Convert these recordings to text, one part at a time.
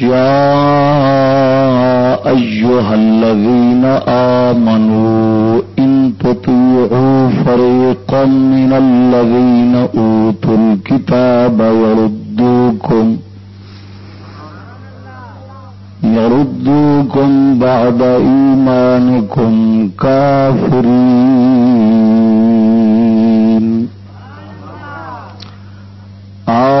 يا أيها الذين آمنوا إن تطيعوا فريقا من الذين أوتوا الكتاب يردوكم يردوكم بعد إيمانكم كافرين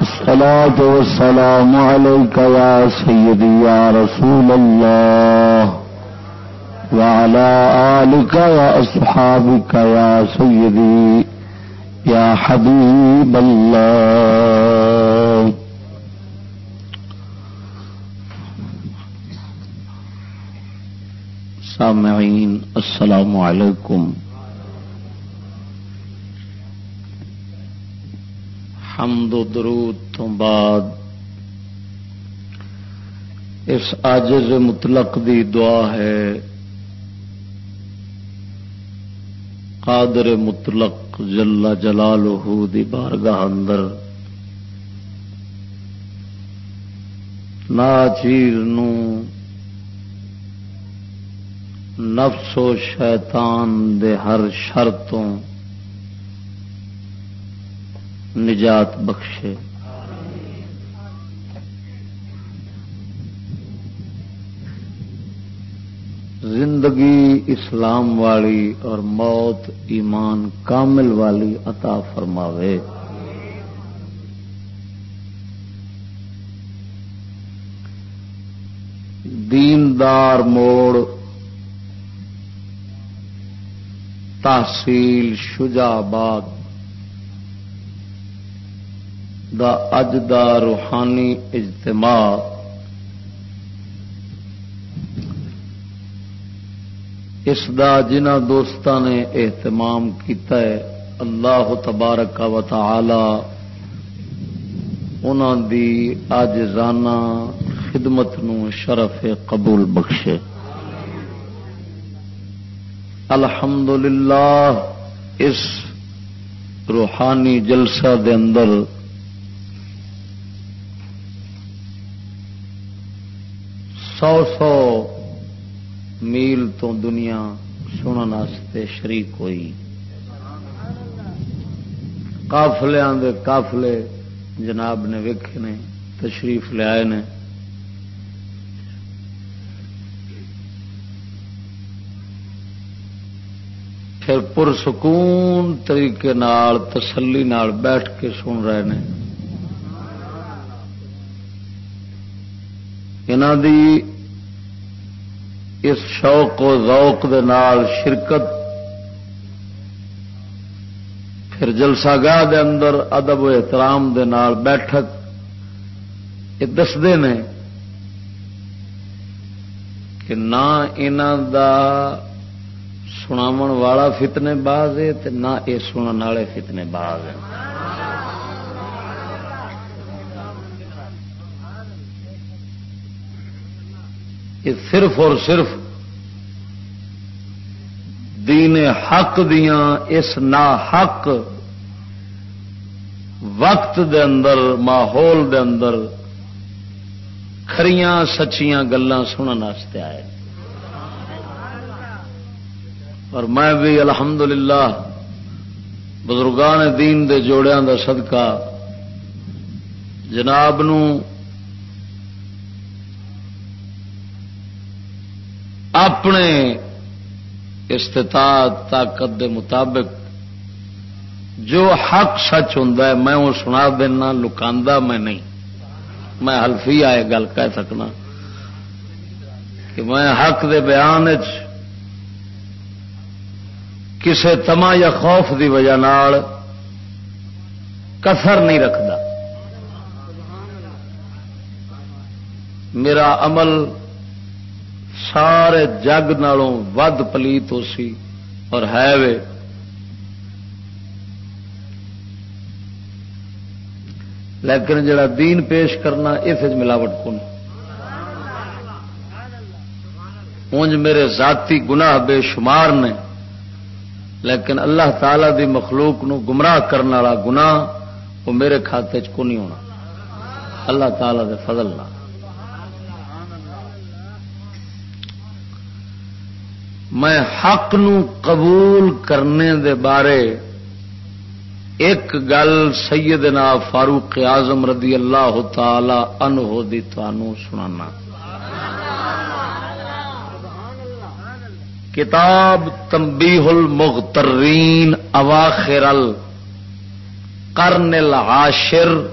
الصلاة والسلام عليك يا سيدي يا رسول الله وعلى آلك وأصحابك يا سيدي يا حبيب الله. سامعين السلام عليكم. حمد و درود تو بعد اس عاجز مطلق دی دعا ہے قادر مطلق جلا جلالہ دی بارگاہ اندر ناچیر نو نفس و شیطان دے ہر شرطوں نجات بخشے۔ زندگی اسلام والی اور موت ایمان کامل والی عطا فرماوے۔ دیندار موڑ، تحصیل شجاباد دا اج دا روحانی اجتماع اس دا جنہ دوستاں نے اہتمام کیتا ہے، اللہ تبارک و تعالی انہاں دی آجزانہ خدمت نو شرف قبول بخشے۔ الحمدللہ اس روحانی جلسہ دے اندر سو سو میل تو دنیا سننے شریک ہوئی۔ کافلے دے کافلے جناب نے ویکھے نے، تشریف لے آئے نے۔ پھر پرسکون طریقے نال، تسلی نال بیٹھ کے سن رہے ہیں دی اس شوق و ذوق دے نال شرکت، پھر جلسہ گاہ دے اندر ادب و احترام دے نال بیٹھک، یہ دستے ہیں کہ نہ دا سناو والا فتنے باز ہے نہ یہ سننے والے فتنے باز ہیں۔ یہ صرف اور صرف دین حق دیاں اس نا حق وقت دے اندر، ماحول دے اندر کھریاں سچیاں گلان سننے آئے۔ اور میں بھی الحمدللہ بزرگان دین دے جوڑیاں دا صدقہ جناب نو اپنے استطاعت طاقت دے مطابق جو حق سچ ہوں میں وہ سنا دینا لکا میں نہیں۔ میں حلفی آئے گل کہہ سکنا کہ میں حق دے بیان کسے تما یا خوف دی وجہ کسر نہیں رکھتا میرا عمل سارے جگ نالوں ود پلیت ہو سی۔ اور ہے وے۔ لیکن جڑا دین پیش کرنا، اس ملاوٹ کون؟ اونج میرے ذاتی گناہ بے شمار نے۔ لیکن اللہ تعالی دی مخلوق نو گمراہ کرنے والا گناہ وہ میرے کھاتے چ کو نہیں ہونا۔ اللہ تعالی دے فضل نہ میں حق نو قبول کرنے دے بارے ایک گل سیدنا فاروق اعظم رضی اللہ تعالی عنہ دی تانوں سنانا۔ کتاب تنبیح المغترین اواخر القرن العاشر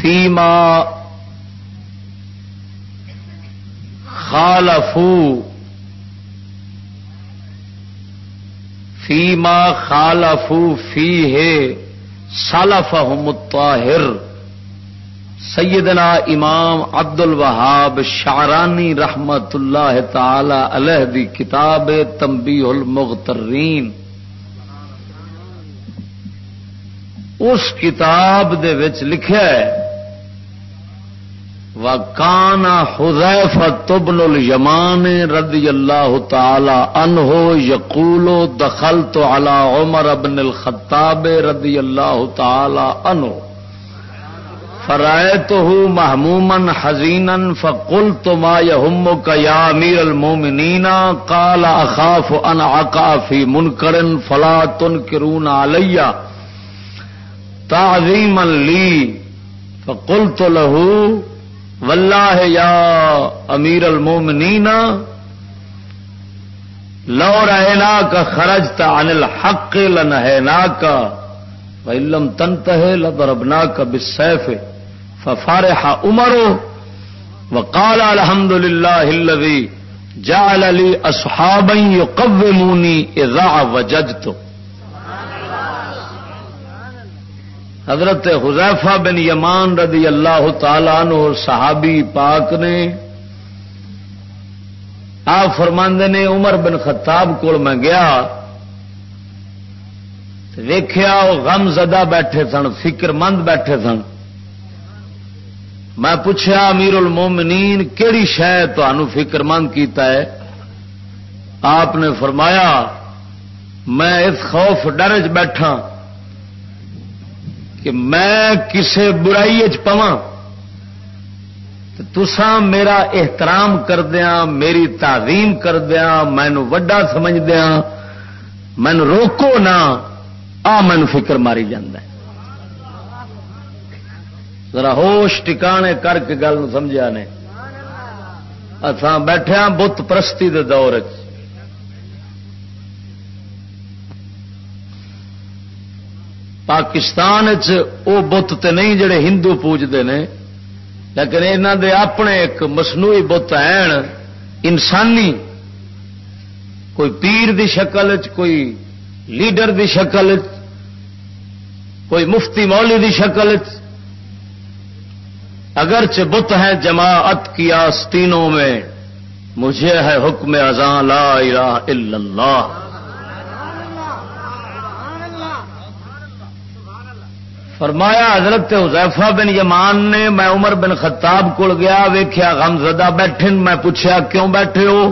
فیما خالفو فیما خالفو فی ہے سالف الطاہر سیدنا امام عبد الوہاب شارانی رحمت اللہ تعالی علیہ دی کتاب تمبی المغترین۔ اس کتاب دے وچ لکھا ہے وکانا حذیف تبن الیمان رضی اللہ تعالی عنہ یقول دخلت على عمر بن الخطاب رضی اللہ تعالی عنہ فرائته محموما حزینا فقلت ما يهمك يا امیر المؤمنین قال اخاف ان اقع في منکر فلا تنكرون علي تعظیما لي فقلت له واللہ یا امیر المومنین لو رہنا کا خرج تا عن الحق لنہینا کا وَإِلَّمْ تَنْتَهِ لَضَرَبْنَاكَ بِالسَّيْفِ فَفَارِحَ عُمَرُ وَقَالَ الْحَمْدُ لِلَّهِ الَّذِي جَعَلَ لِي أَصْحَابًا يُقَوِّمُونِي إِذَا وَجَجْتُ حضرت حذیفہ بن یمان رضی اللہ تعالی عنہ صحابی پاک نے آپ فرماندے نے عمر بن خطاب کو میں گیا ویخیا وہ غم زدہ بیٹھے سن، فکر مند بیٹھے سن۔ میں پوچھا امیر المومنین، کیڑی شہ تمہوں فکر مند کیتا ہے؟ آپ نے فرمایا، میں اس خوف ڈر بیٹھا۔ کہ میں کسے برائی پوا تسان میرا احترام کردیا میری تعظیم کردیا مینو وڈا سمجھدیا مینو روکو نہ، آ مینو فکر ماری جانا ذرا ہوش ٹکانے کر کے گل سمجھا نے۔ اتنا بیٹھے ہاں بت پرستی دے دور چ پاکستان بت تے نہیں جڑے ہندو پوجتے ہیں لیکن یہاں دے اپنے ایک مصنوعی بت ہیں، انسانی۔ کوئی پیر دی شکل چ کوئی لیڈر دی شکل چ کوئی مفتی مولی دی شکل چ اگرچہ بت ہے جماعت کی آستینوں میں، مجھے ہے حکم ازان لا الہ الا اللہ۔ فرمایا، حضرت حذیفہ بن یمان نے میں عمر بن خطاب کو گیا ویخیا غم زدہ بیٹھے میں پوچھا کیوں بیٹھے ہو؟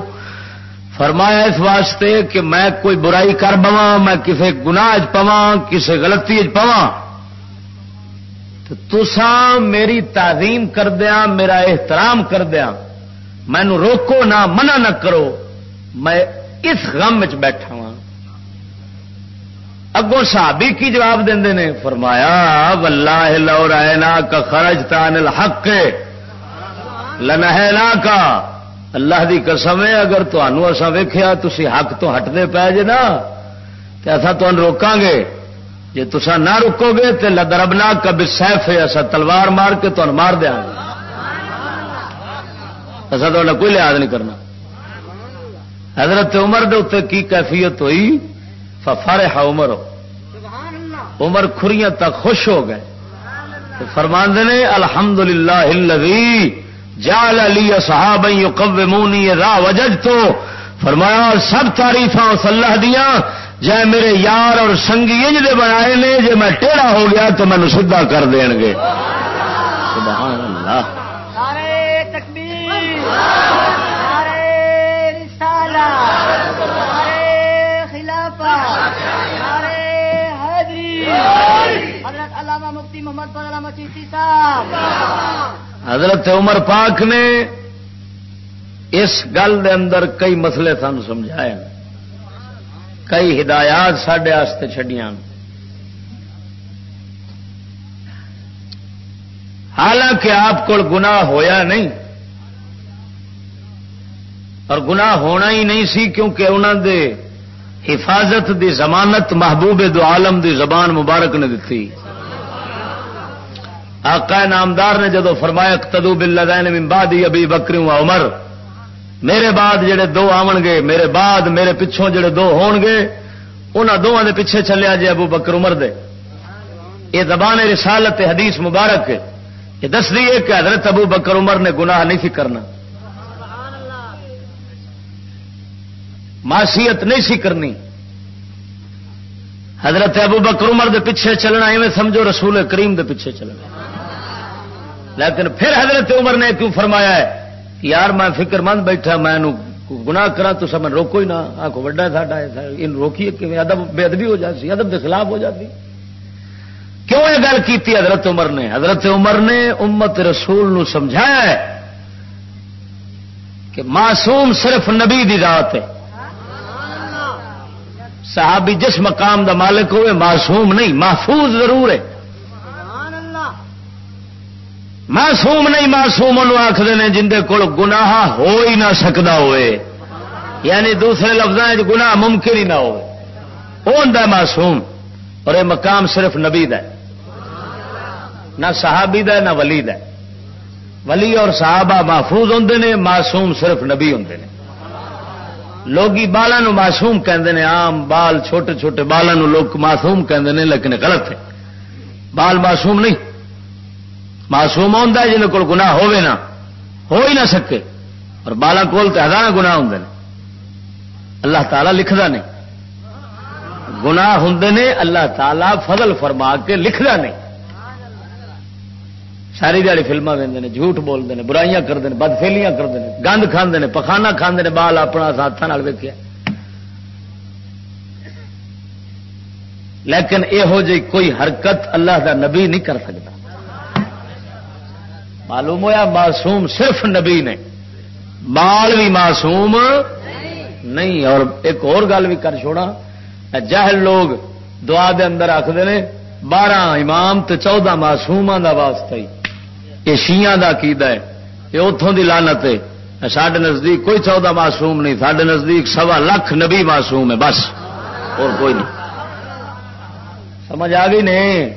فرمایا، اس واسطے کہ میں کوئی برائی کر پوا میں کسی گناہ پوا کسی گلتی پوا تو تسا میری تعظیم کردیا میرا احترام کردیا مینو روکو، نہ منع نہ کرو۔ میں اس غم چ بیٹھا وا اگوں صحابی کی جواب دے نے، فرمایا ولہ لو رائے کا خرج تان الحق لنہ کا اللہ دی قسم ہے، اگر تمہوں اصا ویخیا تھی حق تو ہٹتے پی جے نا تو اصا تمہیں روکاں گے۔ جی تسا نہ رکو گے تو لدربنا کبھی سیف ہے اصا تلوار مار کے تمہیں مار دیا اصا تو کوئی لحاظ نہیں کرنا۔ حضرت عمر دے اتنے کی کیفیت ہوئی؟ ففارے ہا عمر. عمر خوریاں تک خوش ہو گئے. فرماندے نے الحمد للہ جال علی صحاب یقومونی راہ وجد تو فرمایا، سب تعریف اللہ دیا جائے میرے یار اور سنگی انج دے بنائے نے، جے میں ٹیڑا ہو گیا تو مینو سیدا کر دین گے. سبحان اللہ. حضرت عمر پاک نے اس گل دے اندر کئی مسئلے سان سمجھائے کئی ہدایات سڈے چڈیا حالانکہ آپ کو گنا ہویا نہیں اور گنا ہونا ہی نہیں سی کیونکہ انہوں دے حفاظت دی ضمانت محبوب دو عالم دی زبان مبارک نے دیتی آقا نامدار نے جدو فرمایا تدو بل من بعد ابھی بکری عمر، میرے بعد جڑے دو آن گے، میرے بعد میرے پچھوں جڑے دو ہون گے انہوں دونوں دے پیچھے چلیا جی ابو بکر عمر دے۔ یہ زبان رسالت حدیث مبارک یہ دس دیے کہ حضرت ابو بکر عمر نے گناہ نہیں سی کرنا۔ معاشیت نہیں سی کرنی۔ حضرت ابو بکر عمر دے پیچھے چلنا ایویں سمجھو رسول کریم دے پیچھے چلنا۔ لیکن پھر حضرت عمر نے کیوں فرمایا ہے کہ یار میں فکر مند بیٹھا، میں گنا کرا تو سب روکو ہی نہ۔ آخو وڈا ساڈا، ان روکیے کہ ادب بے ادبی ہو جاتی، ادب کے خلاف ہو جاتی۔ کیوں یہ گل کی حضرت عمر نے؟ حضرت عمر نے امت رسول نو سمجھایا ہے کہ معصوم صرف نبی دی ذات ہے۔ صحابی جس مقام دا مالک ہوئے، معصوم نہیں، محفوظ ضرور ہے۔ معصوم نہیں، معصوم آخر نے جن کو گناہ ہو ہی نہ سکتا ہوئے۔ یعنی دوسرے لفظ گناہ ممکن ہی نہ ہو معصوم؟ اور یہ مقام صرف نبی ہے۔ نہ صحابی دا نہ ولی دا ولی اور صحابہ محفوظ ہوں نے، معصوم صرف نبی ہوں نے۔ لوگ بالوں معصوم کہندے نے، عام بال، چھوٹے چھوٹے بالوں لوگ معصوم کہندے نے، لیکن غلط ہے۔ بال معصوم نہیں۔ معصوم ہوتا جن کو گنا ہوے نا، ہو ہی نہ سکے۔ اور بالا کول تو ہزار گنا ہوں اللہ تعالی لکھتا نہیں۔ گنا ہوں نے، اللہ تعالی فضل فرما کے لکھتا نہیں۔ ساری دیہی فلما وے جھوٹ بولتے ہیں برائیاں کرتے ہیں بدفیلیاں کرتے ہیں گند کھانے نے پخانا کھانے نے، بال اپنا ہاتھوں ویکیا لیکن یہو جی کوئی حرکت اللہ کا نبی نہیں کر سکتا۔ معلوم ہوا معصوم صرف نبی نے۔ مال بھی معصوم نہیں، اور ایک اور گل بھی کر چھوڑا جہل لوگ دعا دے اندر آخر نے، بارہ امام تو چودہ معصوم کا واسطہ ہی۔ یہ شیاں کا ہے۔ یہ اتوں کی لانت ہے۔ سڈے نزدیک کوئی چودہ معصوم نہیں سڈے نزدیک سوا لاکھ نبی معصوم ہے بس۔ اور کوئی نہیں۔ سمجھ آ گئی نہیں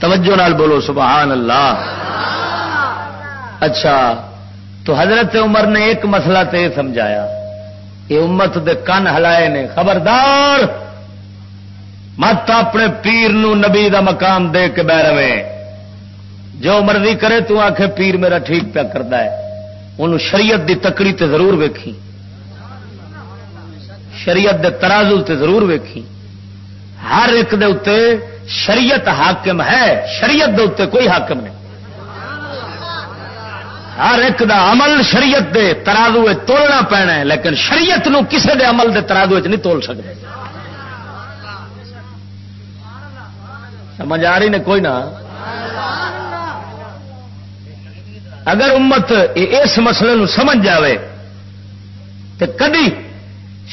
توجہ نال بولو، سبحان اللہ۔ اچھا تو حضرت عمر نے ایک مسئلہ تو یہ سمجھایا یہ امت دے کن ہلائے نے، خبردار! مت اپنے پیر نو نبی دا مقام دے کے بہ رہے۔ جو مرضی کرے تو آخ پیر میرا ٹھیک پیا کرتا ہے۔ ان شریعت دی تکڑی تے ضرور ویکھی۔ شریعت دے ترازو تے ضرور ویکھی۔ ہر ایک دے اتنے شریعت حاکم ہے، شریعت دے اتنے کوئی حاکم نہیں۔ ہر ایک دا عمل شریعت دے ترادو تولنا پینا ہے، لیکن شریعت نو کسے دے عمل دے ترادو نہیں تول سکتے۔ سمجھ آ رہی نے کوئی نہ؟ اگر امت اس مسئلے نو سمجھ جاوے تو کدی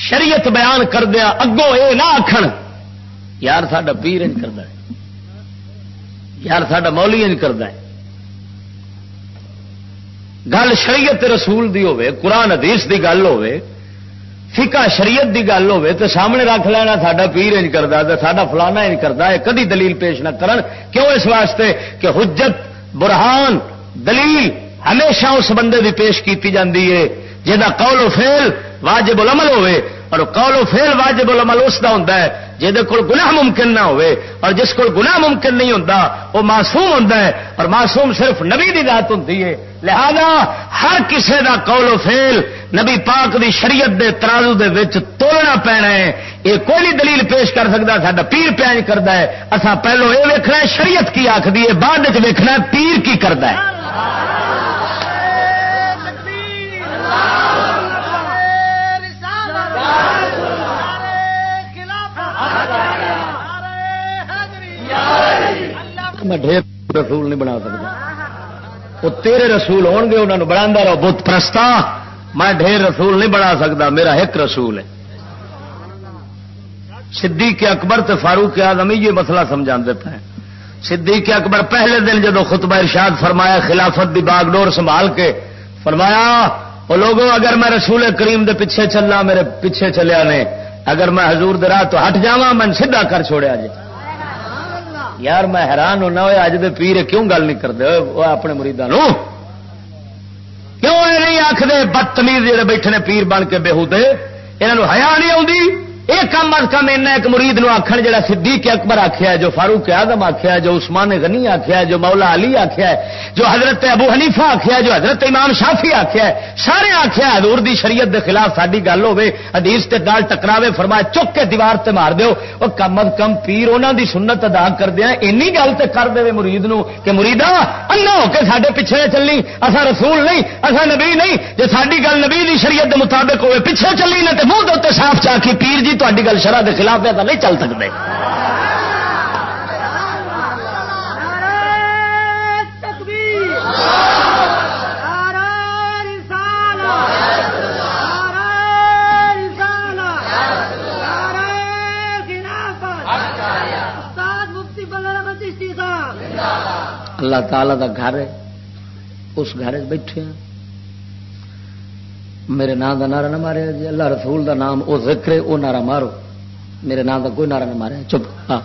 شریعت بیان کر دیا، اگوں یہ نہ آخر یار ساڈا پیر انج کرتا ہے، یار ساڈا مولی انج کرتا ہے۔ گل شریعت رسول دی ہوے قرآن حدیث دی گل ہوے فکا شریعت دی گل ہوے تو سامنے رکھ لینا ساڈا پیر انج کرتا ہے ساڈا فلانا انج کرتا ہے کدی دلیل پیش نہ کرن۔ کیوں اس واسطے؟ کہ حجت، برہان، دلیل ہمیشہ اس بندے دی پیش کیتی جاندی ہے جہاں قول و فیل واجب العمل ہوے اور قول و فیل واجب العمل اس کا ہوتا ہے جہد کو گناہ ممکن نہ ہوئے اور جس کو گناہ ممکن نہیں ہوتا وہ معصوم ہوتا ہے اور معصوم صرف نبی کی رات ہوتی ہے لہذا ہر کسی کا قول و فیل نبی پاک دی شریعت دے ترازو دے وچ تولنا پینا ہے۔ یہ کوئی نہیں دلیل پیش کر سکتا سا پیر پیج کرتا ہے۔ اصا پہلو یہ ویکنا ہے، شریعت کی آخری ہے، بعد ویکنا پیر کی کرتا ہے۔ میں ڈھیر رسول نہیں بنا سکتا۔ وہ تیرے رسول ہون گے انہوں بنا رہو۔ بت پرستا میں ڈھیر رسول نہیں بنا سکتا میرا ایک رسول ہے۔ صدیق اکبر تے فاروق آدم یہ مسئلہ سمجھا پے صدیق اکبر پہلے دن جدو خطبہ ارشاد فرمایا، خلافت دی باغ ڈور سنبھال کے، فرمایا وہ لوگوں اگر میں رسول کریم دے پیچھے چلنا، میرے پیچھے چلیا نے، اگر میں حضور دراہ تو ہٹ جا میں سیدھا کر چھوڑیا جی یار میں حیران ہونا ہوئے اج دے پیر کیوں گل نہیں کرتے؟ وہ اپنے مریدان کیوں یہ نہیں آخر بدتمیز جڑے بیٹھے نے پیر بن کے بےحدے یہاں ہیا نہیں آتی یہ کم از کم ایسا ایک مرید نو آخر جا صدیق اکبر آخیا جو فاروق آدم آخیا جو عثمان غنی آخیا جو مولا علی آخیا جو حضرت ابو حنیفہ آخیا جو حضرت امام شافی آخیا سارے آخیا حضور دی شریعت دے خلاف ساری گل ہوے حدیث تے گال ٹکراوے، فرمایا چک کے دیوار تے مار دیو۔ وہ کم از کم پیر انہوں دی سنت ادا کر دیا اینی گل تے کر دے مرید نو کہ مریدا، انا ہو کے سارے پیچھے چلی اصا رسول نہیں اصا نبی نہیں۔ جی ساری گل نبی دی شریعت دے مطابق ہوئے پیچھے چلی نہ تو منہ دے صاف چاہ کی پیر جی تاری گل شرح کے خلاف ہے تو نہیں چل سکتے اللہ تعالی کا گھر ہے، اس گھر بیٹھے ہیں۔ میرے نام کا نعرہ نہ مارے جی اللہ رسول دا نام وہ ذکر ہے وہ نعرہ مارو۔ میرے نام کا کوئی نعرہ نہ مارے، چپ۔ ہاں۔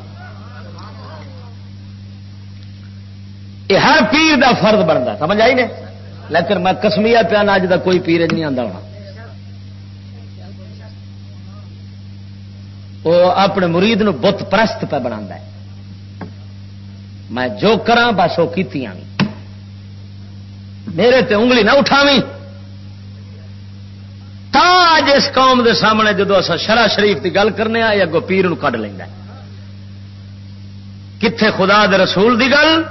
یہ ہر پیر دا فرد بنتا، سمجھ آئی نے؟ لیکن میں کسمیا پیا اج کا کوئی پیر نہیں آتا ہونا۔ وہ اپنے مرید نو بت پرست پہ بنا میں جو کرا بس وہ کی میرے تے انگلی نہ اٹھاویں۔ اج اس قوم دے سامنے جدو اصا شرح شریف کی گل کرنے آئے، اگو پیر کھ لینا کتھے خدا دے رسول دی گل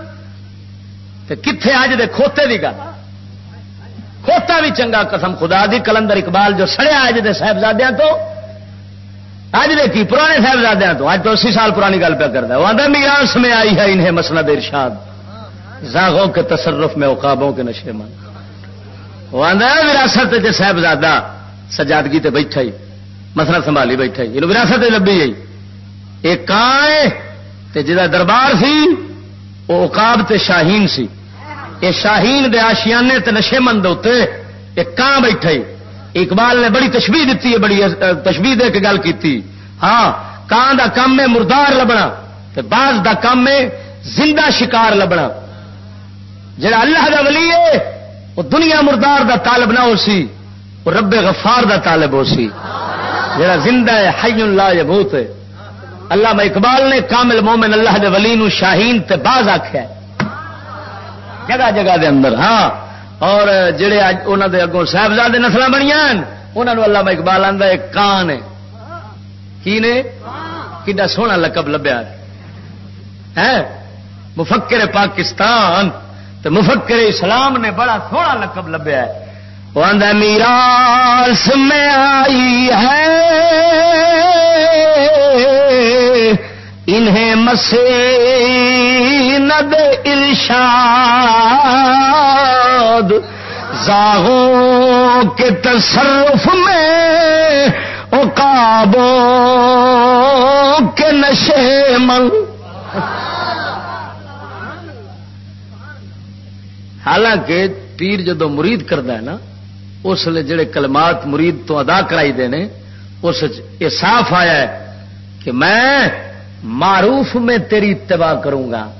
کتھے اج دے کھوتے دی گل۔ کھوتا بھی چنگا قسم، خدا دی کلندر اقبال جو سڑیا اج دے صاحبزادیاں تو۔ اج دے کی پرانے صاحبزادیاں تو؟ اج تو اسی سال پرانی گل پہ کرتا ہے۔ وہ آدھا میراث میں آئی ہے انہیں مسند ارشاد۔ زاغوں کے تصرف میں اوقابوں کے نشے من۔ وہ آدھا وراثت جی صاحبزادہ سجادگی تے بیٹھا ہی مسئلہ سنبھالی بیٹھا ہی یہ وراثت لبھی گئی۔ ایک کان جا دربار سی وہ اکاب تے شاہین سی۔ یہ شاہین دے آشیانے تے نشے مند ایک کان بیٹھا ہی۔ اقبال نے بڑی تشبیح دیتی ہے بڑی تشبیح دے کے گل کی ہاں کان دا کام ہے، مردار لبنا۔ تے بعض دا کام ہے، زندہ شکار لبنا۔ جڑا اللہ دا ولی ہے وہ دنیا مردار دا طالب نہ ہو سی۔ وہ رب غفار دا طالب ہو سی۔ جڑا زندہ ہے، حی اللہ یموت ہے۔ اللہ اقبال نے کامل مومن اللہ دے ولی نو شاہین تے باز آخیا جگہ جگہ دے اندر ہاں۔ اور جڑے انہوں دے اگوں صاحبزاد نسل بنیا انہوں نے اللہ اقبال آتا ہے کان ہے۔ کی نے؟ کڈا سونا لقب لبیا ہے۔ مفکر پاکستان تو مفکر اسلام نے بڑا تھوڑا لقب لبیا ہے۔ وہ آدھا میراث میں آئی ہے۔ انہیں مسند ارشاد، زاغوں کے تصرف میں کابوں کے نشے منگ۔ حالانکہ پیر جدو مرید کرتا ہے نا اس لیے جڑے کلمات مرید تو ادا کرائی دے نے، اس یہ صاف آیا ہے کہ میں معروف میں تیری اتباع کروں گا۔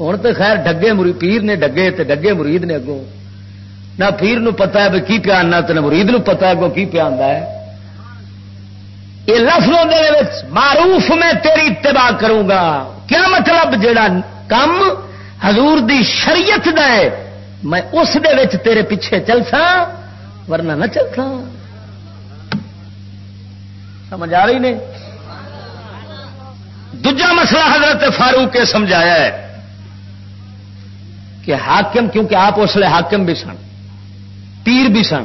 ہوں تو خیر ڈگے پیر نے ڈگے تے ڈگے مرید نے اگوں۔ نہ پیر نو پتا ہے کی پیا آنا تو نہ مرید نو پتا ہے اگوں کی پیا آتا ہے۔ یہ لفظوں معروف میں تیری اتباع کروں گا۔ کیا مطلب جڑا کم حضور دی شریعت دا ہے میں اس دے وچ تیرے پیچھے چل سا ورنہ نہ چل سا سمجھ آ رہی نے؟ دجا مسئلہ حضرت فاروق کے سمجھایا ہے کہ حاکم، کیونکہ آپ اس لیے حاکم بھی سن، پیر بھی سن۔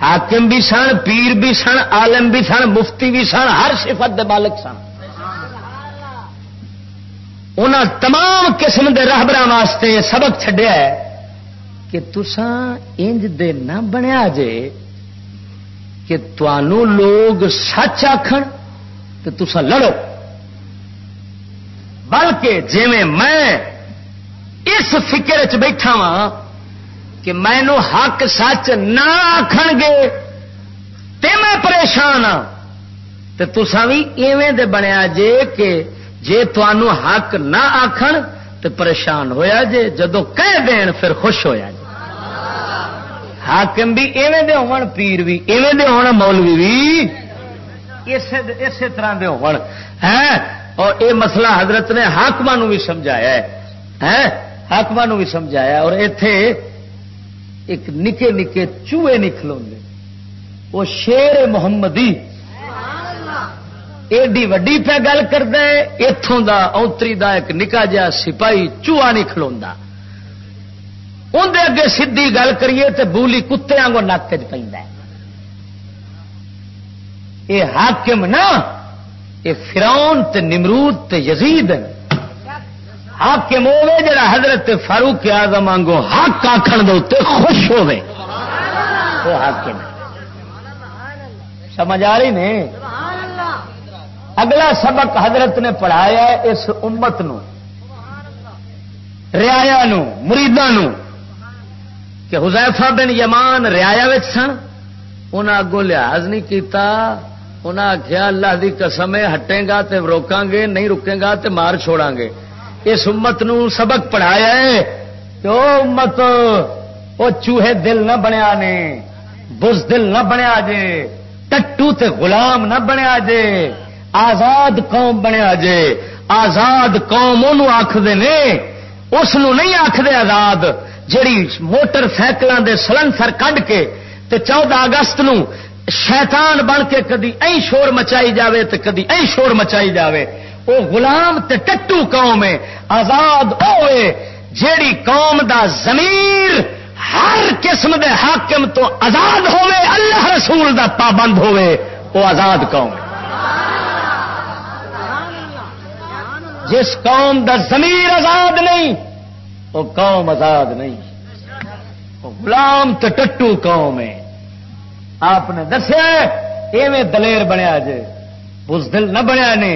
حاکم بھی سن، پیر بھی سن، عالم بھی سن، مفتی بھی سن، ہر صفت دے بالک سن۔ ان تمام قسم کے راہبر واسطے سبق چڈیا ہے کہ تسان انج دے نہ بنیا جے کہ تنوع لوگ سچ آخر تو تسا لڑو۔ بلکہ جی میں اس فکر چ بیٹھا وا کہ مینو حق سچ نہ آخ گے تے میں پریشان ہاں۔ تو تسا بھی ایویں دے بنیا جے کہ جے تنوع حق نہ آخن تو پریشان ہویا جے، جدو کہہ دین پھر خوش ہویا جے۔ حاکم بھی ایویں دے ہون، پیر بھی ایویں دے ہون، مولوی بھی اسی طرح دے ہون۔ ہیں اور اے مسئلہ حضرت نے حاکم بھی سمجھایا ہے۔ ہیں حاکم بھی سمجھایا اور اتے ایک نکے نکے چوہے نکلو وہ شیر محمدی ایڈی وڈی پہ گل کرتا ہے اتوں دا اوتری دا ایک نکا جا سپاہی چوہا نہیں کھلوا اندر اگے سیدھی گل کریے تو بولی کتے آگوں نک پہ یہ حاکم نا یہ فراؤن تے نمرود تے یزید۔ حاکم ہوے جڑا حضرت فاروق آزم آنگو حق آخر دے خوش ہوے وہ حاکم سمجھ آ رہی نے؟ اگلا سبق حضرت نے پڑھایا اس امت نو ریا مریدان کہ حزیفہ بن یمان ریا سن انہیں اگوں لحاظ نہیں کیتا انہیں آخیا اللہ دی قسم ہٹے گا تے روکاں گے، نہیں رکے گا تے مار چھوڑا گے۔ اس امت نو سبق پڑھایا ہے کہ او امت وہ چوہے دل نہ بنیا نے، بز دل نہ بنیا جے، ٹٹو تے غلام نہ بنیا جے۔ آزاد قوم بنیا جے، آزاد قوم ان آخر نے اس نہیں آخر آزاد، جیڑی موٹر سائیکلوں کے سلنسر کھ کے تے چودہ اگست نو شیطان بن کے کدی ای شور مچائی جاوے تے کدی ای شور مچائی جاوے۔ وہ غلام تے ٹٹو قوم ہے، آزاد ہوئے جیڑی قوم دا ضمیر ہر قسم دے حاکم تو آزاد ہوئے اللہ رسول دا پابند ہوئے وہ آزاد قوم ہے۔ جس قوم دا ضمیر آزاد نہیں، وہ قوم آزاد نہیں۔ وہ غلام تو ٹٹو قوم ہے۔ آپ نے دسیا ایویں دلیر بنیا جے، بزدل نہ بنیا نے،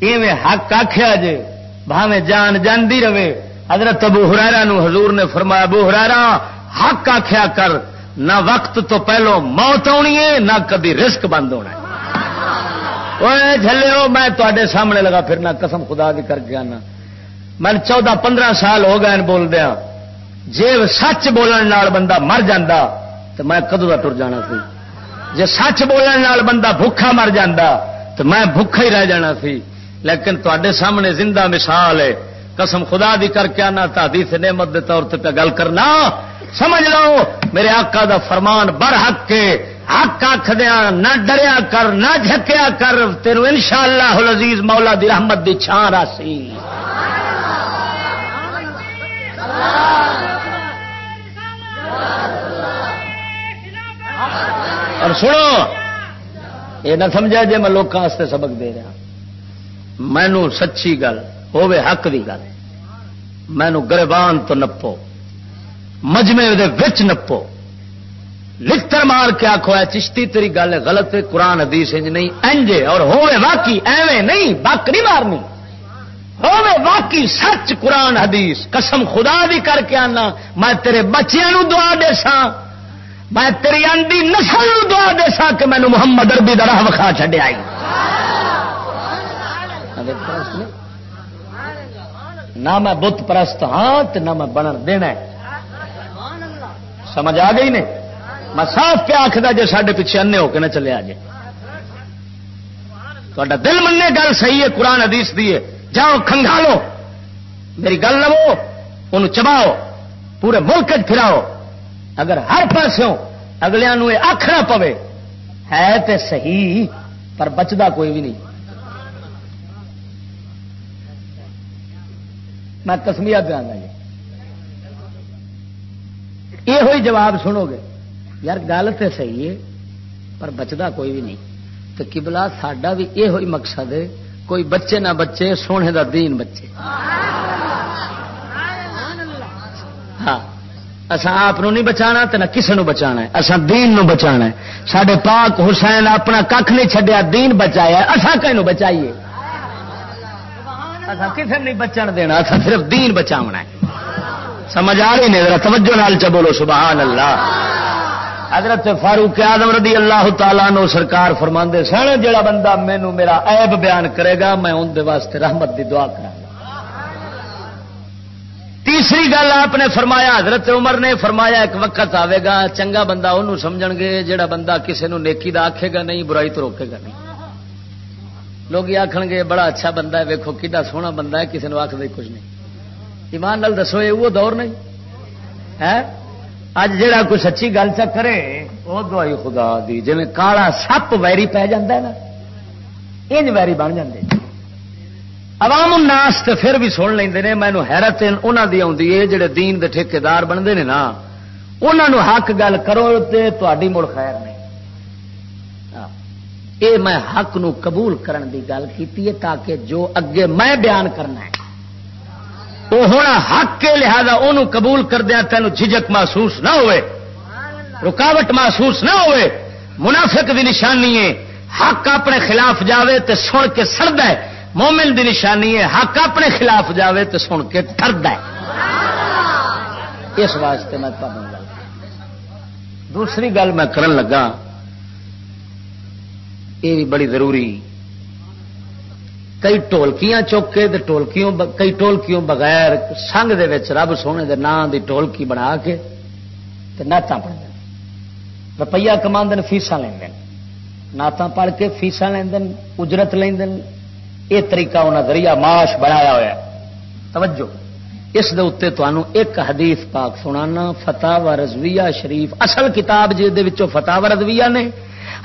ایویں حق آخیا جے، بھاویں جان جاندی رہے۔ حضرت ابو ہرارا نو حضور نے فرمایا، ابو ہرارا حق آخیا کر، نہ وقت تو پہلو موت آنی ہے، نہ کبھی رسک بند ہونا ہے۔ جلو میں تے سامنے لگا پھرنا قسم خدا دی کر کے آنا میں چودہ پندرہ سال ہو گئے بول دیا جی سچ بولن بندہ مر جا تو میں کدو کا ٹر جانا سی جی سچ بولن بندہ بھوکھا مر جا تو میں بھوکھا ہی رہ جانا سی لیکن تے سامنے زندہ مثال ہے قسم خدا دی کر کے آنا تادی سے نعمت کے طور پہ گل کرنا سمجھ لو، میرے آقا دا فرمان بر حق کے، حق آخ دیا نہ ڈریا کر، نہ جھکیا کر تیرو ان شاء اللہ عزیز مولا دی رحمت دی چھان راسی اور سنو، یہ نہ سمجھا جی میں لوگوں سبق دے رہا۔ مینو سچی گل ہوے حق کی گل۔ مینو گربان تو نپو۔ مجمے وچ نپو۔ لکھتر مار کے آخو ہے چشتی تیری گل غلط ہے، قرآن حدیث انج نہیں۔ انجے اور ہوے واقعی ایویں نہیں، بک نہیں مارنی۔ ہوے واقعی سچ قرآن حدیث۔ قسم خدا بھی کر کے آنا، میں تیرے بچیاں دعا دے سا میں تیری آندی نسل دعا دے سا کہ مینو محمد اربی درہ وکھا چڈیا نہ میں بت پرست ہاں نہ میں بنن دینا سمجھ آ گئی نے میں صاف پیا آخر جی سارے پیچھے انے ہو کے نہ چلے جی تا دل مننے گل صحیح ہے، قرآن حدیث دی ہے۔ جاؤ کھنگالو میری گل لو ان چباؤ۔ پورے ملک پھراؤ۔ اگر ہر پاسوں اگلے یہ آخنا پوے، ہے تو صحیح، پر بچتا کوئی بھی نہیں۔ میں کسمیا پہ آنا جی۔ یہ ہوئی جواب سنو گے۔ یار گل تو صحیح ہے، پر بچتا کوئی بھی نہیں۔ تو کبلا ساڈا بھی یہ ہوئی مقصد ہے، کوئی بچے نہ بچے، سونے دا دین بچے۔ ہاں اصا آپ نہیں بچا تو نہ کسی نو بچا اصا دین نو بچا سڈے پاک حسین اپنا کھ نہیں چڈیا دین بچایا اصا کہ بچائیے؟ اصا کسی نہیں بچن دینا اصا صرف دین بچا سمجھ آ رہی نہیں توجہ نال چ بولو، سبحان اللہ۔ حضرت فاروق آدم رضی اللہ تعالیٰ نو سرکار فرما سن جڑا بندہ مینو میرا عیب بیان کرے گا، میں اندر واسطے رحمت دی دعا کرا تیسری گل آپ نے فرمایا، حضرت عمر نے فرمایا، ایک وقت آئے گا، چنگا بندہ انہوں سمجھ گے جڑا بندہ کسی نو نیکی دا آکھے گا نہیں، برائی تو روکے گا نہیں۔ لوگ آخ گے، بڑا اچھا بندہ ہے ویکو کھا سونا بندہ ہے کسی نے آخ دے کچھ نہیں۔ ایمان نال دسو، یہ وہ دور نہیں۔ ہے؟ اج جا کوئی سچی گل چ کرے، وہ دوائی خدا دی جی کالا سپ ویری پی جا انج ویری بن جاندے۔ عوام الناس تے پھر بھی سن لیں نے مینو حیرت انہوں کی آتی ہے جہے دین دے ٹھیکار بنتے ہیں نا انہوں حق گل کرو تے تاری مڑ خیر نہیں۔ ہاں۔ اے میں حق نو قبول کرن دی گل کی تاکہ جو اگے میں بیان کرنا ہے وہ ہونا حق کے لہذا انہوں قبول کردیا تینوں جھجک محسوس نہ ہوئے، رکاوٹ محسوس نہ ہوئے۔ منافق دی نشانی ہے، حق اپنے خلاف جاوے تے سن کے سرد ہے۔ مومن دی نشانی ہے، حق اپنے خلاف جاوے تے سن کے ترد ہے۔ اس واسطے میں گل دوسری گل میں کرن لگا، یہ بھی بڑی ضروری کئی ٹولکیاں چوکے ٹولکیوں کئی ٹولکیوں بغیر سنگ دے وچ رب سونے دے نام دی ٹولکی بنا کے نعت پڑھ دیں روپیہ کما دن فیسا لین نعت پڑھ کے فیسا لین اجرت لین یہ طریقہ انہیں ذریعہ معاش بنایا ہوا توجہ۔ اس دے اتنے تمہوں ایک حدیث پاک سنانا فتح و رضویہ شریف۔ اصل کتاب جی فتح و رضویہ نے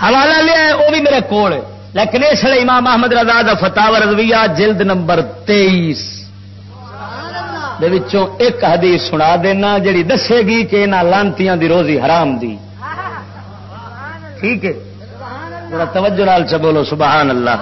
حوالہ لیا ہے وہ بھی میرے کول۔ لیکن اس لیے امام محمد رضا دا فتح رضویہ جلد نمبر تیئیس ایک حدیث سنا دینا جڑی دسے گی کہ یہاں لانتیاں دی روزی حرام دی۔ ٹھیک ہے؟ توجہ لال چ بولو سبحان اللہ۔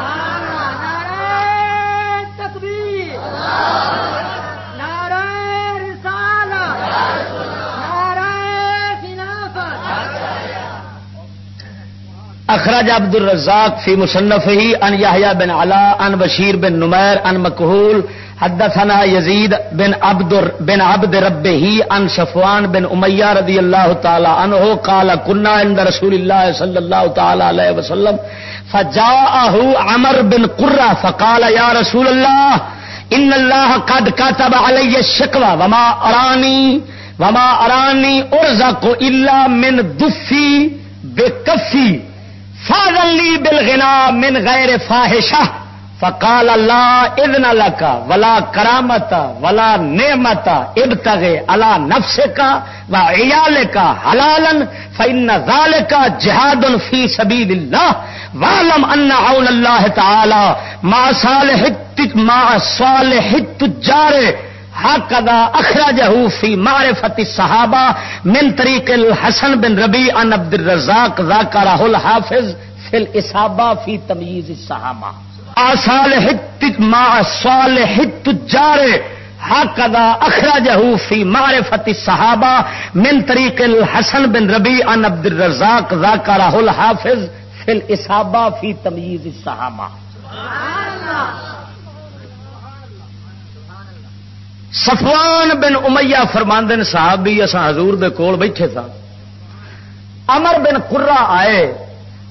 اخرج عبد الرزاق فی مصنف ہی ان یحییٰ بن علا ان بشیر بن نمیر ان مکحول حدثنا یزید بن عبد بن عبد رب ہی ان صفوان بن امیہ رضی اللہ تعالی عنہ، قال كنا عند رسول الله صلی اللہ تعالی علیہ وسلم، فجاءه عمر بن قرہ، فقال یا رسول اللہ، ان اللہ قد كتب علی الشقوى وما ارانی وما ارانی ارزق الا من دفی بکفی۔ فاضلی بل گنا من غیر فاحشہ. فقال اللہ ادن کا ولا کرامت ولا نعمت اب تگے اللہ نفس کا و ایال کا حلالن فن ذال کا جہاد فی سبیل اللہ. والم ان اول اللہ تعالی ما صالح ما صالح تجارے حقدا اخرجہ فی معرفت صحابہ من طریق الحسن بن ربی ان عبد الرزاق ذاکرہ الحافظ فی الاسابہ فی تمییز الصحابہ تجارے حق ادا اخرجہ فی معرفت صحابہ من طریق الحسن بن ربی ان عبد الرزاق ذاکرہ الحافظ فی الاسابہ فی تمییز الصحابہ صفوان بن امیہ فرماندن صاحب بھی اصا حضور دے کول بیٹھے تھا امر بن قرہ آئے،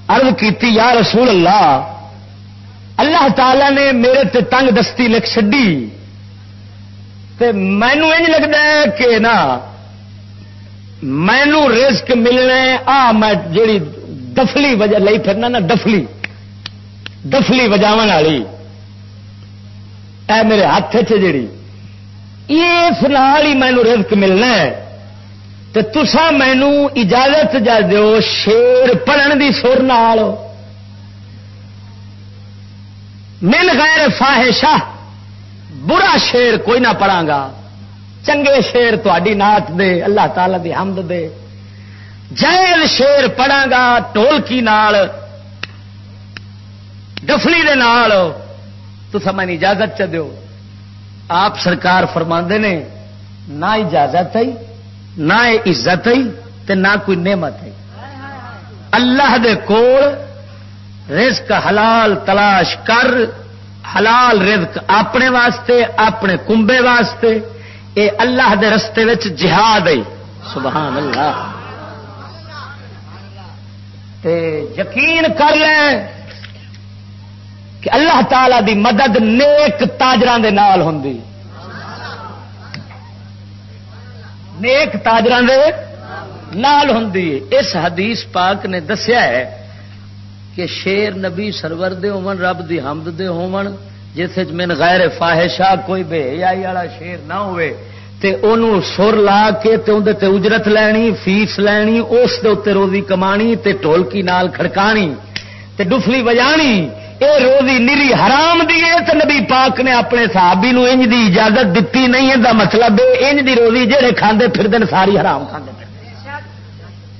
عرض کیتی، یا رسول اللہ اللہ تعالی نے میرے تے تنگ دستی لکھ چڈی مینو انج لگتا ہے کہ نا مینو رزق ملنا آ میں جیڑی دفلی وجہ لئی پھرنا نا ڈفلی ڈفلی وجا والی۔ اے میرے ہاتھ جیڑی۔ اس نال ہی مینو رزق ملنا ہے۔ تو تسا مینو اجازت جا دو شیر پڑھن دی سر نال۔ من غیر فاحشہ برا شیر کوئی نہ پڑھا گا۔ چنگے شیر تھی نات دے، اللہ تعالی دی حمد دے۔ جائل شیر پڑھا گا، ٹولکی نال ڈفلی دے نال۔ تو سمجھ اجازت چ دو آپ سرکار فرما نے، نہ اجازت ہے، نہ عزت ہے، تے نہ کوئی نعمت ہے۔ اللہ دے کول رزق حلال تلاش کر، حلال رزق اپنے واسطے، اپنے کمبے واسطے، اے اللہ دے رستے وچ جہاد ہے۔ سبحان اللہ۔ تے یقین کر لیں کہ اللہ تعالی دی مدد نیک تاجران دے نال ہوں نیک تاجران دے نال ہوں اس حدیث پاک نے دسیا ہے کہ شیر نبی سرور دے ہون، رب دی حمد دے ہون جس من غیر فاحشہ کوئی بے حیائی والا شیر نہ ہوئے، تے انہوں سر لا کے تے اندر تے اجرت لینی، فیس لینی، اس دے اتنے روزی کمانی، تے ٹولکی نال کھڑکانی، تے ڈفلی بجانی اے روزی نیری حرام دی ہے، تے نبی پاک نے اپنے صحابی نو انج دی اجازت دیتی نہیں ہے دا مطلب ہے انج دی روزی جہے کھاندے پھر دن ساری حرام کھاندے پھر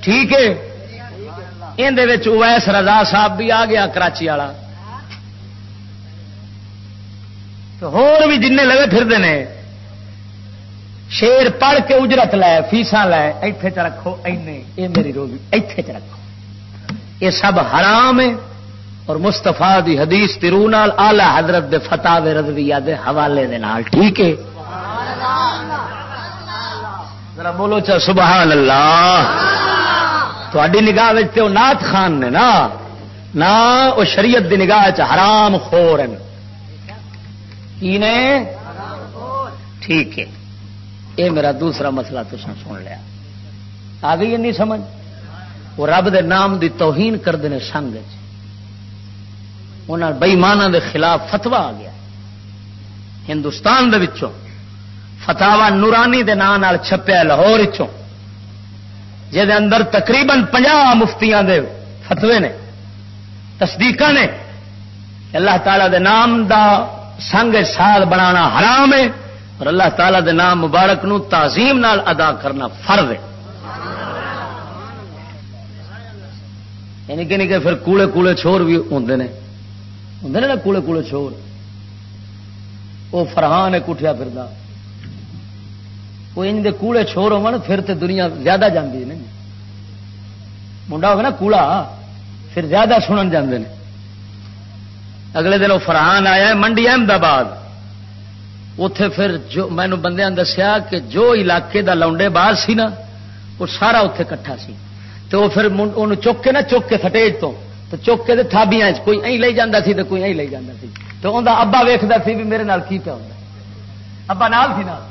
ٹھیک ہے؟ اندر اویس رضا صاحب بھی آ گیا کراچی والا۔ تو ہور بھی جن لگے پھرتے ہیں۔ شیر پڑھ کے اجرت لے فیسا لے، ایتھے چ رکھو، اینے، اے میری روزی، ایتھے چ رکھو۔ یہ سب حرام ہے اور مستفا دی حدیث ترو نال آلہ حضرت دے فتح رضویہ دے حوالے دے نال، ٹھیک ہے؟ ذرا بولو چا، سبحان اللہ۔ تھوڑی نگاہ تو نات خان نے نا۔ نہ وہ شریعت دی نگاہ حرام خور کی نے؟ ٹھیک ہے۔ یہ میرا دوسرا مسئلہ تو سن لیا۔ آ گئی نہیں سمجھ؟ وہ رب دے نام دی توہین کرتے ہیں سنگ بئیمانہ دے خلاف فتوا آ گیا۔ ہندوستان دے وچوں فتوا نورانی دے نام چھپیا لاہور جہد اندر تقریباً پنجا مفتیاں دے فتوے نے تصدیق نے اللہ تعالی دے نام دا سنگ سال بنانا حرام ہے اور اللہ تعالی دے نام مبارک نو تعظیم نال ادا کرنا فرض ہے۔ یعنی کہ نہیں کہ پھر کوڑے کوڑے چھوڑ بھی ہوں نے۔ ہوں نا کوڑے کوڑے چھوڑ وہ فرحان ہے کٹیا پھر وہ ان دے کوڑے چھوڑ ہو پھر تے دنیا زیادہ جاندی نہیں منڈا ہوگا نا کوڑا پھر زیادہ سنن جاندے نے اگلے دن وہ فرحان آیا ہے منڈی احمدآباد اتے پھر جو مینو بندے دسیا کہ جو علاقے دا لونڈے باہر سی نا وہ سارا اتے کٹھا سی تو وہ پھر ان چک کے نا چک کے سٹیج تو تو چک کے تھابیاں کوئی اہ لے جانا سی تو کوئی اہ لے جانا سی۔ تو انہیں ابا ویکتا سی بھی میرے نال کی پیا ہوتا ابا نال سی نال۔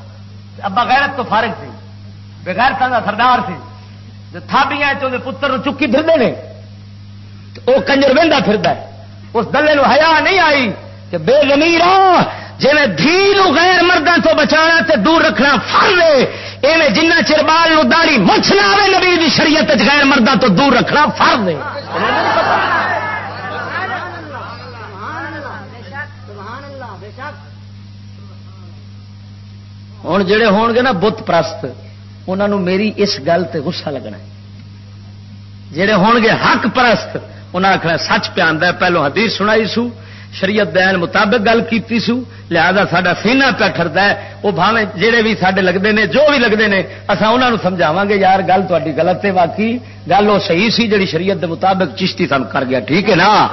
ابا غیرت تو فارغ سی۔ بغیر کا سردار سی۔ جو تھابیاں چاہتے پتر چکی پھرتے ہیں وہ کنجر وہدا پھر اس دلے نو ہیا نہیں آئی کہ بے زمیر جی دھی غیر مردوں تو بچا تے دور رکھنا فل ایویں جنہ چر بال داڑی مچھ نہ آئے نبی شریعت غیر مردوں تو دور رکھنا فل ہوں جڑے ہون گے نا بت پرست انہوں میری اس گل تے غصہ لگنا جڑے ہون گے حق پرست انہیں آخر سچ پہ آدھا پہلو حدیث سنائی سو۔ شریعت دین مطابق گل کی سو، لہذا سا سینا پہ ٹرتا ہے۔ وہ بھاوے جہے بھی سارے لگتے ہیں جو بھی لگتے ہیں اصا انہوں سمجھاوا گے، یار گل تاری غلط ہے باقی گل وہ صحیح سی جی شریعت دے مطابق چشتی سان کر گیا، ٹھیک ہے نا؟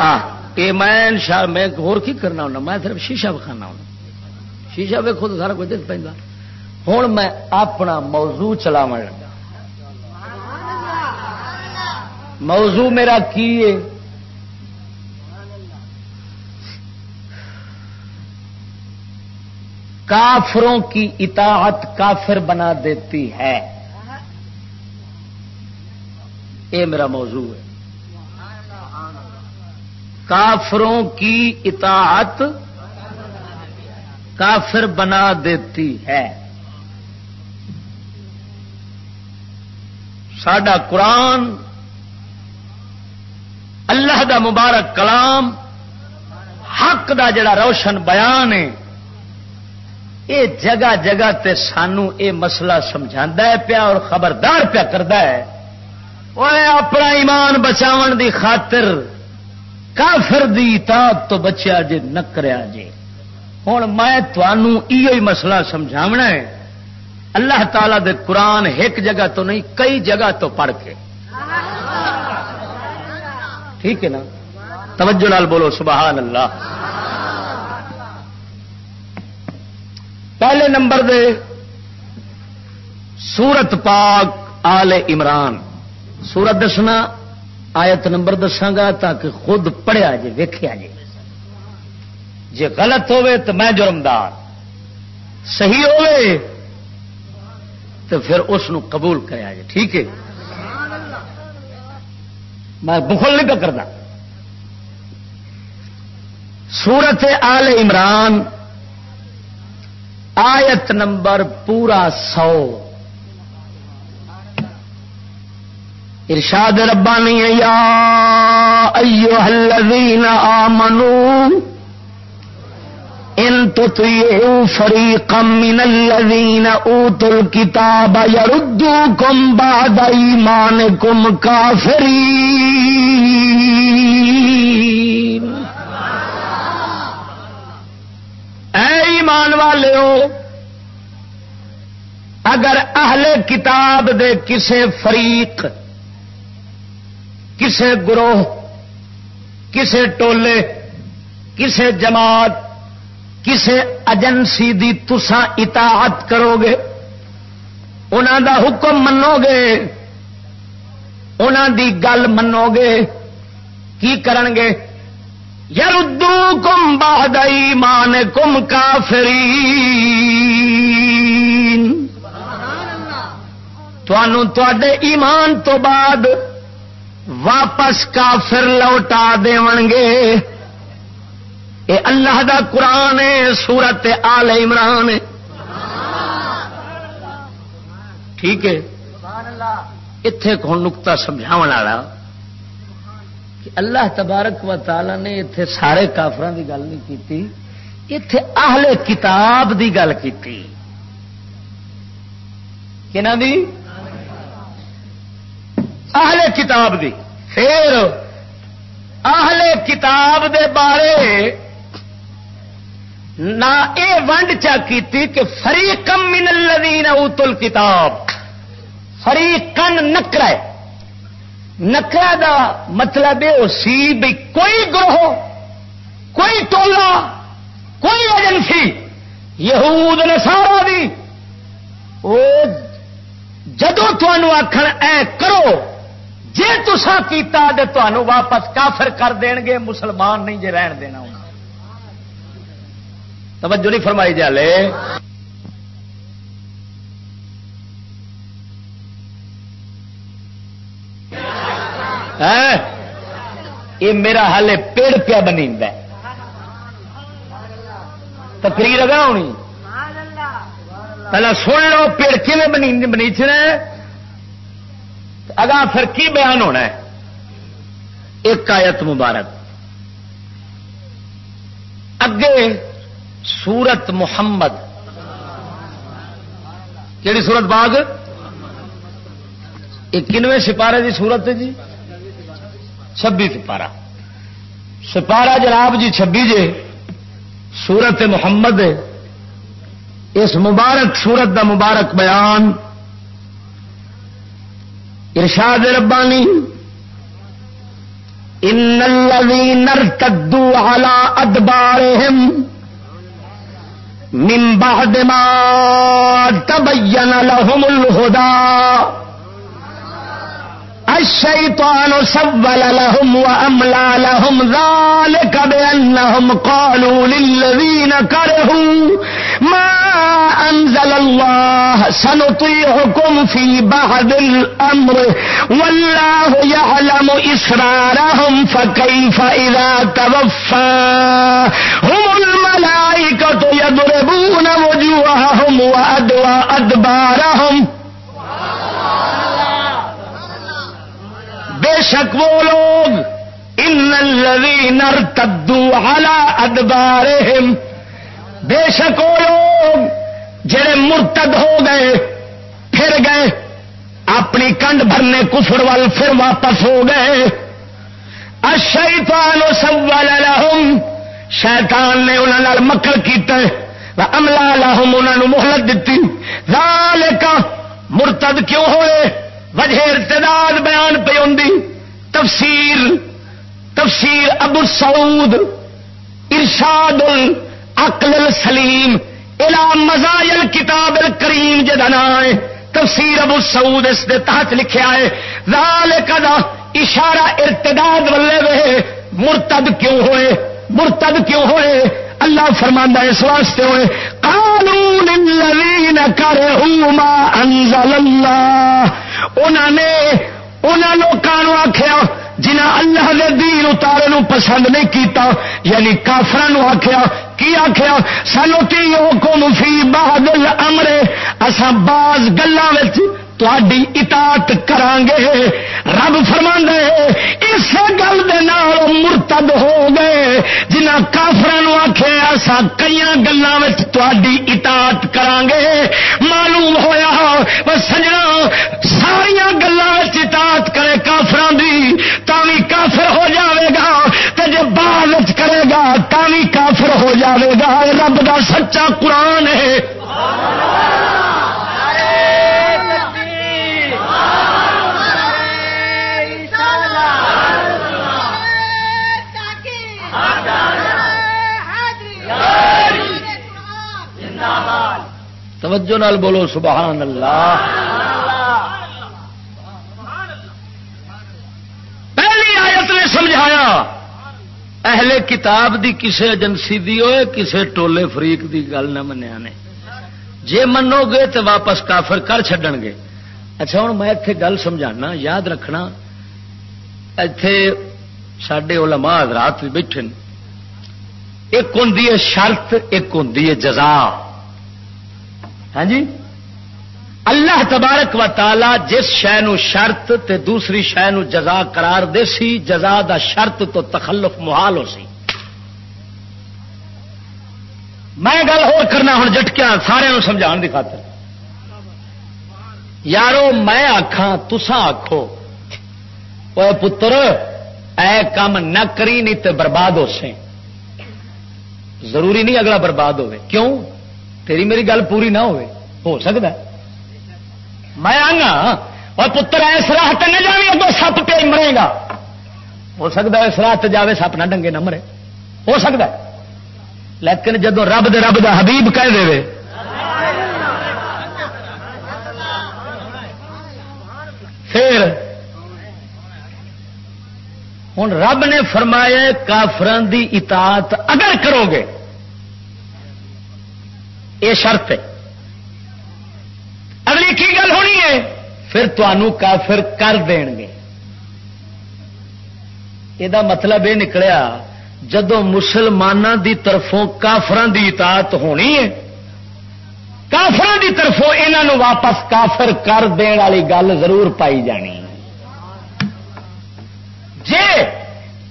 ہاں یہ میں میں کی کرنا ہونا؟ میں صرف شیشہ بکھانا ہونا۔ شیشہ ویکو تو سارا کچھ دس پہ ہوں میں اپنا موضوع چلاو لگا۔ موضوع میرا کی ہے؟ کافروں کی اطاعت کافر بنا دیتی ہے۔ یہ میرا موضوع ہے۔ کافروں کی اطاعت کافر بنا دیتی ہے۔ سڈا قرآن اللہ دا مبارک کلام حق دا جڑا روشن بیان ہے۔ یہ جگہ جگہ تے سانو اے مسئلہ سمجھا ہے پیا اور خبردار پیا کرتا ہے۔ وہ اپنا ایمان بچاؤ دی خاطر کافر دی اطاعت تو بچیا جے نہ کریا جے۔ ہوں میں تھی مسئلہ سمجھاونا ہے۔ اللہ تعالی دے قرآن ایک جگہ تو نہیں کئی جگہ تو پڑھ کے۔ ٹھیک ہے نا؟ توجہ لال بولو سبحان اللہ۔ پہلے نمبر دے، سورت پاک آل عمران۔ سورت دسنا، آیت نمبر دساگا تاکہ خود پڑھیا جی ویخیا جی جی غلط ہوے تو میں جرمدار۔ صحیح ہوے تو پھر اس قبول کریا جی ٹھیک ہے؟ میں بخل نہیں کرنا سورت آل عمران آیت نمبر پورا سو۔ ارشاد ربانی یا ایوہ الذین آمنوا ان تطیعوا فریقا من الذین اوتوا الكتاب یردوکم بعد ایمانکم کافرین۔ اے ایمان والے ہو، اگر اہل کتاب دے کسے فریق، کسے گروہ، کسے ٹولے، کسے جماعت، کسے ایجنسی دی تسا اطاعت کرو گے انہوں دا حکم منو گے انہوں دی گل منو گے، کی کرن گے؟ یردو کم باد مان کم کافری تے ایمان تو بعد واپس کافر لوٹا دے گے. اے اللہ دا قرآن ہے، سورت آل عمران ٹھیک ہے؟ اتے کون نکتا سمجھا والا؟ کہ اللہ تبارک و تعالی نے اتے سارے کافران کی گل نہیں کی اتے اہل کتاب کی گل کی اہل کتاب دی۔ پھر اہل کتاب دے بارے نہ اے ونڈ چا کی کہ فری کم من الذین اوتل کتاب فری کن نکرے نکرا دا مطلب یہ سی بھی کوئی گروہ، کوئی ٹولا کوئی ایجنسی، یہود نے سارا بھی وہ جدو آخر اے کرو جی تسا کیتا دے تو واپس کافر کر دین گے، مسلمان نہیں جے رہن دینا۔ توجہ نہیں فرمائی جالے یہ میرا حال پیڑ پیا بنی تقریر اگا ہونی؟ پہلے سن لو پیڑ کھے بنیچنا اگا پھر کی بیان ہونا ہے؟ ایک آیت مبارک۔ اگے سورت محمد۔ کہڑی سورت باغ؟ یہ کنویں سپارے کی سورت جی۔ چھبی سپارہ سپارہ جناب جی چھبی جے۔ سورت محمد۔ اس مبارک سورت دا مبارک بیان۔ ارشاد ربانی۔ ان الذين ارتدوا على ادبارهم من بعد ما تبين لهم الهدى الشيطان سول لهم وأملى لهم ذلك بأنهم قالوا للذين كرهوا ما أنزل الله سنطيعكم في بعض الأمر والله يعلم إسرارهم فكيف إذا توفى هم الملائكة يضربون وجوههم وأدوى بے شک وہ لوگ ان نر تدو ہلا ادبار بے شک وہ لوگ جڑے مرتد ہو گئے، پھر گئے، اپنی کنڈ بھرنے کفر وال پھر واپس ہو گئے۔ اشیطان سوال لہم۔ شیطان نے انہوں مکر کیتا املا لہم انہوں نے محلت دیتی ذالکا، مرتد کیوں ہوئے؟ وجہ ارتداد بیان پہ ہوں تفسیر تفسیر ابو سعود، ارشاد العقل السلیم الى مزایل کتاب الکریم جدا نام ہے۔ تفسیر ابو سعود اس دے تحت لکھیا ہے۔ ذالک دا اشارہ ارتداد ولے وے مرتد کیوں ہوئے؟ مرتد کیوں ہوئے؟ اللہ فرماندہ اس واسطے ہوئے۔ قانون الذین کرہو ما انزل اللہ۔ انہوں نے انہوں لوگوں آخیا جنہ اللہ دے دین اتارے نو پسند نہیں کیتا یعنی کافران آخیا کی آخیا سانو تی حکم فی بہادل امرے اصا باز گلوں اطاعت کران گے رب فرما اس گل مرتد ہو گئے۔ جنہ کافر آخے ایسا کئی گلوں تھی اطاعت کران گے معلوم ہوا سجنا ساریا گلوں اطاعت کرے کافران دی تھی کافر ہو جاوے گا۔ تو جب بعد کرے گا تھی کافر ہو جاوے گا۔ رب دا سچا قرآن ہے۔ توجہ نال بولو، سبحان اللہ۔ پہلی آیت نے سمجھایا، اہل کتاب دی کسے ایجنسی دی ہوئے، کسے ٹولے فریق دی گل نہ منیا نے۔ جے منو گے تو واپس کافر کر چڈن گے۔ اچھا ہوں میں اتنے گل سمجھانا، یاد رکھنا اتے سڈے علماء حضرات بھی بیٹھے ایک ہوں شرط، ایک ہوں جزا۔ ہاں جی؟ اللہ تبارک و تعالی جس شہ شرط تے دوسری شہ جزا قرار دے سی، جزا دا شرط تو تخلف محال ہو سی۔ میں گل ہو کرنا ہوں جٹکیا سارے سمجھا کی خاطر۔ یارو، میں آخا تسا آخو پتر، اے کام نہ کری نہیں تے برباد ہو سی ضروری نہیں اگلا برباد ہوئے۔ کیوں؟ تیری میری گل پوری نہ ہوئے۔ ہو سکتا میں آگا اور پتر اس راہ نہ جائے اگو سپ پہ مرے گا۔ ہو سکتا ہے اس راہ جائے سپ نہ ڈنگے نہ مرے۔ ہو سکتا ہے۔ لیکن جدو رب دے رب دا حبیب کہہ دے۔ پھر ہوں رب نے فرمایا کافران دی اطاعت اگر کرو گے یہ شرط ہے۔ اگلی کی گل ہونی ہے؟ پھر تمہوں کافر کر دین گے۔ یہ مطلب یہ نکلیا جدو مسلمانوں دی طرفوں کافران دی اطاعت ہونی ہے کافر دی طرفوں انہوں واپس کافر کر دین والی گل ضرور پائی جانی۔ جے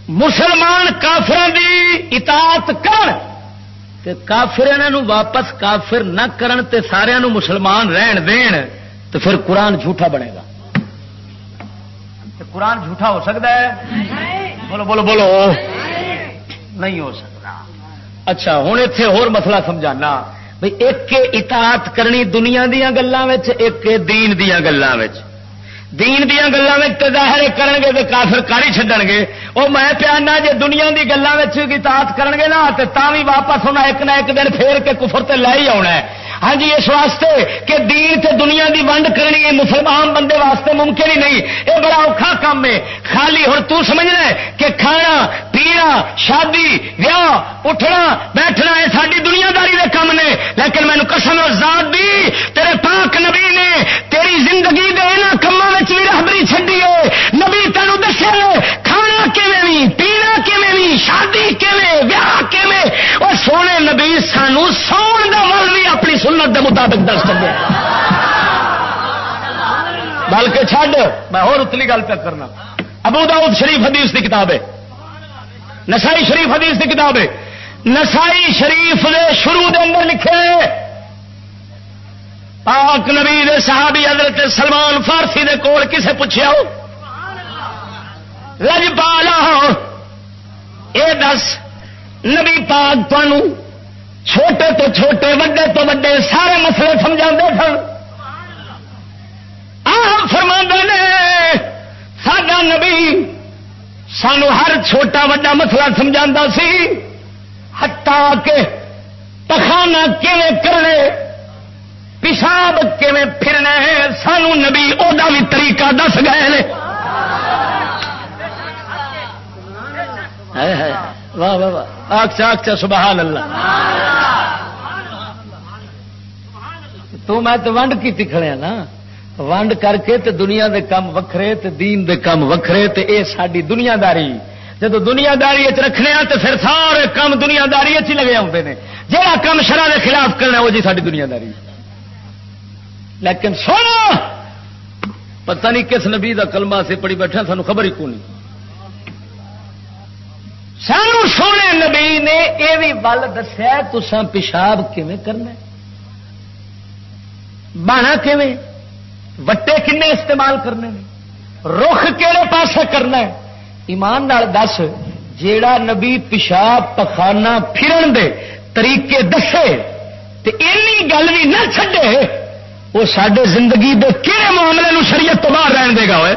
مسلمان کافر دی اطاعت کر تے کافر انہوں واپس کافر نہ کرن تے سارے مسلمان رہن دین، تو پھر قرآن جھوٹا بنے گا۔ قرآن جھوٹا ہو سکتا ہے؟ بولو بولو بولو۔ نہیں ہو سکتا۔ اچھا ہوں اتے ہو مسئلہ سمجھانا۔ بھائی ایک اطاعت کرنی دنیا دیا گلوں ایک دین دیا گلوں دین دیا گلوں میں ظاہر کرن گے تو کافر کر ہی چڈن گے وہ میں پیانا جی دنیا کی گلوں میں تاط کرن گے نا تو بھی واپس ہونا ایک نہ ایک دن پھیر کے کفر تے لے ہی آنا ہے۔ ہاں جی اس واسطے کہ دین تے دنیا دی ونڈ کرنی ہے مسلمان بندے واسطے ممکن ہی نہیں۔ یہ بڑا اوکھا کام ہے۔ خالی ہوں تو سمجھنا ہے کہ کھانا، پینا، شادی، ویاہ، اٹھنا، بیٹھنا یہ ساری دنیا داری کام نے۔ لیکن مینو قسم ذات دی، تیرے پاک نبی نے تیری زندگی دے کاموں میں بھی رہبری چڈی ہے۔ نبی تینوں دسے کھانا کیویں پینا کیویں بھی شادی کیویں، ویاہ کیویں۔ اور سونے نبی سانو سون کا ول بھی اپنی سنت دے مطابق دس دے بلکہ چھڈ، میں اور اتلی گل پہ کرنا۔ ابو داؤد شریف حدیث کی کتاب ہے۔ نسائی شریف حدیث کی کتاب ہے۔ نسائی شریف دے شروع دے اندر لکھے پاک نبی دے صحابی حضرت سلمان فارسی دے کول کسے پوچھا رج پالا اے دس، نبی پاک تنوع چھوٹے تو چھوٹے، وڈے تو وڈے، سارے مسئلے سمجھا سن۔ آم فرما نے سڈا نبی سانو ہر چھوٹا وڈا مسئلہ سمجھا سی ہٹا کے پخانا کیویں کرنے، پیشاب کیویں پھرنا ہے سانو نبی وہ بھی طریقہ دس گئے واہ واہ واہ۔ آخ چاخ چا سبحان اللہ۔ تو میں تو ونڈ کی تکھڑیا ہاں نا۔ ونڈ کر کے تے دنیا دے کام وکھرے تے دین دے کام وکھرے تے اے ساری دنیا داری جب دنیا داری رکھنے ہاں تو پھر سارے کام دنیا داری چ لگے آتے ہیں جہاں کام شرح کے خلاف کرنا وہ جی ساری دنیا داری لیکن سونا! پتہ نہیں کس نبی کا کلمہ سے پڑی بیٹھا سانو خبر ہی کون سانو سونے نبی نے یہ بھی بل دسیا تسان پیشاب کیون کرنا بانا کیون وٹے کن استعمال کرنے رخ کہڑے پاسے کرنا ہے؟ ایمان نال دس، جیڑا نبی پیشاب پخانا پھرن دے طریقے دسے، تے اینی گل بھی نہ چھڈے، وہ سڈے زندگی دے کہڑے معاملے نو شریعت تو باہر رہن دے گا وہ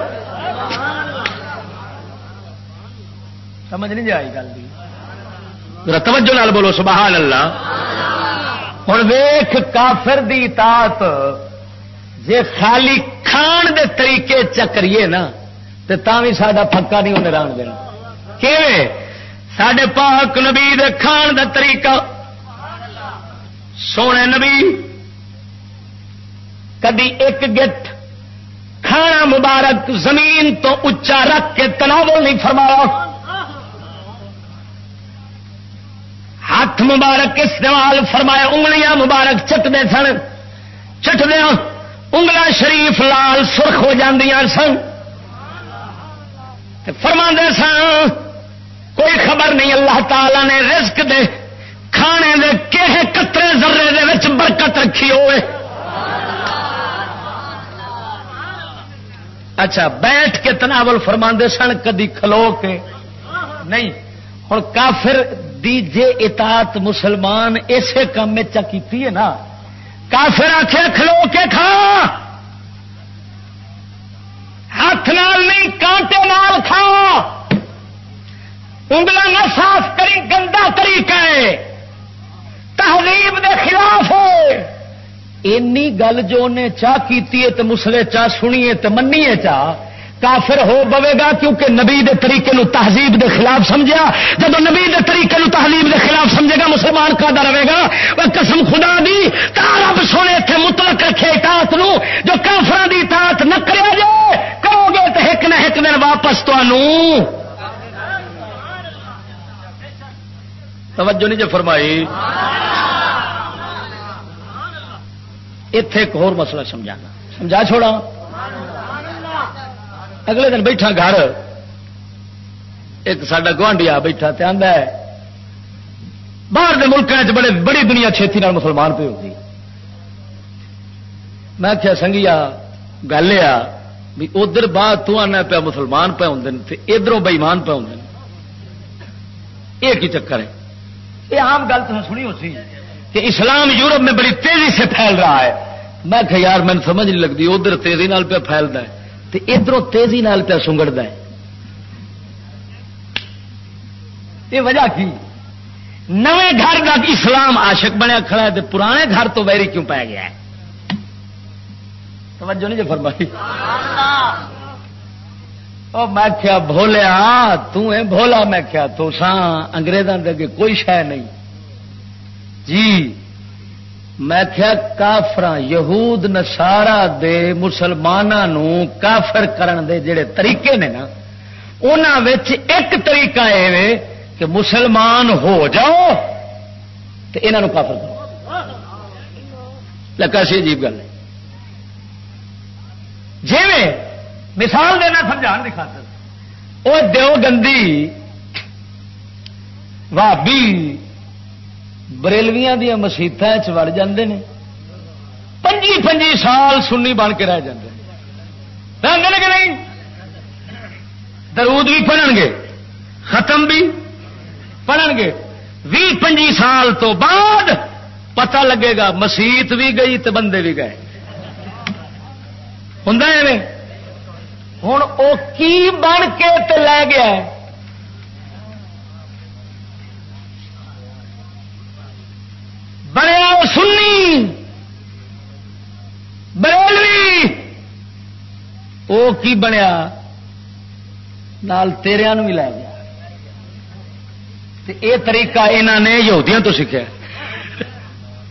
سمجھ نہیں جی آئی گل توجہ نال بولو، سبحان اللہ۔ ہوں ویخ کافر دی اطاعت، جے خالی کھان دے طریقے چکریے نا تو بھی سا پکا نہیں انہیں ران دینا سڈے پاک نبی دے کھان دا طریقہ۔ سونے نبی، کدی ایک گٹ کھانا مبارک زمین تو اچا رکھ کے تناول نہیں فرمایا۔ ہاتھ مبارک استعمال فرمایا، انگلیاں مبارک چٹتے سن۔ چٹدیا ہاں، انگلا شریف لال سرخ ہو سن۔ فرما سن، کوئی خبر نہیں، اللہ تعالی نے رزق دے، کھانے دے کہے کترے ذرے دے وچ برکت رکھی ہوئے۔ اچھا بیٹھ کے تناول فرما سن، کدی کھلو کے۔ نہیں ہوں کافر دی جے اطاعت مسلمان اسے کام میں چکی ہے نا۔ کافر آخر کھلو کے کھا۔ ہاتھ نال نہیں، کانٹے نال کھا۔ انگل نہ صاف کری، گندا طریقہ ہے تہذیب دے خلاف اینی گل جو انہیں چاہ کی مسلے چاہ سنیے تو منیے چاہ۔ کافر ہو بوے گا کیونکہ نبی دے طریقے نو تہذیب دے خلاف سمجھا جب نبی دے طریقے نو تہذیب دے خلاف سمجھے گا، مسلمان کا رہے گا۔ وہ قسم خدا دی رب سونے اتنے مطلق رکھے اطاعت نو، جو کافر دی اطاعت نہ کرے جائے کرو گے تو ایک نہ ایک دن واپس تو توجہ نہیں جو فرمائی؟ اتے ایک اور مسئلہ سمجھانا۔ سمجھا چھوڑا؟ اگلے دن بیٹھا گھر۔ ایک سڈا گوانڈیا بیٹھا تے آدھا ہے۔ باہر کے ملکوں بڑے بڑی دنیا چھتی نال مسلمان پہ ہوتی میں کیا سنگیا، گل بھی ادھر بعد تو آنا پیا مسلمان پہ ہوں ادھر بئیمان پہ ہوں یہ کی چکر ہے؟ یہ عام گل تو سنی ہو سی کہ اسلام یورپ میں بڑی تیزی سے پھیل رہا ہے۔ میں کہ یار مجھے سمجھ نہیں لگتی ادھر تیزی نال پہ پھیلتا ہے۔ ادھر تیزی نال پہ سنگڑتا ہے۔ یہ وجہ کی؟ نویں گھر کا اسلام عاشق بنیا کھڑا ہے پرانے گھر تو ویری کیوں پی گیا ہے؟ توجہ نہیں جو فرمائی۔ میں کیا بولیا بولا میں کیا تو انگریزوں کے اگے کوئی شہ نہیں۔ جی۔ میں کیا کافر یہود نسارا دے مسلمانوں کافر کرن دے جڑے طریقے نے نا انہوں ایک طریقہ یہ کہ مسلمان ہو جاؤ تو یہاں کافر کرو۔ لگا سی عجیب گل ہے۔ جی مثال دینا سمجھان کی خاطر وہ دیو گندی بھابی بریلویاں دیا مسیطا وڑ جاندے نے۔ پنجی پنجی سال سنی بن کے رہ جاندے کہ نہیں۔ درود بھی پڑھن گے، ختم بھی پڑھن گے۔ بھی پنجی سال تو بعد پتہ لگے گا مسیت بھی گئی تو بندے بھی گئے۔ ہوں ہوں وہ کی بن کے تے لے گیا بنیا سنی، بریلوی وہ کی بنیا؟ نال تیریا بھی لے گیا۔ یہ طریقہ یہاں نے یہودیاں تو سیکھا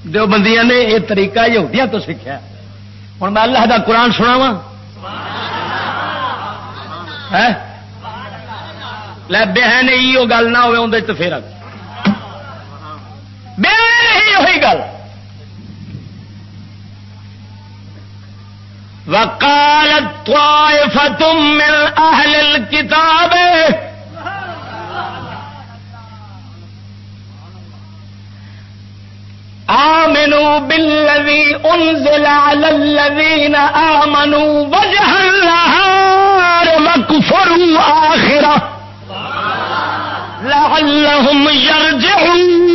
دو بندیاں نے یہ طریقہ یہودیاں تو سیکھا ہوں میں اللہ کا قرآن سنا وا بہن یہ گل نہ ہوئے اندر تو پھر وہی گل وکالت فتم من اہل الكتاب. آمنوا بالذي أنزل على الذين آمنوا وجه النهار وكفروا آخرة. لعلهم يرجعون.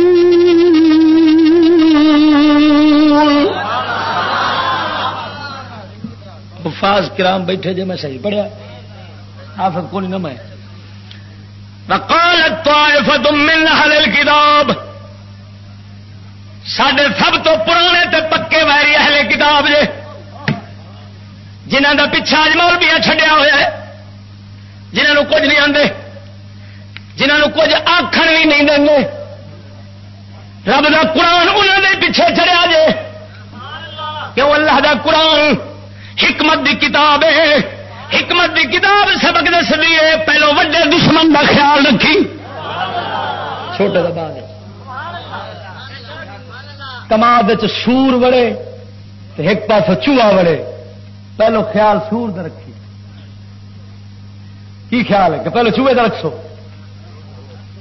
حفاظ کرام بیٹھے جی میں صحیح پڑھیا۔ حافظ کون نہ میں۔ وقالت طائفة من أهل الكتاب۔ سڈے سب تو پرانے تے پکے ویری اہل کتاب جے۔ جنہ کا پچھا اجمال بھی چڈیا ہوا ہے۔ جنہوں کچھ نہیں آتے جنہوں کچھ آخر بھی نہیں دیں گے رب کا قرآن انہوں نے پیچھے چڑیا جے۔ کیوں اللہ دا قرآن حکمت دی کتاب ہے حکمت دی کتاب سبق دس ہے پہلو وڈے دشمن کا خیال رکھی۔ چھوٹے بعد۔ کماد سور وڑے ایک پاس چوہا وڑے۔ پہلو خیال سور د رکھی۔ کی خیال ہے کہ پہلو چوہے کا رکھو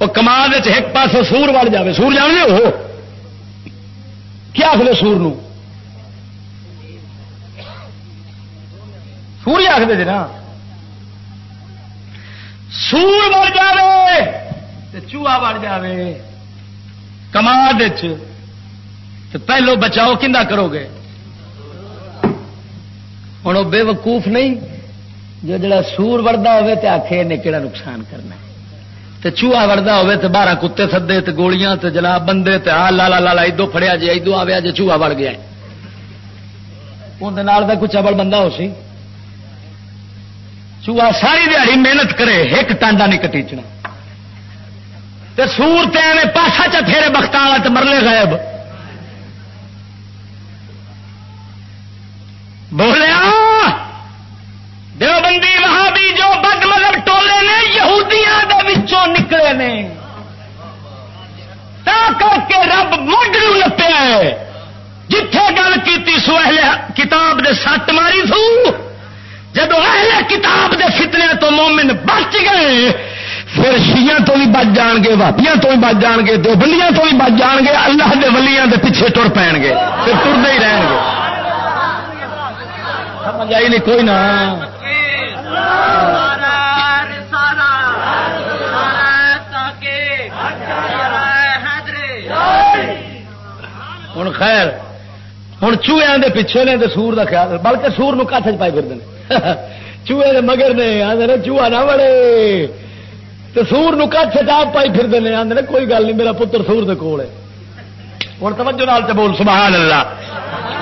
وہ کماد ایک پاس سور وڑ جائے سور جان ہو۔ کیا آخر سور نو؟ سور ہی آخر جی نا۔ سور مر جائے چوہا وڑ جائے کماد پہلو بچاؤ کھا کرو گے۔ ہوں وہ بے وقوف نہیں۔ جو جڑا سور وڑتا ہوے تو آخے نے کہڑا نقصان کرنا تو چوہا وڑتا ہوے تو بارہ کتے سدے تو گولیاں تو جناب بندے تو آ لالا لالا ادو فڑیا جی ادو آیا جی چوہا وڑ گیا اندر کوئی چبل بندہ ہو سی۔ سوا ساری دیہی محنت کرے، ایک ٹانڈا نہیں کٹیچنا۔ تے سور تے ایویں پاسا چا پھیرے مرلے غائب۔ بولیا دیوبندی وہابی جو بد مذہب ٹولے نے، یہودیاں دے وچوں نکلے نے۔ تا کر کے رب مڈ نو نپیا ہے۔ جتھے گل کی سو اہل کتاب دے سٹ ماری سو جب اہل کتاب دے فتنے تو مومن بچ گئے، پھر شیاں تو بھی بچ جان گے واپیاں تو بھی بچ جان گے دو بلیاں تو بھی بچ جان گے، اللہ دے ولیاں دے پیچھے ٹر پے گے، پھر ٹرتے ہی رہن گے۔ سمجھ آئی نہیں کوئی نہ ہوں خیر ہوں چوہے کے پیچھے نے سور کا خیال، بلکہ سور نو کھ پائی پھر چوہے مگر نے آدھے چوہا نہ بڑے تو سور نو کچھ آپ پائی پھر دے آدھے کوئی گل نہیں میرا پتر سور دے کول ہے ہوں توجہ نال تو بول سبحان اللہ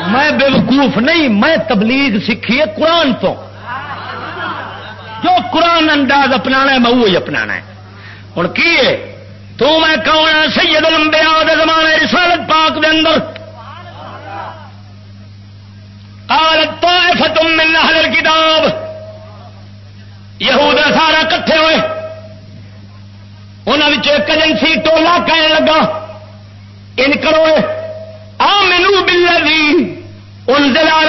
میں بے وقوف نہیں میں تبلیغ سیکھی ہے قرآن تو جو قرآن انداز اپنا ہے میں وہی اپنا ہے ہوں کی ہے تو میں کون سید لمبیا زمانے رسالت پاک دے اندر قالت طائفة من اہل الكتاب. یہود سارا کٹھے ہوئے. انہوں ایک ایجنسی ٹولا کہنے لگا، ان کرو آ مینو بلری ان دلال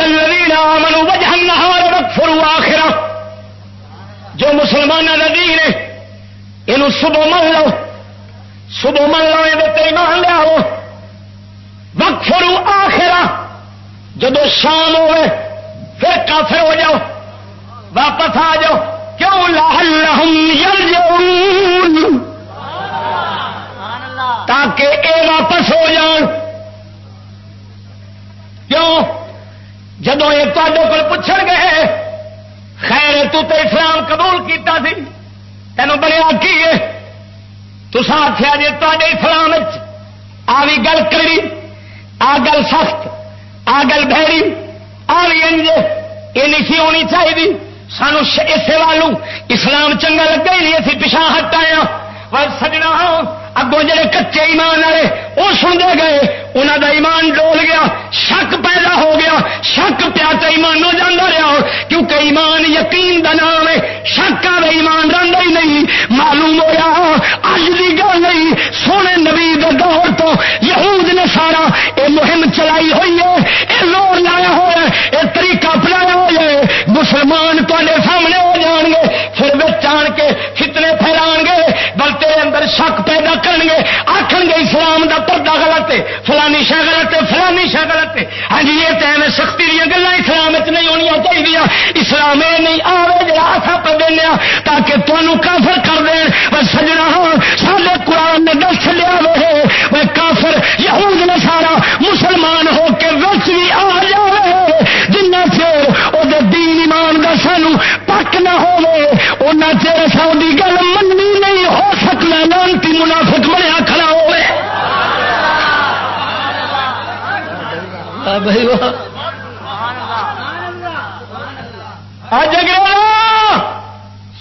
منو وجہ نہار وقفر آخرا جو مسلمانوں کا دین ہے یہ صبح من لو، صبح من لو یہ ایمان لیا وقفر آخرا جب شام ہوئے، پھر کافر ہو جاؤ، واپس آ جاؤ، کیوں تاکہ اے واپس ہو جان۔ کیوں؟ جدو یہ تے کو پوچھ گئے، خیر، تو تے اسلام قبول کیتا سی تینوں بڑے کی ہے۔ آخیا جی تے اسلام آ بھی گل کری آ گل سخت۔ آ گل بہری آ انج، یہ نہیں ہونی چاہیے سانو اسے والوں اسلام چنگا لگا ہی نہیں، اسی پچھا ہٹ آیا سجنا ہاں۔ اگوں جڑے کچے ایمان والے، وہ سنتے گئے انہوں دا ایمان ڈول گیا، شک پیدا ہو گیا، شک پیا تو ایمان ہو جانا رہا کیونکہ ایمان یقین دا نام ہے، شک والے ایمان رنگ ہی نہیں، معلوم ہوا اج کی گل نہیں، سونے نبی دور تو یہود نے سارا یہ مہم چلائی ہوئی ہے، یہ لوڑ لایا ہوا ہے، یہ طریقہ اپنایا ہوا ہے، مسلمان تے سامنے ہو جان گے، پھر بچ آن کے شک پیدا کریں گے آخر گے اسلام دا پردہ غلط ہے فلانی شہ غلط ہے فلانی شہ غلط ہے ہاں جی یہ تو سختی دیا گلا اسلام نہیں ہونی چاہیے اسلام یہ نہیں آئے جا آسا پہ دینا تاکہ تمہوں کافر کر دین۔ وہ سجنا ہاں سارے قرآن نے دس لیا وہ وہ کافر یہود نے سارا مسلمان ہو کے وچ بھی آ جائے دین ایمان کا سانو پک نہ ہو چیر ساری گل مننی نہیں ہو سکنا لانتی منافق بنیا کھڑا ہوئے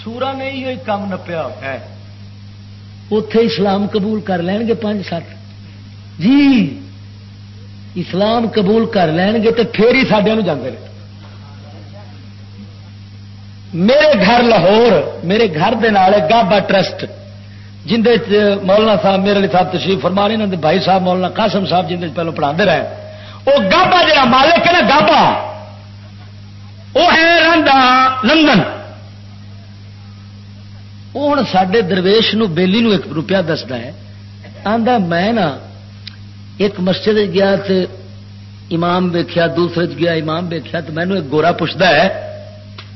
سورا نے یہ کام نپیا۔ اتے اسلام قبول کر لین گے پانچ سات۔ جی اسلام قبول کر لین گے تو پھر ہی سڈیا جانے میرے گھر لاہور، میرے گھر دے گابا ٹرسٹ، جن مولانا صاحب میرے لیے صاحب تشریف فرما رہے بھائی صاحب مولانا قاسم صاحب جن پہلو پڑھا رہے وہ گابا جا مالک ہے نا، گابا، وہ ہے رندا لندن۔ وہ ہوں سڈے درویش نو، بیلی نو ایک روپیہ دستا ہے۔ آدھا میں نا، ایک مسجد گیا تو امام ویخیا دوسرے گیا امام ویخیا تو مینو ایک گورا پوچھتا ہے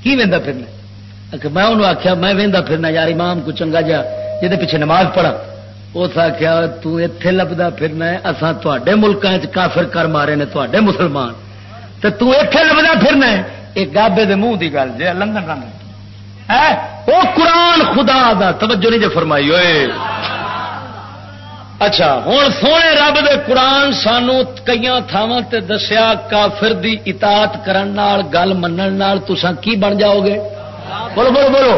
کی وہدا پھرنا میں انہوں آخیا میں وہدا پھرنا، یار امام کو چنگا جا جی پیچھے نماز پڑھا۔ اس آخیا تے لبدا پھرنا ہے اصا تے ملکوں کافر کر مارے نے تے مسلمان۔ تو تے لبدا پھرنا ہے۔ یہ گابے دے منہ کی گل جی لندن رنگ۔ وہ قرآن خدا دا، توجہ نہیں جو فرمائی ہوئے اچھا ہوں سونے رب دے قرآن سانو کئی تھاواں تے دسیا کافر دی اطاعت کرن نال، گل منن نال تساں کی بن جاؤ گے بولو بولو بولو۔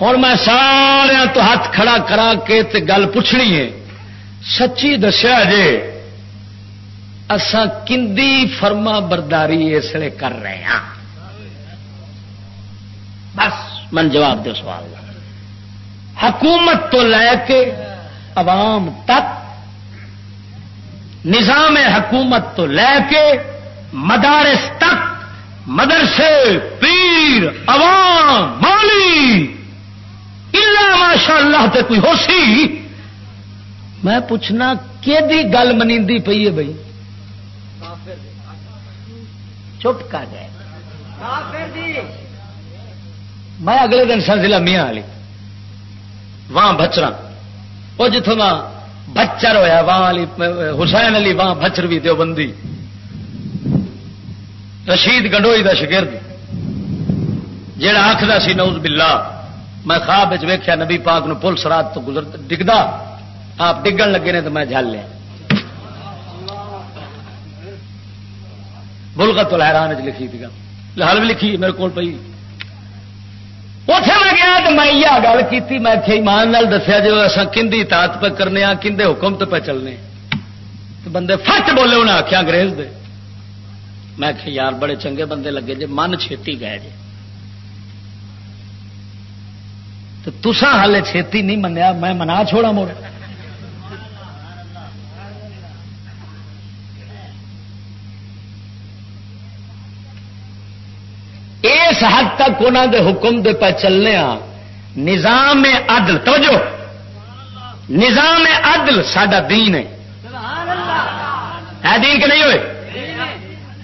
ہوں میں سارا تو ہاتھ کھڑا کرا کے تے گل پوچھنی ہے۔ سچی دسیا جے، اساں کندی فرما برداری اس لیے کر رہے ہیں بس، من جواب دو سوال۔ حکومت تو لے کے عوام تک نظام حکومت تو لے کے مدارس تک مدرسے، پیر، عوام مالی اللہ ماشاء اللہ تے کوئی ہو سی میں پوچھنا کہ گل منی پی ہے بھائی چپ کر گئے میں اگلے دن سن ضلع میاں والی وہاں بچرا وہ جتوں بچر ہوا وہاں حسین علی وہاں بچر بھی دو بندی رشید گنڈوئی کا شگرد جہا آخر سی نوز بلا میں خواب ویخیا نبی پاک نو پولیس رات تو گزر ڈگتا آپ ڈگن لگے نے تو میں جل لیا بلغت الحران لکھی تھی حل بھی لکھی میرے کو پی اتے میں گیا تو میں یہ گل کی میں ایمان دسیا، جو اصا کھی تات پہ کرنے کھے حکم تو پہ چلنے تو بندے فٹ بولے انہیں آخیا انگریز دے۔ میں کہ یار، بڑے چنگے بندے لگے جی من چھیتی گئے جی تو تسا ہالے چھیتی نہیں منیا، میں منا چھوڑا موڑ اس حد تک انہوں دے حکم دے پہ چلنے ہاں نظام عدل، توجہ۔ نظام عدل سڈا دین ہے۔ دین کے نہیں ہوئے؟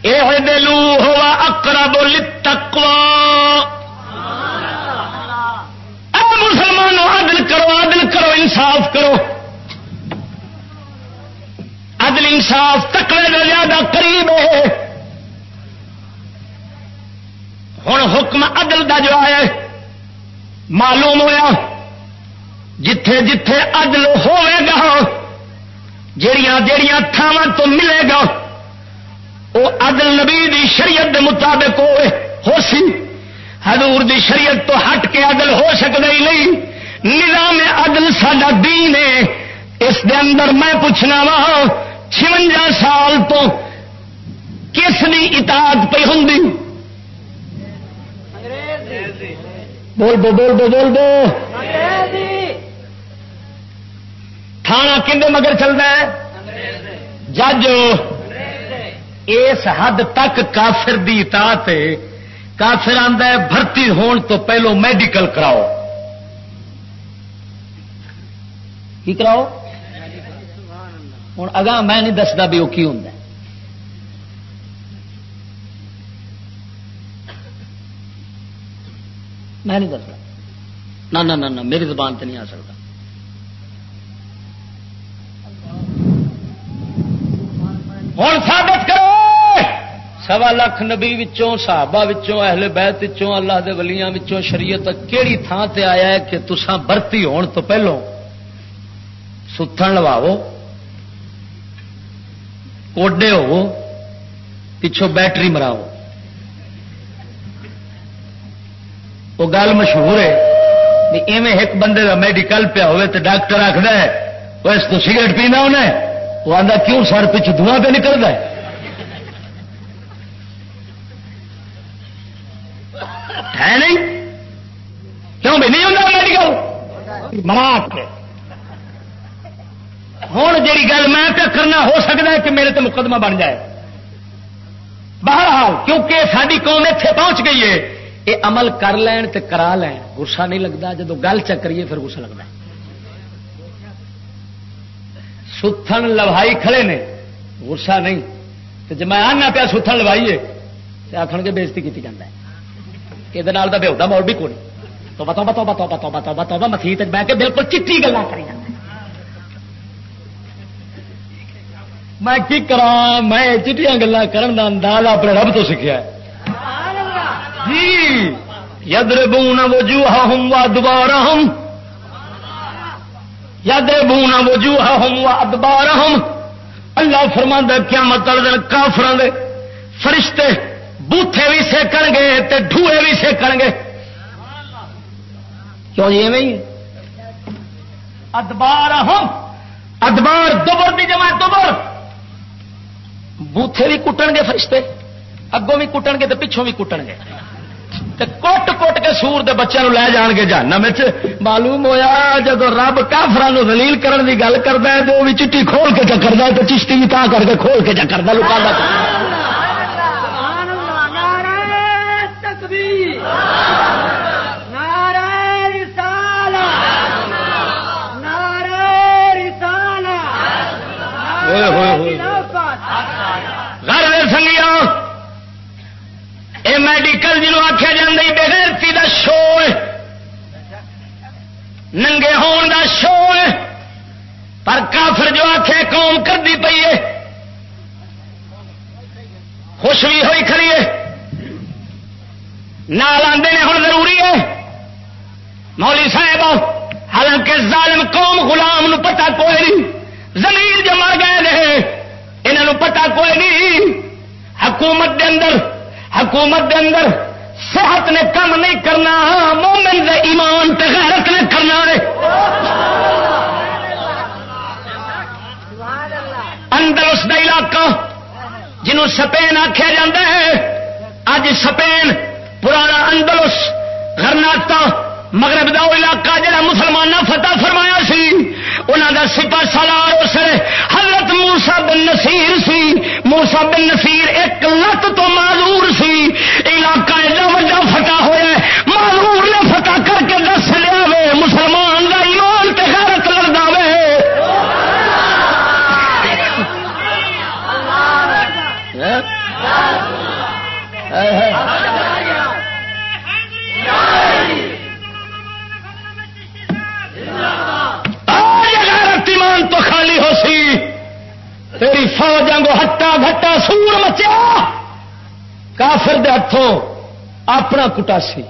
یہ دلو ہوا اکرا بولی مسلمانوں، عدل کرو عدل کرو، انصاف کرو۔ عدل، انصاف تکڑے زیادہ قریب ہے۔ ہوں حکم عدل دا جو ہے، معلوم ہوا جتھے جتھے عدل ہوئے گا جڑیاں جڑیاں تھاواں تو ملے گا وہ عدل نبی دی شریعت دے مطابق ہوئے، ہو سی۔ حضور دی شریعت تو ہٹ کے عدل ہو سکتا ہی نہیں۔ نظام عدل سڈا دین ہے۔ اس دے اندر میں پوچھنا وا چونجا سال تو کس کی اطاعت پہ ہوں بول دو بول دو بول دو۔ تھانا کھے مگر چلتا ہے؟ جج۔ اس حد تک کافر دی اطاعت کافر آتا ہے بھرتی ہون تو پہلو میڈیکل کراؤ۔ کی کراؤ؟ ہوں اگاں میں نہیں دستا بھی وہ کی ہوں میں نہیں دستا نہ نہ میری زبان تو نہیں آ سکتا۔ ہوں ثابت کرو، سوا لاکھ نبی وچوں، صحابہ وچوں، اہل بیت وچوں، اللہ دے ولیاں وچوں شریعت کیڑی تھان تے آیا ہے کہ تسان برتی ہون تو پہلو ستھن لواو کوڈے ہو پچھوں بیٹری مراؤ۔ وہ گل مشہور ہے ایویں ایک بندے کا میڈیکل پیا ہوئے تو ڈاکٹر آخر ہے، وہ اس کو سگریٹ پینا انہیں وہ آتا کیوں سر پچھو دھواں پہ نکلتا ہے؟ ہے نہیں؟ کیوں بھی نہیں ہوتا میڈیکل؟ ہوں جی گل میں کرنا ہو سکتا ہے کہ میرے تو مقدمہ بن جائے۔ بہرحال کیونکہ ساری قوم اتنے پہنچ گئی ہے یہ عمل کر لین تے کرا لین۔ گسا نہیں لگتا جب گل چکریے پھر گسا لگتا ستھن لوائی کھڑے نے گسا نہیں۔ تو جب میں آنا پیا ستھن لوائیے تو آخر کے بےزتی کی جاتا ہے۔ یہ بے مول بھی کون تو بتاؤ بتاؤ بتاؤ بتاؤ بتاؤ بتاؤ مسیح بہ کے بالکل چیٹی گلا کری جاتا میں کی کرا میں چیٹیاں گلا کرن دا انداز اپنے رب تو سیکھا جی یدر بون وجوہ ہوں و دوبار ہوں یدر بون وجوہ ہوں و ادبار ہوں اللہ فرما کیا مطلب کافر دے فرشتے بوتھے بھی سیکن گے تے ڈھوئے بھی سیکن گے۔ کیوں جی میں ادبار ہوں ادبار دوبر دی جمع دوبر بوتھے بھی کٹن گے فرشتے، اگوں بھی کٹن گے تو پچھوں بھی کٹن گے۔ کٹ کٹ کے سور دے بچوں لے جان گے جہنم معلوم ہویا جب رب کافران دلیل کرن دی گل کرتا ہے تو وہ بھی چٹی کھول کے چکر ہے تو چشتی بھی تاہ کر کے کھول کے چکر دا۔ لکا دا غیر سنگیاں یہ میڈیکل جنوب آخیا جا بےغیرتی کا شور۔ ننگے ہون کا شور۔ پر کافر جو آخے قوم کرتی پی ہے۔ خوش بھی ہوئی کھڑی نال آدھے نے ہوں ضروری ہے۔ مولی صاحب، حالانکہ ظالم قوم غلام نو پتا کوئی نہیں۔ زمین جو مر گئے رہے انہوں پتا کوئی نہیں۔ حکومت دے اندر حکومت دے اندر صحت نے کم نہیں کرنا، مومن دے ایمان تے غیرت نے کرنا ہے۔ اندر اس کا علاقہ جنہوں سپین آخیا جا ہے اج سپین پرانا اندلس گرناتا مغرب دا علاقہ جڑا مسلمان فتح فرمایا سی۔ انہوں دا سپا سالار اس حضرت موسا بن نصیر سی۔ موسا بن نصیر ایک لت تو معذور سی۔ علاقہ ایڈا وا فتح ہوا معذور نے فتح کر کے دس لیا وے۔ مسلمان کا ایمان تے غیرت لگتا وے۔ ایمان تو خالی ہو سی۔ تیری فوجوں کو ہٹا گٹا سور مچیا۔ کافر دے ہاتھوں اپنا کٹا سی۔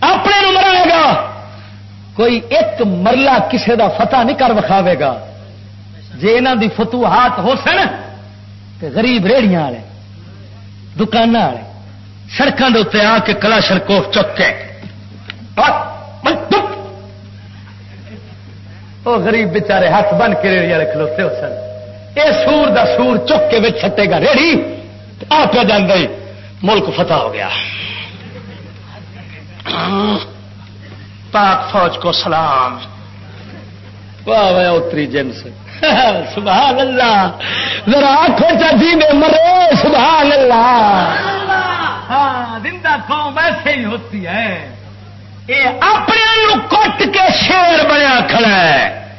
اپنے نو مرائے گا۔ کوئی ایک مرلہ کسے دا فتح نہیں کر وکھاوے گا۔ جی یہاں دی فتوحات ہو سن تو غریب ریڑیاں والے دکان والے سڑکوں کے اتنے آ کے کلا شرکو چکے وہ غریب بچارے ہاتھ بن کے ریڑی والے کھلوتے ہو سن۔ یہ سور دا سور چک کے چھٹے گا ریڑی آ پہ جانا ملک فتح ہو گیا۔ پاک فوج کو سلام۔ واہ واہ اتری جنس۔ سبحان اللہ۔ ذرا آنکھوں چاچی میں مرے سبحان اللہ۔ ہاں زندہ قوم ایسے ہی ہوتی ہے۔ یہ اپنے کٹ کے شیر بنیا کھڑا ہے۔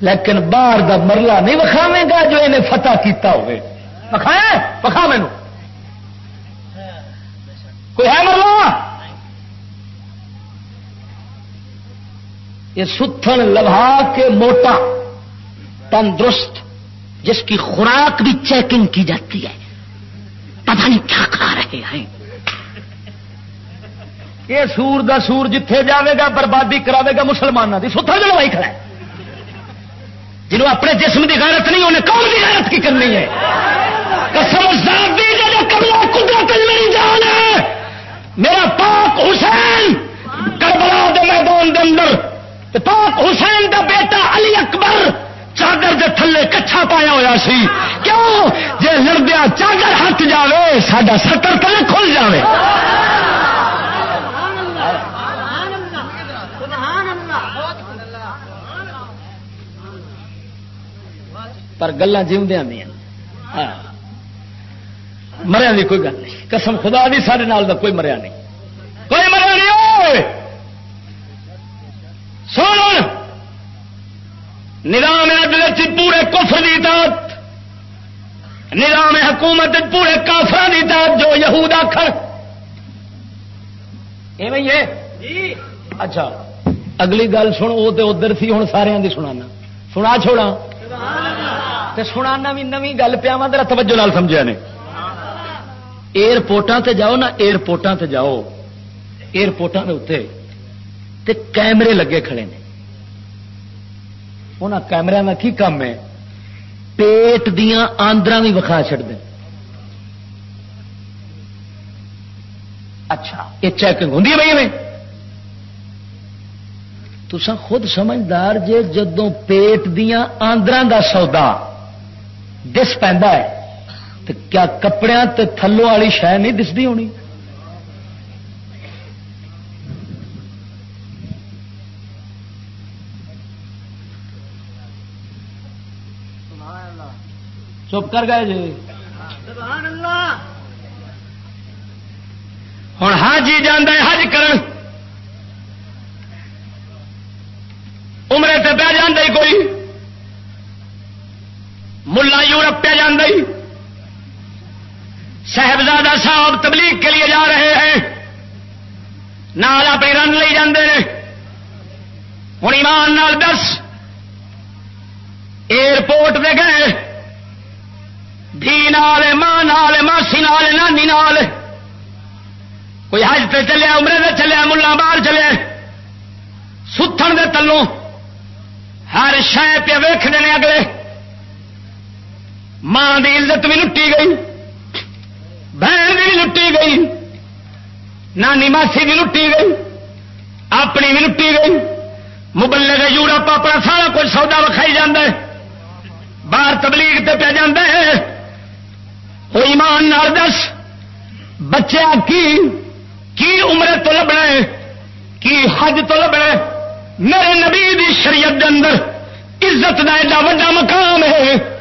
لیکن باہر دا مرلہ نہیں وکھاوے گا جو انہیں فتح کیتا ہوئے۔ وکھایا وکھا مینو کوئی ہے مرلہ؟ یہ ستھن لبا کے موٹا، تندرست، جس کی خوراک بھی چیکنگ کی جاتی ہے۔ پتہ نہیں کیا کھا رہے ہیں۔ یہ سور دا سور جتھے جاوے گا، بربادی کراوے گا مسلمانوں کی ستھر جلوائی کھڑا ہے۔ جنہوں اپنے جسم کی غیرت نہیں، انہیں کون کی غیرت کی کرنی ہے۔ قسم قدرت میری جان ہے۔ میرا پاک حسین کربلا دے میدان دے اندر۔ پاک حسین دا بیٹا علی اکبر چادر دے تھلے کچھا پایا ہوا سی۔ کیوں؟ جی لڑدیا چادر ہٹ جاوے، ساڈا سٹر تلے کھل جاوے۔ پر گلا جیوندیا نہیں ہاں۔ مریا دی کوئی گل نہیں۔ قسم خدا بھی سارے نال دا کوئی مریا نہیں۔ کوئی مریا نہیں سن نظام عدل پورے کفر دی اطاعت نظام حکومت پورے کافر دی اطاعت جو یہود آخر جی۔ اچھا۔ اگلی گل سن وہ تو ادھر سی ہوں سارے دی سنانا۔ سنا چھوڑا سنا بھی نوی گل پیا وا توجہ لال سمجھا نے۔ ایئرپورٹوں تے جاؤ نا ایئرپورٹوں تے جاؤ۔ ایئرپورٹوں کے اتنے کیمرے لگے کھڑے نے۔ ان کیمرے کا کی کام ہے؟ پیٹ دیا آندرا بھی وکھا چڑ دیں اچھا یہ چیکنگ ہوں بھائی میں تسا خود سمجھدار جے جدوں پیٹ دیا آندرا دا سودا دس پہ تو کیا کپڑے تے تھلو والی شہ نہیں دستی ہونی؟ چپ کر گئے جی۔ ہوں حج ہی جانا حج کر عمرے تے پہ جانا کوئی۔ ملا یورپ پہ جان گئی۔ صاحبزادہ صاحب تبلیغ کے لیے جا رہے ہیں۔ نال اپنی رن لے جاندے ہیں ہوں ایمان نال دس۔ ایئرپورٹ پہ گئے۔ دھی نال، ماں نال، ماسی نال، نانی نال۔ کوئی حج پہ چلے امرے دے چلے ملا باہر چلے ستن دے تلوں ہر شہ پہ ویخ اگلے۔ ماں کی عزت بھی لٹی گئی، بہن بھی لٹی گئی، نانی ماسی بھی لٹی گئی، اپنی بھی لٹی گئی۔ مبلے یورپ اپنا سارا کچھ سودا وکھائی جانا ہے، باہر تبلیغ تے پہ جانا ہے۔ وہ ایمان نال دس، بچے کی کی عمر تو لبنا ہے، کی حج تو لبنا ہے۔ میرے نبی دی شریعت دے اندر عزت کا ایڈا وا مقام ہے۔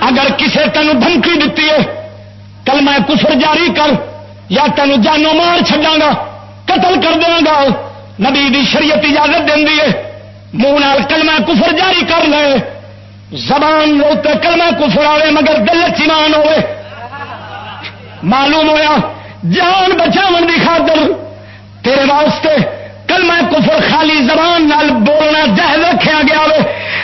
اگر کسے تین دھمکی دیتی ہے، کل میں کفر جاری کر یا تین جانو مار چڈا گا، قتل کر دیا گا، نبی دی شریعت اجازت دینی ہے۔ منہ کل میں کفر جاری کر لے۔ زبان کلمہ کفر آئے مگر دل چمان ہوئے معلوم ہوا جان بچاؤ کی خاطر تیرے واسطے کلمہ کفر خالی زبان نال بولنا جہد رکھا گیا ہوئے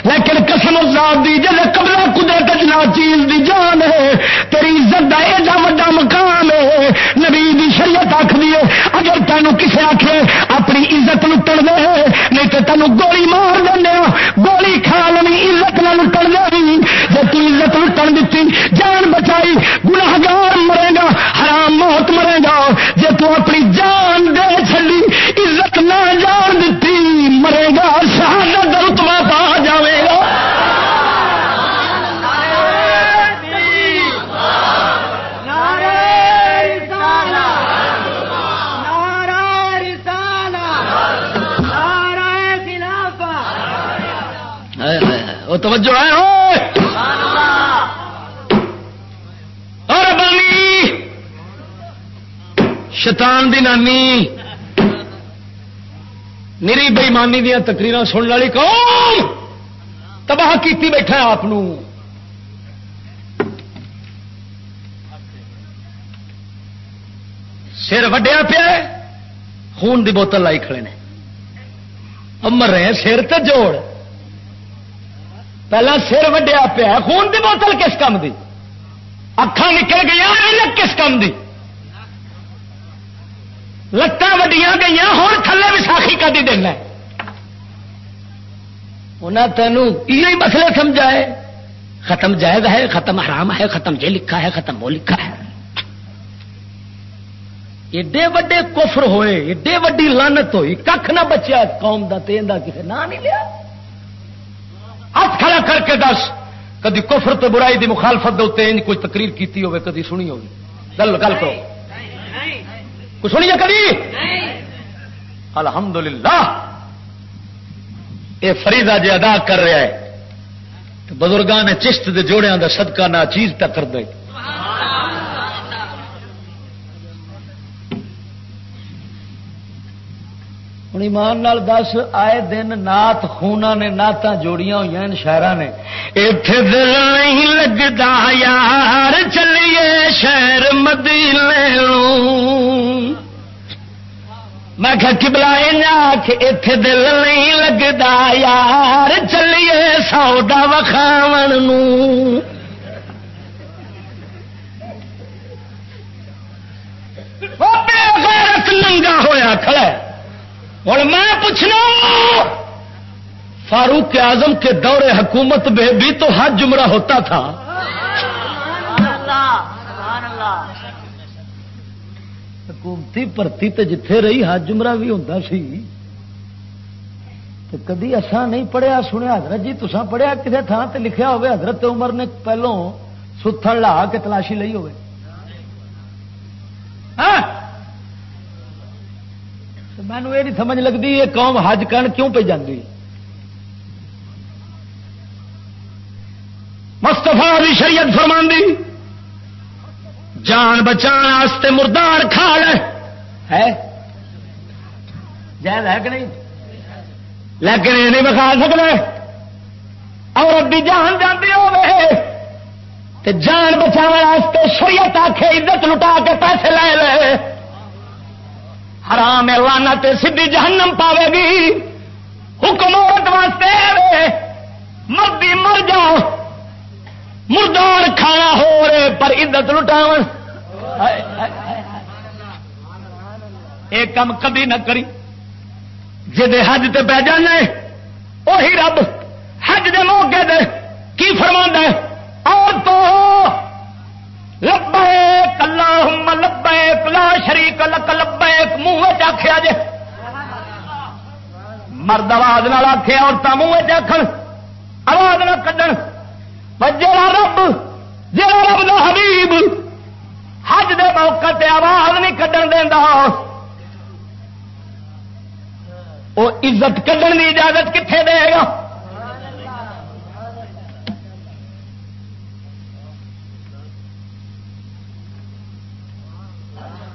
لیکن قسم ذات دی جب قبلہ قدرت جنا چیز دی جان ہے، تیری عزت کا ایڈا وا مقام ہے، نبی دی شریعت آخری ہے، اگر تینوں کسے آخے اپنی عزت لٹن دے نہیں تو تینوں گولی مار دینا ہاں، گولی کھا لینی عزت نہ لٹن دے جب تو عزت لٹن دیتی جان بچائی، گناہگار مرے گا، حرام موت مرے گا۔ جی تو اپنی جان دے چلی عزت نہ جان دیتی مرے گا، شہادت رتبہ پا جائے وہ توجہ ہے اور بانی شیطان دی نانی! نری بےمانی دیا تقریر سننے والی قوم! تباہ کیتی بیٹھا آپ سر وڈیا پیا خون دی بوتل لائی کھڑے نے۔ امر رہے، سر تو جوڑ۔ پہلا سر وڈیا پیا خون دی بوتل کس کام دی؟ اکھان نکل گیا کس کام دی؟ لتان وڈیا گئی ہوں تھلے بھی ساخی کا دینا انہیں تینوں یہ مسئلے سمجھائے، ختم جائز ہے، ختم حرام ہے، ختم یہ لکھا ہے، ختم وہ لکھا ہے۔ ایڈے وڈے کفر ہوئے، ایڈے وڈی لانت ہوئی کھ نہ بچیا، قوم کا تین کا کسی نہ نہیں لیا۔ ہاتھ کھڑا کر کے دس۔ کدی کفر تو برائی دی مخالفت دے کوئی تقریر کیتی ہوئے، کدی سنی ہوگی گل گل کرو۔ کوئی سنی کدی؟ الحمدللہ۔ یہ فریدا جی ادا کر رہا ہے بزرگان نے چشت دے جوڑیاں دا صدقہ نہ چیز تک کر دے۔ ہوں ایمان نال دس، آئے دن نات خونا نے نعت جوڑیاں ہوئی شہر نے۔ اتے دل نہیں لگتا یار، چلیے شہر مدینے میں کبلا آخ اتے دل نہیں لگتا یار، چلیے سودا وکھاو ننگا ہوا کھڑا اور میں پوچھنا فاروق اعظم کے دور حکومت میں بھی تو حج جمرہ ہوتا تھا۔ حکومتی پرتی تو جتھے رہی حج جمرہ بھی ہوتا سی۔ تو کدی اصا نہیں پڑھیا سنیا حضرت جی تسا پڑھیا کسی تھان سے لکھا ہوئے حضرت عمر نے پہلوں ستھڑ لا کے تلاشی لئی ہوئے ہاں؟ مینو یہ نہیں سمجھ لگتی یہ قوم حج کرن کیوں پہ جاتی مستفا بھی شریعت فرماندی، جان بچان مردار کھا لے ہے؟ جائز ہے کہ نہیں؟ لیکن یہ نہیں بکھا سکتے عورت دی جان جاتی تے جان بچا شریعت آخے عزت لٹا کے پیسے لے لے۔ حرام لانا تے سیدھی جہنم پاوے گی۔ حکم عورت واسطے مردی مر جاؤ۔ مردار کھانا ہو رہے، پر عزت لٹاو یہ کام کبھی نہ کری۔ جی حج تے پہ جانے وہی رب حج دے موقع دے۔ کی فرما ہے؟ اور تو لبے کلا لبے کلا شریک لک لبے منہ آخیا جے۔ مرد آواز نہ آخیا عورتیں منہ چکھن آواز نہ کھڈن جا رب جا رب دا حبیب، حج دے موقع تے آواز نہیں کھڈن دینا وہ عزت کھڈن کی اجازت کتنے دے گا؟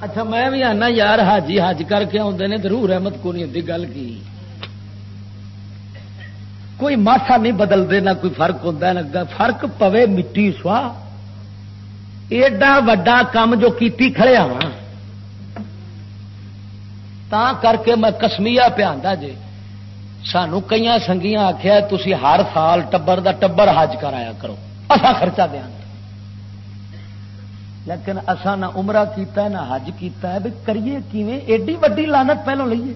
اچھا میں بھی آنا یار، حاجی حج کر کے آدھے نے، ضرور احمد کو نہیں ہوتی گل کی۔ کوئی ماسا نہیں بدلتے نہ کوئی فرق ہوتا نہ فرق پوے مٹی سوا۔ ایڈا وڈا کام جو کیتی کھڑے ہاں تا کر کے میں کسمیا پیا جی سانو کئی سنگیاں آخیا تھی ہر سال ٹبر دا ٹبر حج کرایا کرو۔ اصا خرچہ دیا لیکن اصا نہ عمرہ کیتا ہے، نہ حج کیتا ہے بھی کریے کیویں؟ ایڈی وڈی لانت پہلو لیے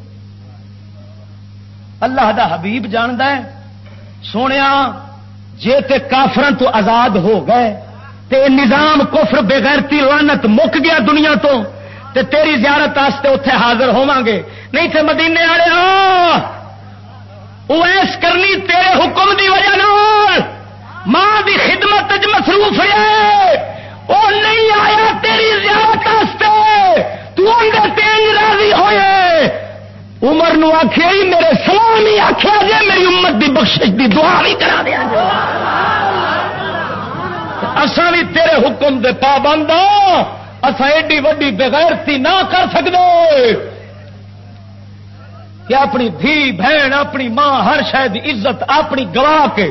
اللہ دا حبیب جاندہ ہے سونے جے تے کافرن تو آزاد ہو گئے، تے نظام کفر بغیرتی لانت مک گیا دنیا تو، تے تیری زیارت آستے اتے حاضر ہوا گے۔ نہیں تے مدینے والے ایس کرنی تیرے حکم دی وجہ ماں دی خدمت مصروف ہے وہ نہیں آیا تیری زیارت تو تیز راضی ہوئے۔ عمر نو آخیا ہی میرے سلام ہی آخیا جی میری امت دی بخش دی دعا بھی کرا دیا اصا بھی تیرے حکم دے پابند ہاں۔ اصا ایڈی وڈی بغیرتی نہ کر سکتے کہ اپنی دھی، بہن، اپنی ماں، ہر شاید عزت، اپنی گوا کے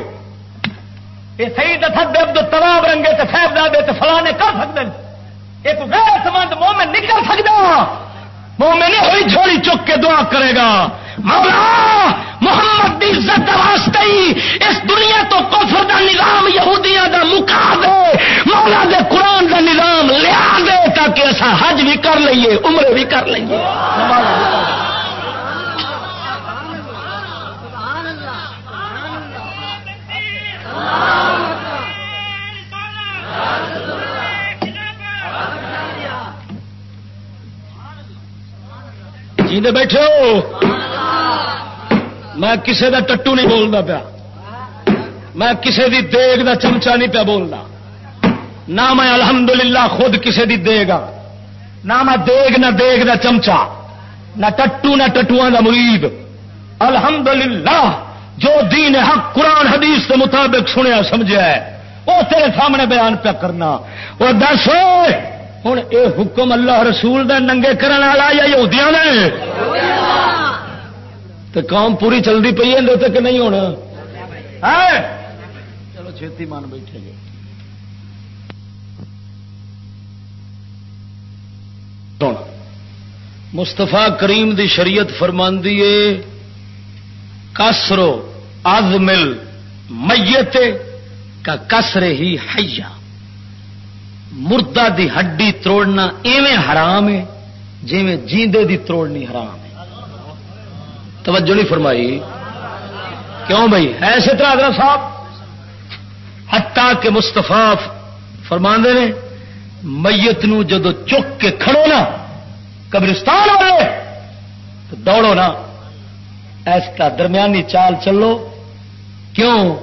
یہ صحیح دسد ابد تلاب رنگے تو صاحبزادے تو فلانے کر سکتے ایک غیرت مند مومن نہیں کر سکتا مومن ہوئی جھوڑی چک کے دعا کرے گا۔ مولا، محمد کی عزت واسطے ہی اس دنیا تو کفر دا نظام، یہودیاں دا مکا دے، مولا دے قرآن دا نظام لیا دے تاکہ ایسا حج بھی کر لئیے عمر بھی کر لئیے۔ جی بیٹھے ہو؟ میں کسے دا ٹٹو نہیں بولتا پیا۔ میں کسے دی دیگ دا چمچا نہیں پیا بولنا نہ میں الحمدللہ خود کسے دی دیگا ہاں۔ نہ میں دیگ، نہ دیگ دا چمچا۔ نہ ٹٹو نہ ٹٹو دا مرید۔ الحمدللہ۔ جو دین حق قرآن حدیث کے مطابق سنیا سمجھا ہے، وہ تیرے سامنے بیان پہ کرنا۔ وہ دس ہوں یہ حکم اللہ رسول دے ننگے کرنے والا یا یہودیاں نے؟ تو قوم پوری چلتی پی ہے کہ نہیں ہونا؟ چلو چھتی مان بیٹھے گے مستفا کریم دی شریعت فرماندی ہے کسرو از مل میت کا کسرے ہی حیا۔ مردہ دی ہڈی توڑنا ایویں حرام ہے جی جیندے دی توڑنی حرام ہے۔ توجہ نہیں فرمائی۔ کیوں بھائی؟ ایسے طرح حضرت صاحب ہٹا کے مستفا فرما نے، میت نو جدو چک کے کھڑو نا، قبرستان والے تو دوڑو نا۔ ایسا درمیانی چال چلو، کیوں؟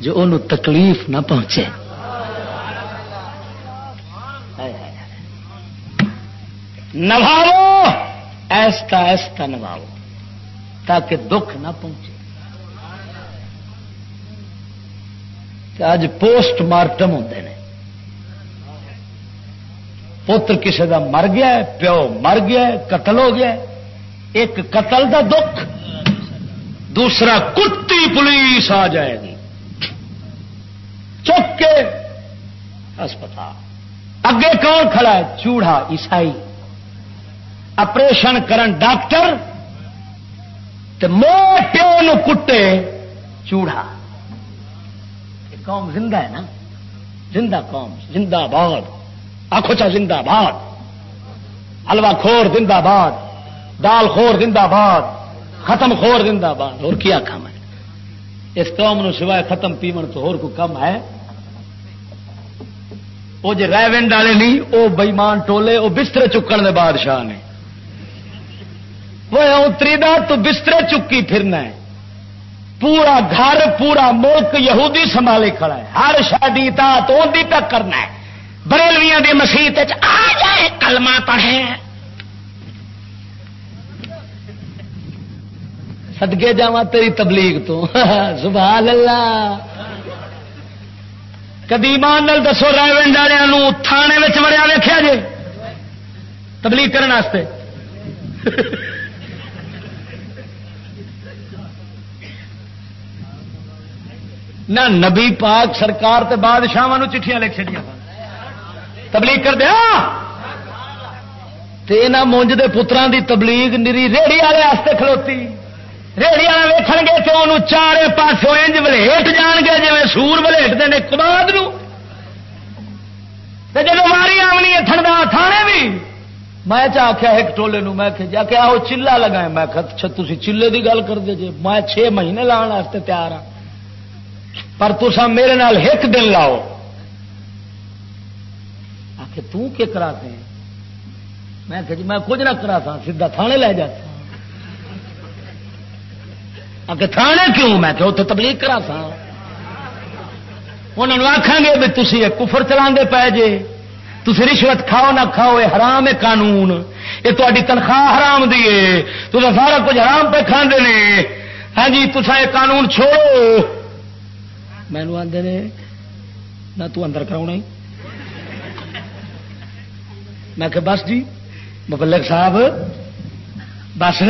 جو انہوں تکلیف نہ پہنچے۔ نبھاو ایستا ایستا نبھاؤ تاکہ دکھ نہ پہنچے۔ اج پوسٹ مارٹم ہوتے ہیں پتر کسی کا مر گیا پیو مر گیا قتل ہو گیا ایک قتل دا دکھ۔ دوسرا کتی پولیس آ جائے گی۔ کے ہسپتال۔ اگے کون کھڑا ہے؟ چوڑا عیسائی۔ اپریشن کرن ڈاکٹر پیو کٹے چوڑا۔ قوم زندہ ہے نا؟ زندہ قوم، زندہ باد۔ آخو چا زندہ باد۔ حلوا خور زندہ باد۔ دال خور زندہ باد۔ ختم خور زندہ باد اور کیا کام ہے؟ اس قوم نو سوائے ختم پیمن تو اور کو کم ہے؟ وہ جی ریونڈ والے نہیں، وہ بئیمان ٹولے، وہ بستر چکن دے بادشاہ نے۔ وہ اتری دا تو بستر چکی پھرنا ہے۔ پورا گھر، پورا ملک یہودی سنبھالے کھڑا ہے۔ ہر شادی تا تو تک کرنا ہے۔ بریلویاں دی مسیح آ جائے، کلمہ پڑھے سدگے جا تیری تبلیغ تو۔ سبحان اللہ کدی مان دسو ریونڈ والوں تھانے میں وڑیا ویخیا جی تبلیغ کرنے نہ نبی پاک سرکار تے بادشاہ چٹھیاں لکھ چڑیا تبلیغ کر دیا؟ مونج دے پتران دی تبلیغ نری ریڑی والے کھلوتی۔ ریڑی والا گے تو انہوں چارے پاسوں انج ولیٹ جان گے جی سور ولیٹتے ہیں کماد جب ماری آمنی ہے تھنڈا تھانے بھی میں آخیا ایک ٹولے نو میں جا کے آؤ چلا لگا میں تھی چلے کی گل کر دے جی میں چھ مہینے لاؤ واسطے تیار ہاں پر تسا میرے نال ایک دن لاؤ آ کے ترا میں جی میں کچھ نہ کرا تھا سیدا تھانے لے جاتا تھانے کیوں؟ میں کہ اتنے تبلیغ کرا تھا انہوں آخان گے بھی تھی کفر چلا پے جے۔ تھی رشوت کھاؤ نہ کھاؤ یہ حرام ہے قانون۔ یہ تاری تنخواہ حرام دیے تو سارا کچھ حرام پہ کھانے نے۔ ہاں جی تصا یہ قانون چھوڑو۔ مینو آدھے نے، نہ تو اندر کرا میں کہ بس جی مبلک صاحب، بس۔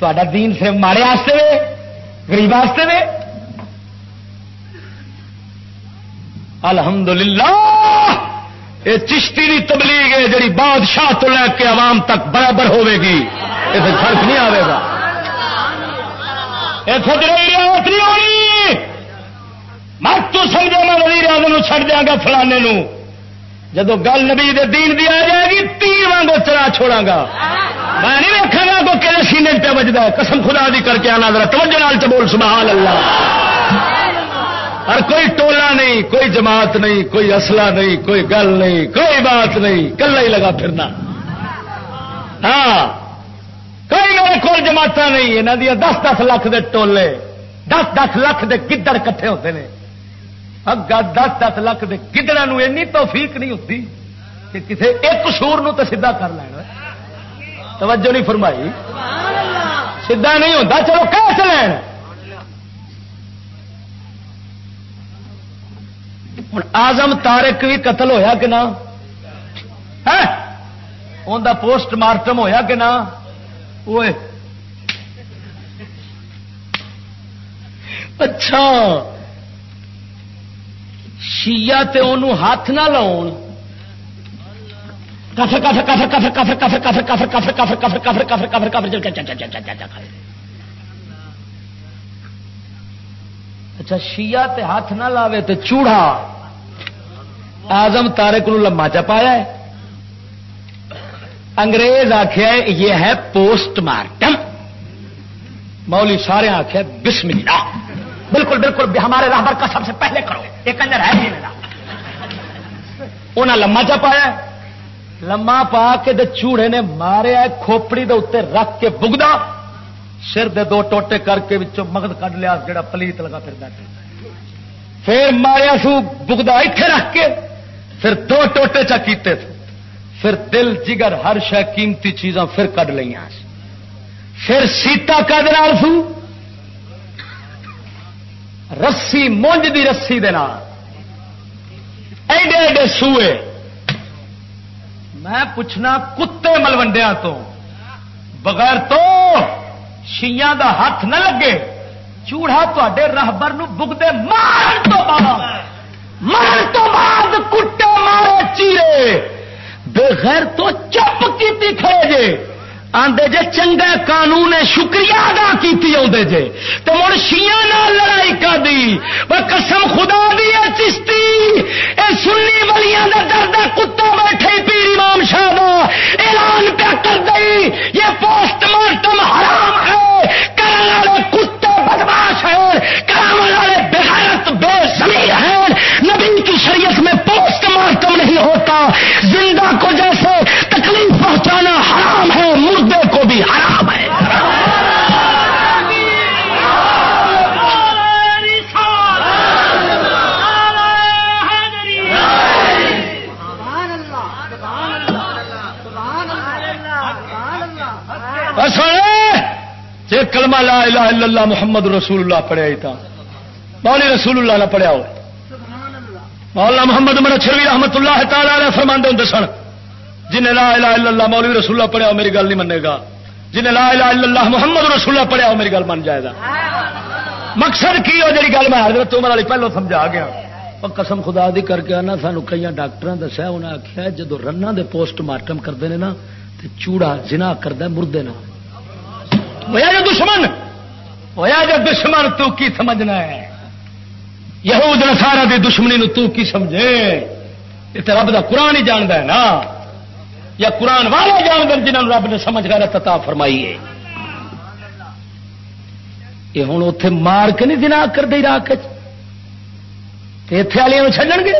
تا دین صرف ماڑے واسطے وے گریب واسطے وے الحمدللہ یہ چشتی کی تبلیغ ہے جی بادشاہ تو لے کے عوام تک برابر ہوے گی یہ فرق نہیں آئے گا مت تو سمجھو میں وزیر اعظم چڑ دیا گا فلانے جدو گل نبی دین دی آ جائے گی تیر وانگو چرا چھوڑا گا۔ میں نہیں رکھا گا کو کہ سینے پہ بجتا ہے۔ قسم خدا دی کر کے آنا ذرا، توجہ نال بول سبحان اللہ اور کوئی ٹولا نہیں، کوئی جماعت نہیں، کوئی اصلہ نہیں، کوئی گل نہیں، کوئی بات نہیں کلا ہی لگا پھرنا۔ ہاں کوئی میرے کو جماعت نہیں یہاں دیا دس دس لاکھ دے ٹولے، دس دس لاکھ دے گدڑ کٹھے ہوتے ہیں اگا دس دس لاکھ کے گدڑا اینی توفیق نہیں ہوتی کہ کسی ایک سور نو تو سیدھا کر لینا توجہ نہیں فرمائی سیدھا نہیں ہوتا چلو کیسے لین ہوں آزم تارک بھی قتل ہویا کہ نہ ان پوسٹ مارٹم ہویا کہ نہ اچھا شیا ہاتھ نہ لاؤ کفر کفر کفر کفر کفر کفر کفر کفر کفر کفر کفر کفر کفر کفر کفر کفر اچھا شیا ہاتھ نہ لاوے تو چوڑا آزم تارے کو لما چا پایا ہے انگریز آخیا یہ ہے پوسٹ مارٹم مولی سارے آخیا بسم اللہ بالکل بالکل ہمارے راہبر کا سب سے پہلے کرو۔ ایک اندر ہے نہیں میرا۔ انہیں لما چا پایا لما پا کے دے چوڑے نے ماریا کھوپڑی دے اتنے رکھ کے بگدا، سر دے دو ٹوٹے کر کے مگد کھ لیا، جڑا پلیت لگا پھر بیٹھے۔ پھر ماریا سو بگدا اتنے رکھ کے، پھر دو ٹوٹے چا کیتے تھے۔ پھر دل جگر ہر شہ قیمتی چیزاں پھر کھ لیا پھر سیتا کد سو رسی مونج دی رسی دے ایڈے ایڈے سوئے۔ میں پوچھنا کتے ملوڈیا تو۔ بغیر تو شیا دا ہاتھ نہ لگے۔ چوڑا تے راہبر بگتے مارن تو بعد۔ مرن تو بعد کٹے مارے چیرے۔ بغیر تو چپ کی کھڑے جے۔ آدھے جے چنگا قانون شکریہ ادا کی آدھے جے۔ تو مڑ شیا لڑائی کر دی۔ قسم خدا دی ہے چشتی، اے سنی ولیاں دا درد کتا بیٹھے پیر امام شاہ اعلان پہ کر دے اللہ محمد رسول اللہ پڑھیا ہی تھا مولی رسول اللہ نہ پڑھیا ہو مولانا محمد میرا چھوی رحمت اللہ تعالی فرماندے ہوں سن۔ جنہیں لا الہ الا اللہ مولوی رسول اللہ پڑھیا ہو میری گل نہیں منے گا۔ جنہیں لا الہ الا اللہ محمد رسول اللہ پڑھیا ہو میری گل من جائے گا۔ مقصد کی ہو جی گل میں حضرت عمر والی پہلو سمجھا گیا۔ قسم خدا دی کر کے آنا، سانو کئی ڈاکٹر دسیا انہیں آخیا جدو رنا دے پوسٹ مارٹم کرتے ہیں نا تو چوڑا جنا کرتا مردے نا دشمن؟ ہوا جو دشمن تو کی سمجھنا ہے؟ یہود نسارا دی دشمنی نو تو کی سمجھے؟ یہ تو رب دا قرآن ہی جانتا ہے نا۔ یا قرآن والے جان دیں جنہوں رب نے سمجھ کر تتا فرمائی ہے۔ یہ ہوں اتے مار کے نہیں دنا کر دے راک اتے والے چڈن گے؟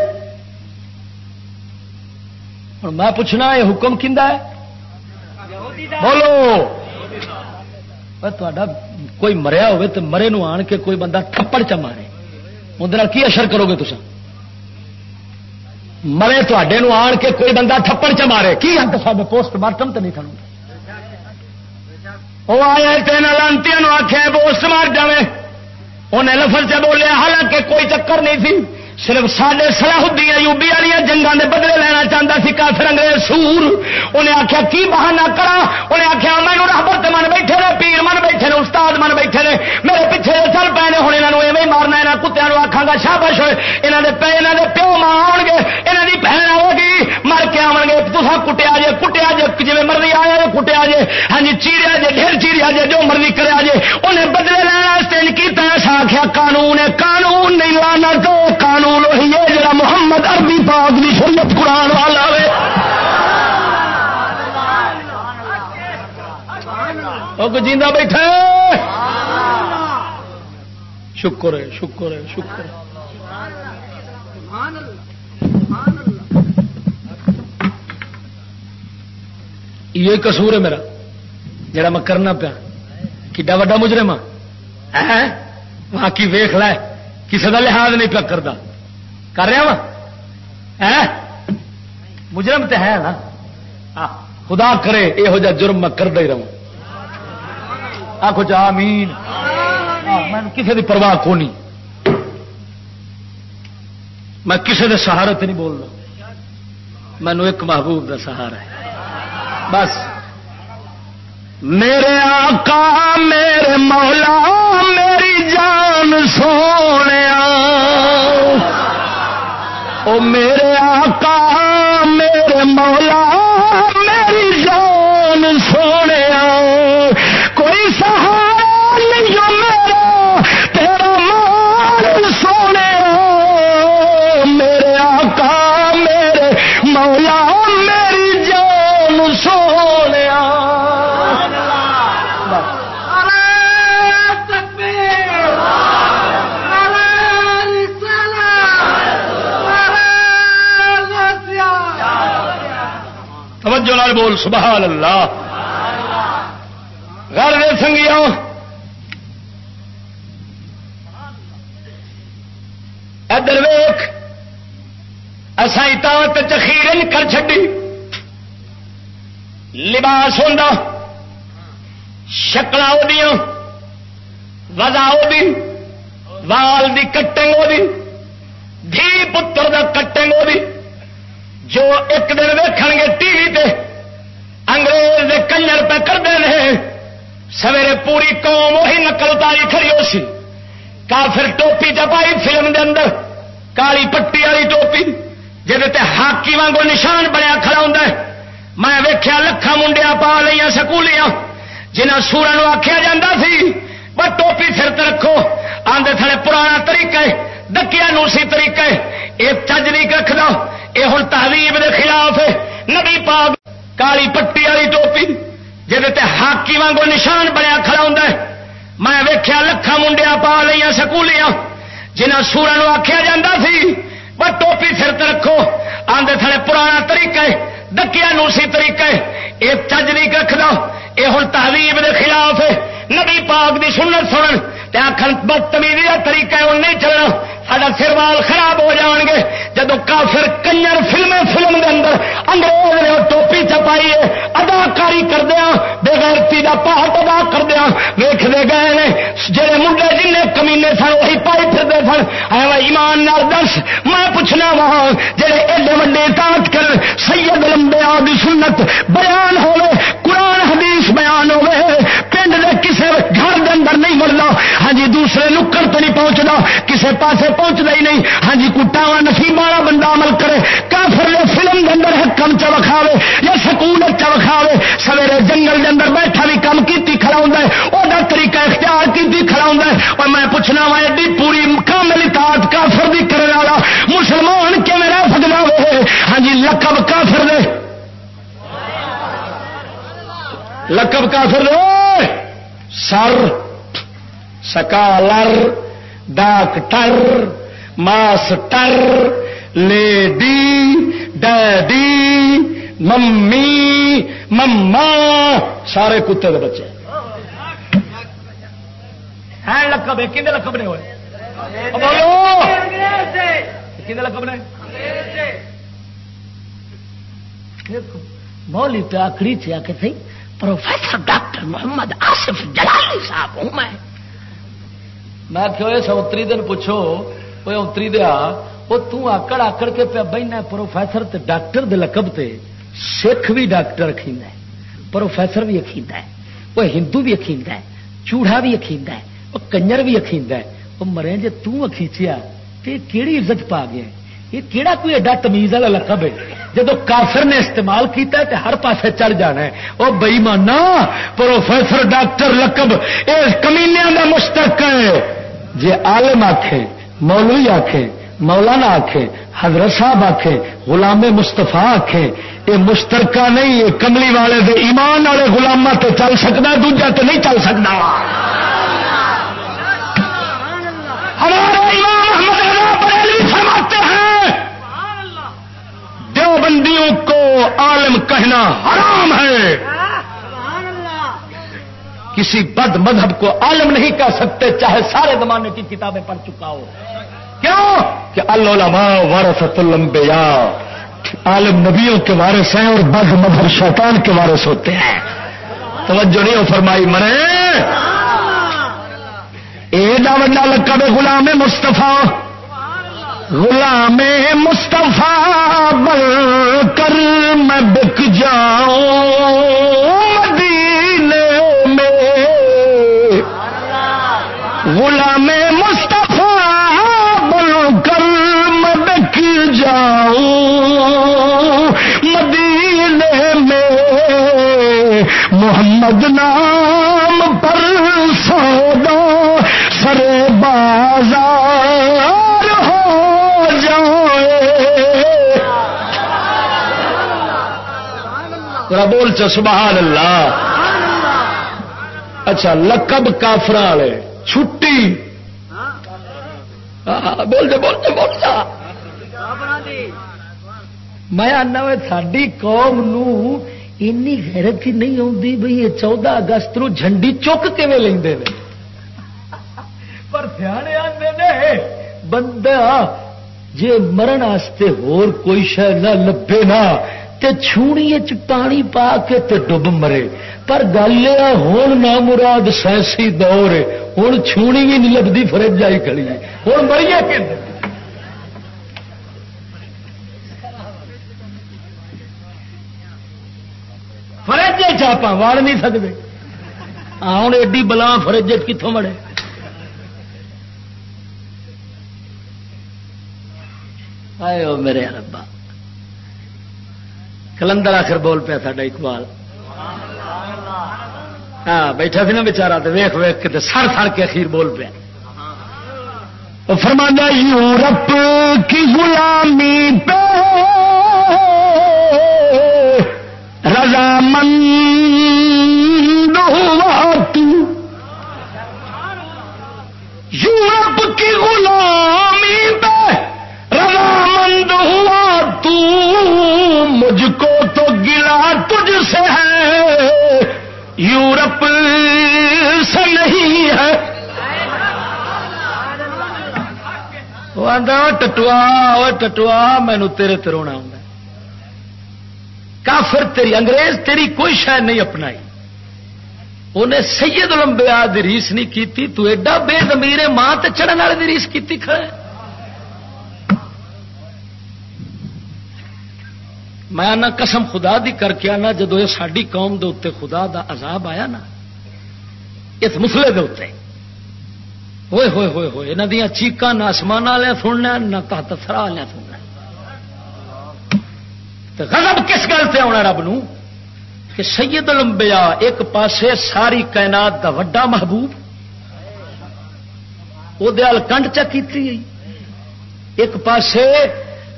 ہوں میں پوچھنا یہ حکم کھا ہے؟ بولو۔ تا کوئی مریا ہوئے تو مرے نو آن کے کوئی بندہ تھپڑ چ مارے۔ اندر کی اثر کرو گے تصا مرے تے آن کے کوئی بندہ تھپڑ چ مارے۔ کی ہنٹ سب پوسٹ مارٹم تو نہیں تھا وہ آیا تین لانتی آخیا پوسٹ مار جائے انہیں لفظ سے بولیا، حالانکہ کوئی چکر نہیں تھی صرف سڈے سلاح یوبی والی جنگا کے بدلے لینا چاہتا سی، کافر انگریز سور۔ انہیں آخیا کی بہانا کرا انہیں آخیا مینو رحبت من بیٹھے نے، پیر من بیٹھے نے، استاد من بیٹھے نے، میرے پیچھے چل پے نے ہوں یہاں ایویں مارنا یہاں کتوں آخا گا، شابش یہاں کے پے یہاں کے پیو ماں آن گے یہاں کی بہن آؤ گی مر کے آن گے تصا کٹیا جے کٹیا جے جی مرضی آیا جے، کٹیا جے ہاں جی چیریا جے، ڈھیر چیریا جے، جو مرضی کرا جے، انہیں بدلے لینا کی پیسہ آخیا قانون قانون، نہیں لانا تو قانون قانون وہی ہے جڑا محمد اربی پاک کی سنت قرآن والا ہے جیندہ بیٹھا شکر ہے شکر ہے شکر ہے۔ یہ قصور ہے میرا، جڑا میں کرنا پیا۔ کڈا وا مجرم وہاں کی ویخ لے کسی کا لحاظ نہیں پیا کرتا کر رہا وا مجرم تو ہے نا؟ خدا کرے یہو جہ جرم میں کرتا ہی رہوں۔ آخو جا مین کسی کی پرواہ کو نہیں میں کسی کے سہارے تو نہیں بولنا۔ مینو ایک محبوب کا سہارا ہے۔ بس۔ میرے آقا، میرے مولا، میری جان سونے او میرے آقا میرے مولا بول سبحان اللہ۔ گھر دے سنگیا ادر ویخ اصا چخیر کر چڈی لباس ہوں شکل وزا دی وال دی کٹنگ وہ دھی پتر دا کٹنگ وہ جو ایک دن ویکھ گے ٹی وی تے۔ انگریز دے کنجر پہ کرتے ہیں سویرے پوری قوم وہی نقل اتاری کھڑی ہو سی۔ کافر ٹوپی چپائی فلم دے اندر، کالی پٹی والی ٹوپی جہد ہاکی وانگو نشان بنیا کھڑا ہوں میں ویخیا لکھا منڈیا پا لیا سکولیاں جنہ سورا آخیا جا سی۔ پر ٹوپی سر رکھو۔ آدھے تھے پرانا طریقہ ہے، دکیا نوسی طریقہ ہے۔ یہ چج نہیں رکھ دو یہ ہوں تہذیب کے خلاف ہے۔ نبی پاگ کالی پٹی والی ٹوپی جہد ہاکی وانگو نشان بنیا کھڑا ہوں میں ویخیا لکھا منڈیا پا لیا سکولیاں جنہ سورا آخیا جا سی۔ پر ٹوپی سر رکھو آدھے تھے پرانا طریقہ ہے، دکیا نوسی طریقہ ہے۔ یہ چج نہیں رکھ دو یہ ہوں تہذیب کے خلاف ہے۔ نبی پاک دی سنت سنن آخر بدتمیزی کا طریقہ ہے وہ نہیں چلنا۔ سارا سروال خراب ہو جان گے۔ جدو کافر کنجر فلمیں فلم دے اندر انگریز نے ٹوپی چپائی ہے، اداکاری کردیا ہاں، بےغیرتی کا پاٹ ادا کردیا ہاں۔ ویختے گئے نے جہے منڈے جن کمینے سن، وہی پائی پھرتے سن۔ ایمان نال دس، میں پوچھنا وا ہاں، جہے ایڈے وڈے تاج کر سید لمبے آدی سنت بیان ہوے قرآن حدیث بیان ہوے پنڈ کے کسی گھر دے اندر نہیں ملنا ہاں جی دوسرے نکڑ تو نہیں پہنچنا کسی پاسے پہنچتا ہی نہیں۔ ہاں جی کٹا وا نسیم والا بندہ عمل کرے، کافر نے فلم کے اندر حکم چ وکھاوے یا سکول چ وکھاوے سویرے جنگل کے اندر بیٹھا بھی کم کی کھڑا وہ طریقہ اختیار کی کھڑا اور میں پوچھنا وا، ایڈی پوری کامل اطاعت کافر بھی کرنے والا مسلمان کیون رہ سکتا ہو ہاں جی لقب کافر دے۔ لقب کافر دے۔ Sir, scholar. Doctor master lady daddy mummy mama سارے کتے کے بچے۔ لقب ہے کھے لقب نے ہوئے؟ بولو۔ کھے لقب نے؟ مولی پہ آخری تھی پروفیسر ڈاکٹر محمد آصف جلالی صاحب ہوں میں۔ میں کہ اتری دن پوچھو وہ اتری دیا وہ تکڑ آکڑ کے پہ بہنا پروفیسر تے ڈاکٹر دے لقب تے سکھ بھی ڈاکٹر اخیند ہے، پروفیسر بھی اخیند ہے وہ ہندو بھی اخیند ہے، چوڑا بھی اخیند ہے وہ کنجر بھی اخیند ہے وہ مرے جی تخیچیا تو کہڑی عزت پا گیا یہ کہڑا کوئی ایڈا تمیز والا لقب ہے؟ جب کافر نے استعمال کیتا ہے تو ہر پاسے چڑھ جانا ہے۔ وہ بئی مانا پروفیسر، ڈاکٹر لقب یہ کمینیا کا مشتق ہے۔ جی عالم آخے مولوی آخے مولانا آخے حضرت صاحب آخے غلام مستفا آخے یہ مشترکہ نہیں یہ کملی والے دے ایمان والے گلاما تو چل سکتا دوجا تو نہیں چل سکتا ہمارے فرماتے ہیں دیوبندیوں کو عالم کہنا حرام ہے۔ کسی بد مذہب کو عالم نہیں کہہ سکتے، چاہے سارے زمانے کی کتابیں پڑھ چکا ہو۔ کیوں؟ کہ اللہ وارثت الانبیاء عالم نبیوں کے وارث ہیں اور بد مذہب شیطان کے وارث ہوتے ہیں۔ توجہ نہیں ہو فرمائی مرے۔ ایڈا وڈا لقب غلام مستفا غلام مستفا بل کر میں بک جاؤں غلام مستفا بن کر مدک جاؤں مدینے میں۔ محمد نام بول چ سبحان اللہ۔ اچھا لقب کافر والے، چھٹی۔ بول دے بول بولتے بولتے بولتا میں آنا ساری قوم غیرت ہی نہیں آتی بھائی یہ چودہ اگست نو جھنڈی چک کے لے پر سیانے آتے نے، بندہ جی مرن ہور کوئی شہر نہ لبے نہ تے چھونی پانی پا کے تے ڈب مرے۔ پر گل یہ ہوں نہ مراد سائنسی دور ہوں چھونی بھی نہیں لگتی فرج آئی کھڑی ہوں مری کہ فرج چاپا وڑ نہیں سکتے ہوں ایڈی بلا فرج کتوں مڑے آئے ہو میرے ربا۔ کلندر آخر بول پیا سا اقبال۔ ہاں بیٹھا سی نا بچارا تو ویخ ویخ کے سر سر کے اخیر بول پیا۔ فرمانا یورپ کی غلامی پہ رضامند ہوا تو۔ یورپ کی غلامی یورپ سے نہیں ہے۔ وہ آدھا ٹٹوا وہ ٹٹوا مینو تیرے ترونا ہوں کافر تیری، انگریز تیری کوئی شاید نہیں اپنائی۔ انہیں سید لمبیا ریس نہیں کی تو ایڈا بے زمیر ماں تے چڑھن والے ریس کی کھڑے میں نہ قسم خدا دی کر کے آنا جدو یہ ساری قوم دے اتنے خدا دا عذاب آیا نا، اس مسلے دے اتنے ہوئے ہوئے ہوئے ہوئے یہاں دیا چیقا نہ آسمان والے سننا، نہ تحت سرا والے سننا۔ غضب کس گل سے آنا رب نو؟ کہ سید لمبیا ایک پاسے ساری کائنات دا وڈا محبوب وہ کنڈ چکی ایک پاسے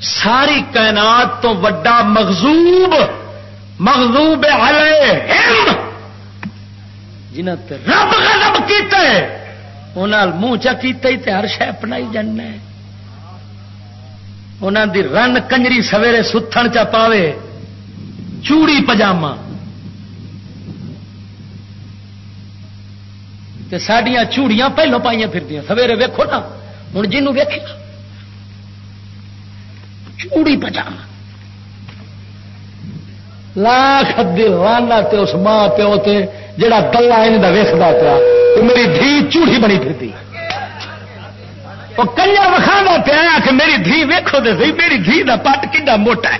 ساری کائنات تو وڈا مغزوب مغزوب جنہ رب غضب کیتے انہوں منہ چکیتے ہی ہر شہ اپنا جاننا انہوں دی رن کنجری سویرے ستھن چا پاوے، چوڑی پجامہ۔ سڈیا چوڑیاں پہلو پائیا پھر سویرے ویکو نا ہوں جنوب ویکھے چوڑی پجامہ لاکھ دیوانا تے اس ماں پیو تے جڑا گلا انہیں ویستا پیا میری دھی چوڑی بنی پھرتی۔ وہ کنیا وکھا پیا کہ میری دھی ویکو تو سی، میری دھی کا پٹ کھا موٹا ہے۔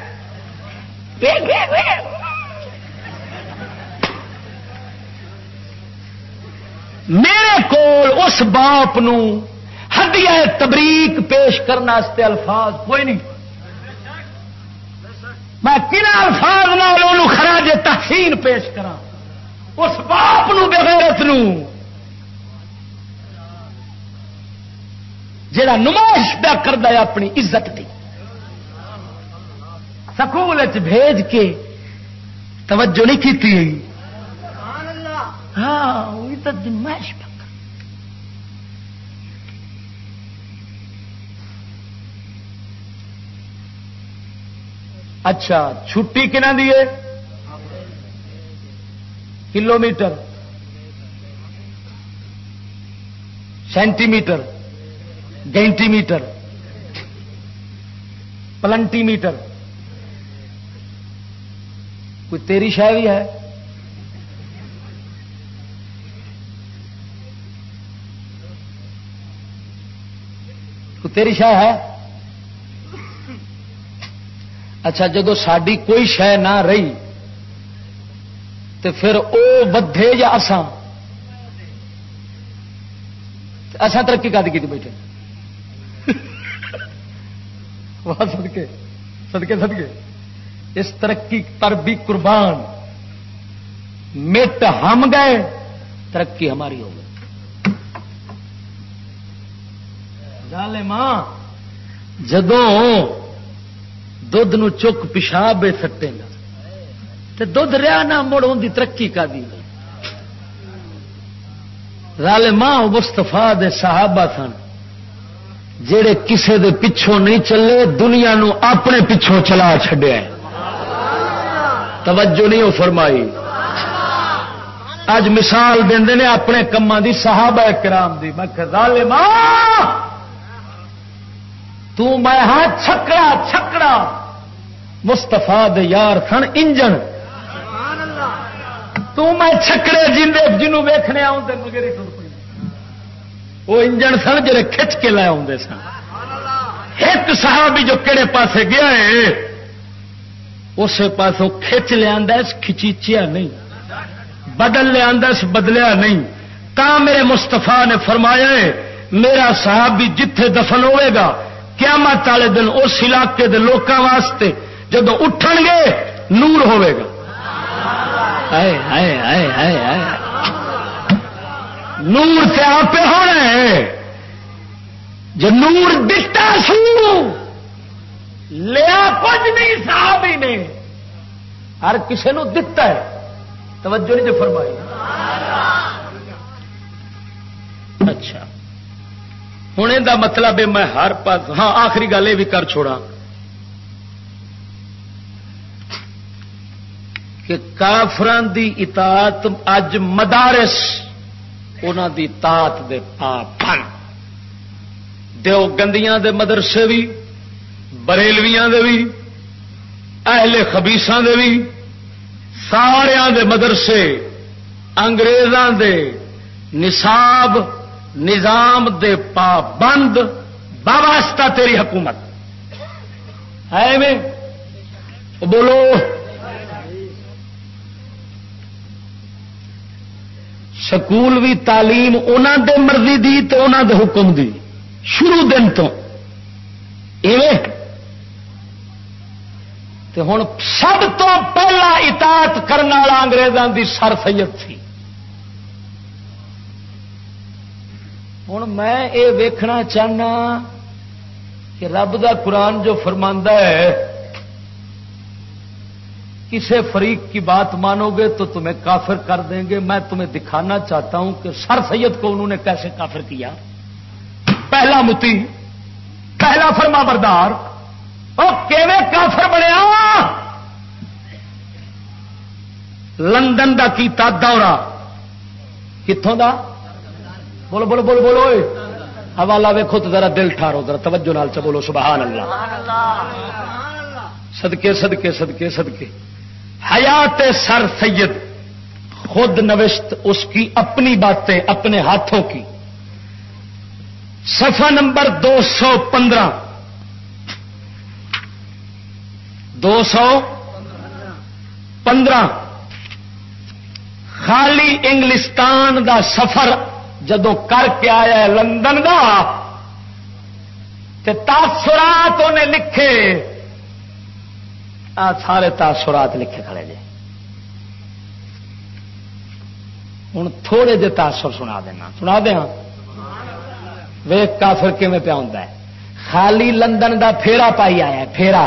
میرے کو اس باپ ہڈیا تبریک پیش کرنے الفاظ کوئی نہیں۔ میں کن الفاظ خراج تحسین پیش کرا اس باپ بغیرت نو۔ جڑا نمائش پیا کرتا ہے اپنی عزت کی سکول بھیج کے توجہ نہیں کی ہاں نمائش پہ اچھا چھٹی کنا دیے کلو میٹر سینٹی میٹر گینٹی میٹر پلنٹی میٹر کوئی تیری شہ بھی ہے؟ کوئی تیری شہ ہے؟ اچھا جدو ساری کوئی شہ نہ رہی تو پھر او بدھے یا اسان اسان ترقی کر کی بیٹھے؟ سدکے سدکے سدکے اس ترقی پر بھی قربان۔ مٹ ہم گئے، ترقی ہماری ہو گئی۔ ماں جدوں دھد چک پیشاب سٹے گا تو دھد رہا نہ، مڑ ان ترقی کا دی۔ رال ماں مستفا دے صحابہ سن جڑے کسے دے پچھوں نہیں چلے، دنیا نو اپنے پچھوں چلا چڈیا توجہ نہیں وہ فرمائی۔ اج مثال دے اپنے کما دی صحابہ کرام دی۔ میں تو میں ہاں چھکڑا چھکڑا۔ مستفا یار سن انجن۔ تو میں چھکڑے جن جنوں ویخنے آؤں مگر وہ انجن سن جڑے کھچ کے لے آتے سن۔ ایک صحابی جو کہڑے پاسے گیا ہے اس پاسوں کھچ لیا کھچیچیا نہیں۔ بدل لیا بدلیا نہیں۔ تا میرے مستفا نے فرمایا ہے، میرا صحابی جتھے دفن ہوئے گا قیامت والے دن اس علاقے دے لوکاں واسطے جدو اٹھن گے، نور ہوے گا۔ نور سے آپ ہونا ہے۔ جو نور دتا سو، لیا کچھ نہیں، صاحب ہی نے ہر کسی نو دتا ہے۔ توجہ نہیں جو فرمائی۔ اچھا۔ ہوں یہ مطلب ہے میں ہر پاس ہاں آخری گل یہ بھی کر چھوڑا کہ کافران دی اطاعت اج مدارس انہوں دی تات دے پاپن دیو گندیاں دے مدرسے بھی بریلویاں دے بھی اہل خبیساں دے بھی سارا دے مدرسے، انگریزاں دے نصاب نظام دے پابند باباستہ تیری حکومت۔ ہے میں بولو۔ سکول بھی تعلیم انہوں دے مرضی دی تو انہوں دے حکم دی۔ شروع دن تو۔ ہوں سب تو پہلا اطاعت کرنے والا انگریزوں دی سر سید تھی۔ ہوں میں یہ ویکھنا چاہنا کہ رب دا قرآن جو فرماندہ ہے کسی فریق کی بات مانو گے تو تمہیں کافر کر دیں گے میں تمہیں دکھانا چاہتا ہوں کہ سر سید کو انہوں نے کیسے کافر کیا پہلا متی پہلا فرما بردار اور کافر بنیا لندن کا کیتا دورہ کتوں کا بولو بولو بولو بولو حوالہ ویکو تو ذرا دل ٹھارو، ذرا توجہ نال چ بولو، سبحان اللہ۔ سدکے سدکے سدکے سدکے حیات سر سید، خود نوشت اس کی اپنی باتیں اپنے ہاتھوں کی۔ سفا نمبر دو سو پندرہ۔ دو سو پندرہ۔ خالی انگلستان دا سفر جدو کر کے آیا لندن کا تاثرات انہیں لکھے۔ آ، سارے تاثرات لکھے کھڑے جی ہوں تھوڑے جے تاثر سنا دینا۔ سنا دیا ویک کافر کیون پیا ہوں خالی لندن دا پھیرا پائی آیا پھیرا۔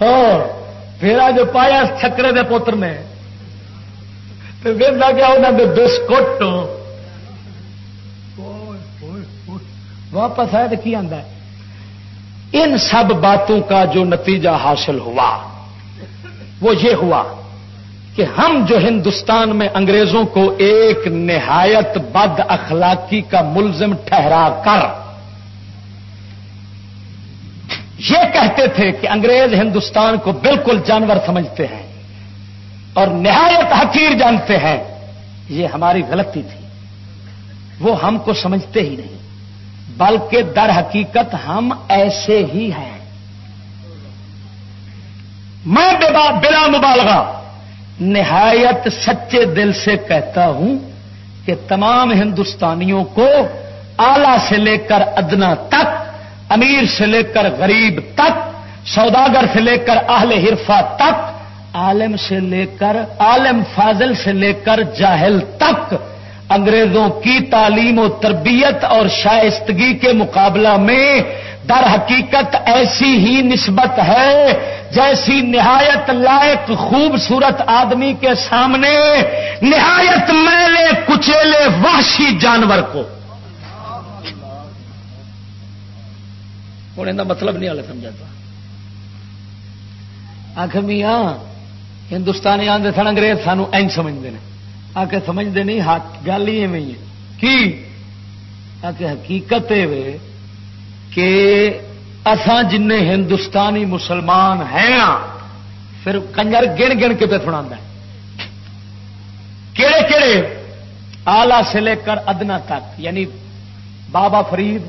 ہاں، پھیرا جو پایا چھکرے دے پوتر نے۔ گیا انہوں نے بسکٹ۔ واپس آیا تو کی آتا ہے؟ ان سب باتوں کا جو نتیجہ حاصل ہوا، وہ یہ ہوا کہ ہم جو ہندوستان میں انگریزوں کو ایک نہایت بد اخلاقی کا ملزم ٹھہرا کر، یہ کہتے تھے کہ انگریز ہندوستان کو بالکل جانور سمجھتے ہیں اور نہایت حقیر جانتے ہیں، یہ ہماری غلطی تھی۔ وہ ہم کو سمجھتے ہی نہیں۔ بلکہ در حقیقت ہم ایسے ہی ہیں۔ میں بلا مبالغہ نہایت سچے دل سے کہتا ہوں کہ تمام ہندوستانیوں کو آلہ سے لے کر ادنا تک، امیر سے لے کر غریب تک، سوداگر سے لے کر اہل حرفا تک، عالم سے لے کر، عالم فاضل سے لے کر جاہل تک انگریزوں کی تعلیم و تربیت اور شائستگی کے مقابلہ میں در حقیقت ایسی ہی نسبت ہے جیسی نہایت لائق خوبصورت آدمی کے سامنے نہایت میلے کچیلے وحشی جانور کو۔ ہوں مطلب نہیں والے سمجھاتا۔ آخ میاں، ہندوستانی آدھے سن انگریز سانو این سمجھتے ہیں آ کے سمجھتے نہیں ہاتھ گل ہی ایویں کی؟ آ کے حقیقت کہ اسان جن ہندوستانی مسلمان ہیں، پھر کنجر گن گن کے پہ سنا کہڑے کہڑے آلہ سے لے کر ادنا تک یعنی بابا فرید،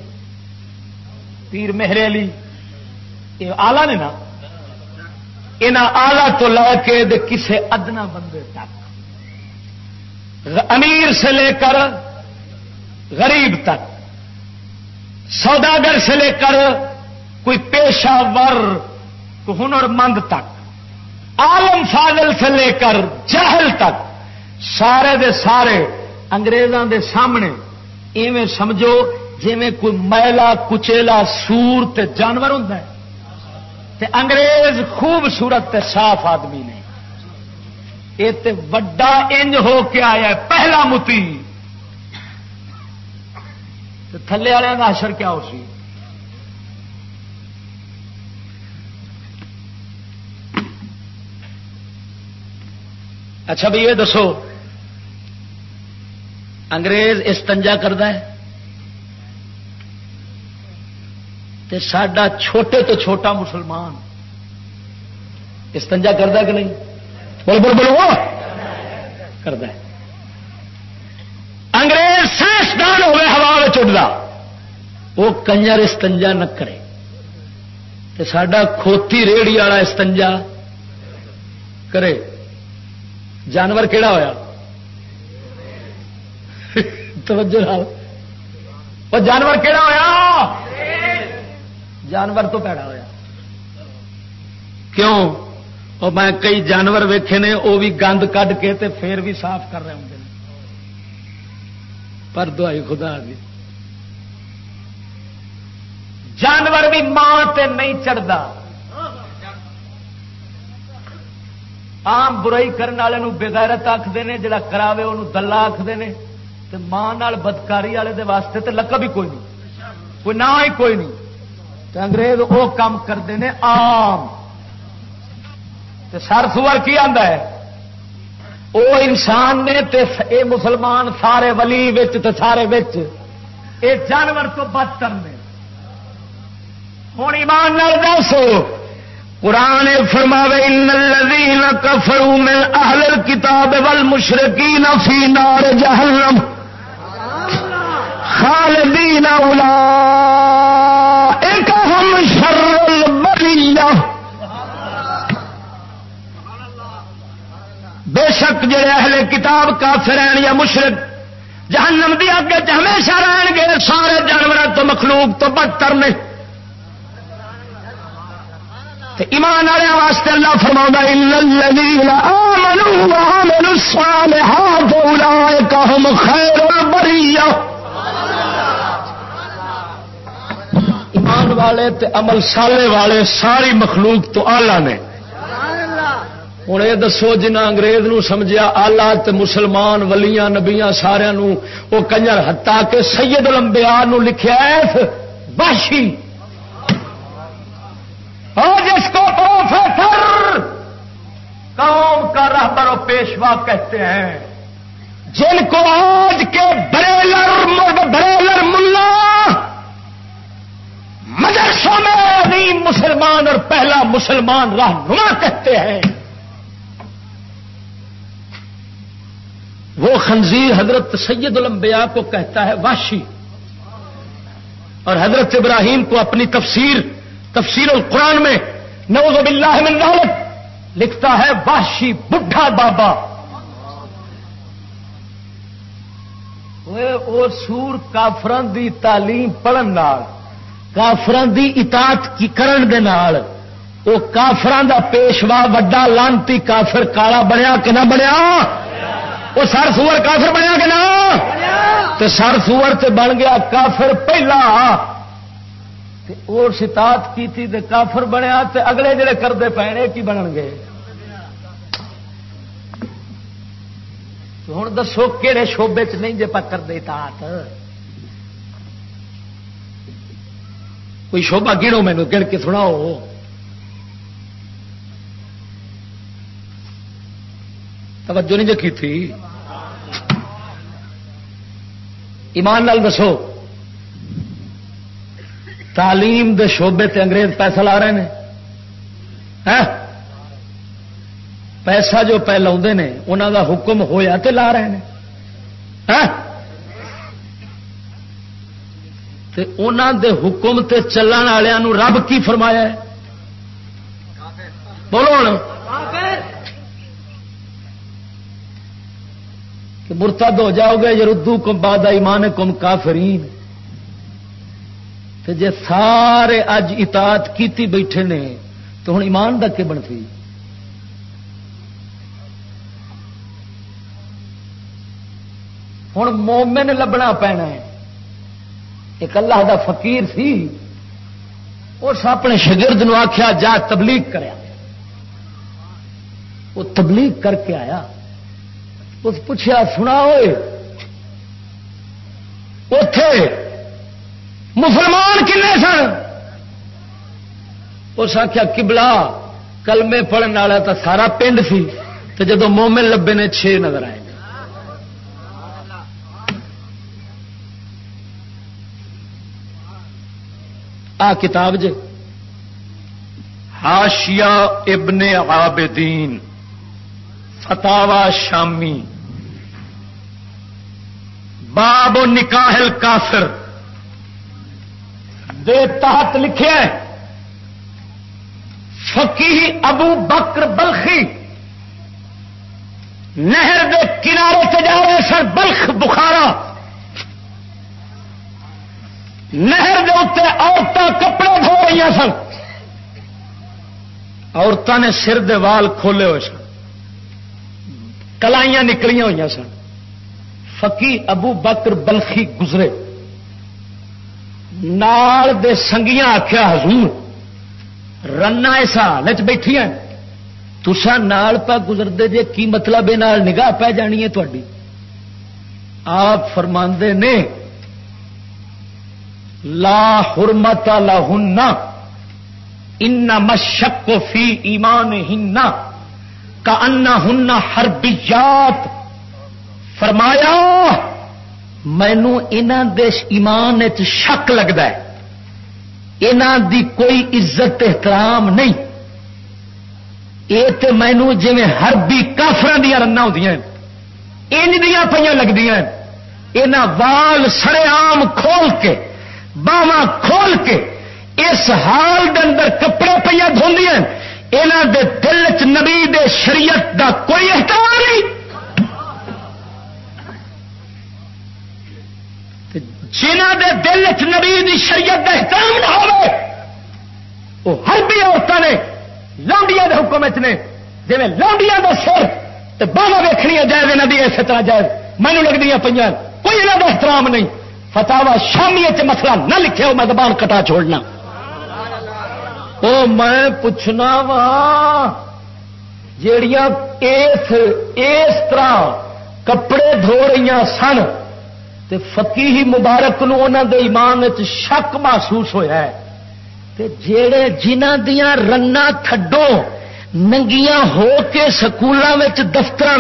پیر مہر علی۔ یہ آلہ نے نا یہاں آلہ تو لے کے کسے ادنا بندے تک۔ امیر سے لے کر غریب تک۔ سوداگر سے لے کر کوئی پیشہ ور ہنر مند تک۔ عالم فاضل سے لے کر جہل تک۔ سارے دے سارے انگریزوں دے سامنے ایویں سمجھو جی کوئی میلا کچیلا سور تے جانور ہوں تے انگریز خوبصورت تے صاف آدمی نے۔ یہ تے وڈا انج ہو کے آیا پہلا متی۔ تھلے والوں کا اثر کیا ہو سی؟ اچھا بھائی، یہ دسو، انگریز استنجا کرتا ہے؟ تے ساڈا چھوٹے تو چھوٹا مسلمان استنجا کرتا کہ نہیں؟ بول بول بولو ہے۔ انگریز سائنسدان ہوئے ہوا چڑھتا وہ کنجر استنجا نہ کرے۔ تے ساڈا کھوتی ریڑی والا استنجا کرے۔ جانور کہڑا ہوا توجہ وہ جانور کہڑا ہوا جانور تو پیڑا ہوا کیوں؟ اور میں کئی جانور ویکھے نے وہ بھی گند کھ کے تے پھر بھی صاف کر رہے ہوں پر دعائی خدا دی۔ جانور بھی ماں تے نہیں چڑھتا آم برائی کرنے والے بغیرت آخر نے، جڑا کراوے انہوں دلہ آخر نے۔ ماں بدکاری والے دے واسطے تے لقب ہی کوئی نہیں۔ کوئی نہ ہی کوئی نہیں۔ تے انگریز وہ کام کرتے ہیں آم تے سر سور کی آتا ہے؟ وہ انسان نے تے اے مسلمان سارے ولی تے سارے بچ اے جانور تو بدتر نے ہوں ایمان دس قرآن فرماوے، ان الذين كفروا من اهل الكتاب والمشركين في نار جهنم خالدین اولئک هم شر البریہ۔ بے شک جڑے اہل کتاب کافر ہیں یا مشرق جہنم دی اگے ہمیشہ رہن گے، سارے جانوروں تو مخلوق تو بدتر نے۔ ایمان والے واسطے اللہ فرما خیر ایمان والے تے عمل سالے والے ساری مخلوق تو آلہ نے۔ ہوں یہ دسو جنا انگریز نو سمجھا آلہ تے مسلمان ولیاں نبیاں سارا وہ کنجر ہتا کے سید لمبیا لکھا باشی اور جس کو پروفیسر قوم کا رہبر و پیشوا کہتے ہیں۔ جن کو آج کے بریلر بریلر ملا، مدرسوں میں عظیم مسلمان اور پہلا مسلمان رہنما کہتے ہیں۔ وہ خنزیر حضرت سید الانبیاء کو کہتا ہے واشی اور حضرت ابراہیم کو اپنی تفسیر تفسیر القرآن میں نوز باللہ من ذالک لکھتا ہے واشی بڈھا بابا وہ سور کافران دی تعلیم پڑھن کافران دی اطاعت کی کرن دے نال، وہ کافران دا پیشوا وڈا لانتی کافر کالا بنیا کہ نہ بنیا۔ وہ سر سور کافر بنیا کہ نہ؟ تو سر سور تے بن گیا کافر پہلا۔ اور ستات کی تھی تے کافر بنیا تے اگلے جڑے کرتے پے کی بنن گے؟ ہوں دسو کہڑے شوبے چ نہیں جے پکر دے تات کوئی شوبا گنو مینو گن کے سناؤ۔ توجہ نہیں جی تھی ایمان لال دسو۔ تعلیم دے شعبے تے انگریز پیسہ لا رہے ہیں پیسہ جو پہ لا انہوں دا حکم ہویا تے لا رہے ہیں تے انہوں دے حکم تے چلن والوں رب کی فرمایا ہے؟ بولو ہوں مرتد ہو جاؤ گے یردو کم باد ایمان کم کافرین۔ تو جے سارے اج اطاعت کیتی بیٹھے نے، تو ہوں ایمان دا کے بنتی؟ ہوں مومن لبنا پینا ہے۔ ایک اللہ دا فقیر سی، اس اپنے شگرد نو آخیا جا تبلیغ کریا۔ وہ تبلیغ کر کے آیا۔ اس پوچھا سنا ہوئے اتے مسلمان کنے سن؟ اس آخیا کبلا کلمے پڑھنے والا تو سارا پنڈ سی تو جدو مومن لبے نے چھ نظر آئے آ کتاب جے۔ ہاشیا ابن عابدین۔ فتاوا شامی۔ باب و نکاح کافر دے تحت لکھے فقی ابو بکر بلخی۔ نہر دے کنارے سے جا رہے سر بلخ بخارا۔ نہر دے اتنے عورتیں کپڑے دھو رہی سن عورتوں نے سر دے وال کھولے ہوئے سن۔ کلائیاں نکلیاں ہوئی سن۔ فقی ابو بکر بلخی گزرے۔ نال دے سنگیاں آخیا حضور رنا اس حال بیٹھی ہیں۔ تسا نال پا گزرتے جے کی مطلب یہ نگاہ پہ جانی ہے تھی آپ فرماندے نے، لا حرمت لہن ان مشک فی ایمان ہن کا انا ہن حربیات فرمایا، مینو دیش ایمان شک لگتا ہے۔ انہوں دی کوئی عزت احترام نہیں۔ یہ تو مینو جی ہربی کافر دیا رنگ ہو دیا پہ لگتی یہاں وال سڑے آم کھول کے باوا کھول کے، اس حال دے اندر کپڑے پہ دھوندیا یہاں دے دل چ نبی دے شریعت دا کوئی احترام نہیں۔ جنہ دے دل چ نبی دی شریعت دا احترام نہ ہو وہ ہر بھی عورتوں نے لانڈیا کے حکم نے جی لانڈیا کا سر تو باہر ویکنی جائز نبی اسی طرح جائز مینو لگتی پہ کوئی یہاں کا احترام نہیں۔ فتوا شامی مسئلہ نہ لکھے ہو میں دبان کٹا چھوڑنا۔ او میں پوچھنا وا، جیڑیاں اس اس طرح کپڑے دھو رہی سن تے فقیہی مبارک نو انہاں دے ایمان وچ شک محسوس ہویا ہے، تے جیڑے جنہاں دیاں رنگا تھڈو ننگیاں ہو کے سکولوں دفتر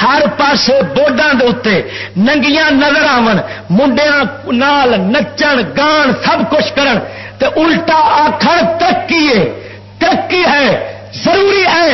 ہر پاسے بورڈوں کے اتنے ننگیاں نظر آن منڈیا نال نچن، گان سب کچھ کرن، تے الٹا آخر ترقی ہے ترقی ہے، ضروری ہے،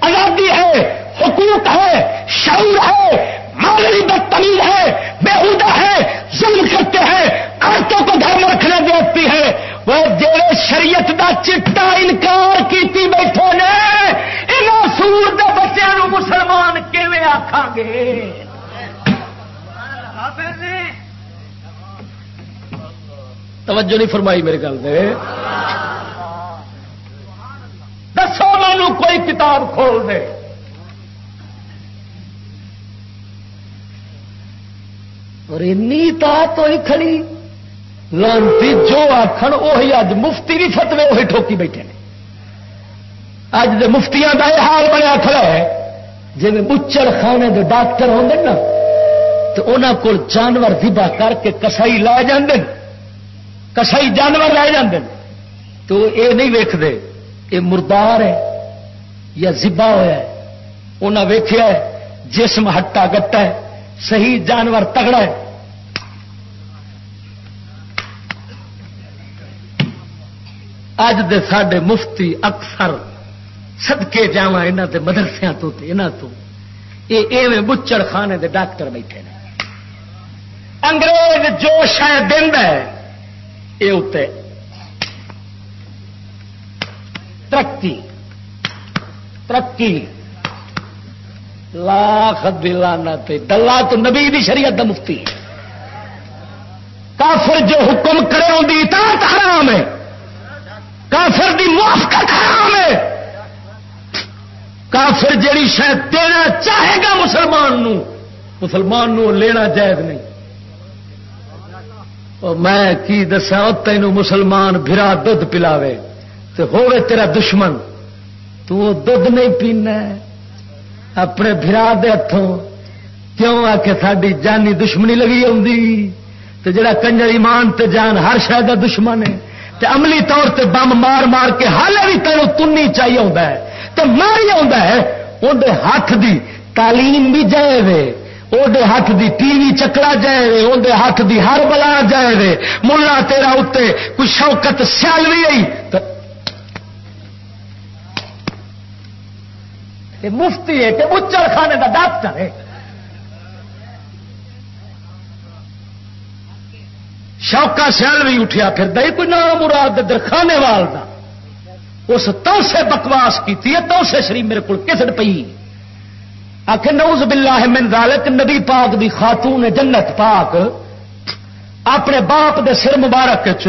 آزادی ہے، حقوق ہے، شعور ہے مالی بدتمیز ہے بےحدہ ہے، ظلم کرتے ہیں، عورتوں کو گھر میں رکھنے دیتی ہے۔ وہ جڑے شریعت دا چٹا انکار کیتی بیٹھے نے۔ ان سور دے بچوں مسلمان کیویں آخان گے؟ توجہ نہیں فرمائی میرے گل دے۔ دسو مینو کوئی کتاب کھول دے۔ اور اینی تو ہی کھڑی۔ لانتی جو آخر وہی اج مفتی بھی فتوے وہی ٹھوکی بیٹھے ہیں اج دے مفتیاں کا یہ حال بنیا کھڑا ہے۔ جی بچڑ خانے دے ڈاکٹر ہوں نا، تو انہوں کو جانور دبا کر کے کسائی لے جاندے کسائی جانور لے جاندے تو یہ نہیں مردار ہے یا زبا ہوا ہے۔ انہیں ویخیا جسم ہٹا گٹا ہے۔ صحیح جانور تگڑا ہے۔ اج دے ساڈے مفتی اکثر سدکے جا یہاں کے مدرسیا تو یہاں تو۔ یہ ایویں بچڑ خانے دے ڈاکٹر بیٹھے ہیں انگریز جو شاید دینا ہے، یہ اتنے ترقی ترقی۔ لاکھ دلانا دلہ تو نبی دی شریعت دا مفتی. کافر جو حکم کرے ان کی اطاعت حرام ہے. کافر دی موافقت حرام ہے. کافر جیڑی شاید دینا چاہے گا مسلمان نو مسلمان نو لینا جائز نہیں. میں کی دسا تین مسلمان برا دھد پلاوے تو ہوے تیرا دشمن. تو دھد نہیں پینا اپنے برا دے ہاتھوں کیوں آ کے ساری جانی دشمنی لگی آ جڑا کنجر ایمان تے جان ہر شاید دشمن ہے، تے عملی طور تے بم مار مار کے ہال بھی تینوں تنی چاہیے ہوتا ہے۔ تو ماری آتا ہے اندر ہاتھ دی تعلیم بھی جائے وے وہ ہاتھ دی ٹی وی چکرا جائے وے اندر ہاتھ دی ہر بلا جائے وے۔ ملا تیرا اتنے کوئی شوکت سیال بھی آئی مفتی ہے کہ اچر خانے کا ڈاکٹر ہے۔ شوکا سیال بھی اٹھیا پھر دئی کوئی نام مراد درخانے وال دا۔ اس تو سے بکواس کی تو سے شریف میرے کو کسٹ پی آخر نوز باللہ من ذالک، نبی پاک دی خاتون جنت پاک۔ اپنے باپ دے سر مبارک چ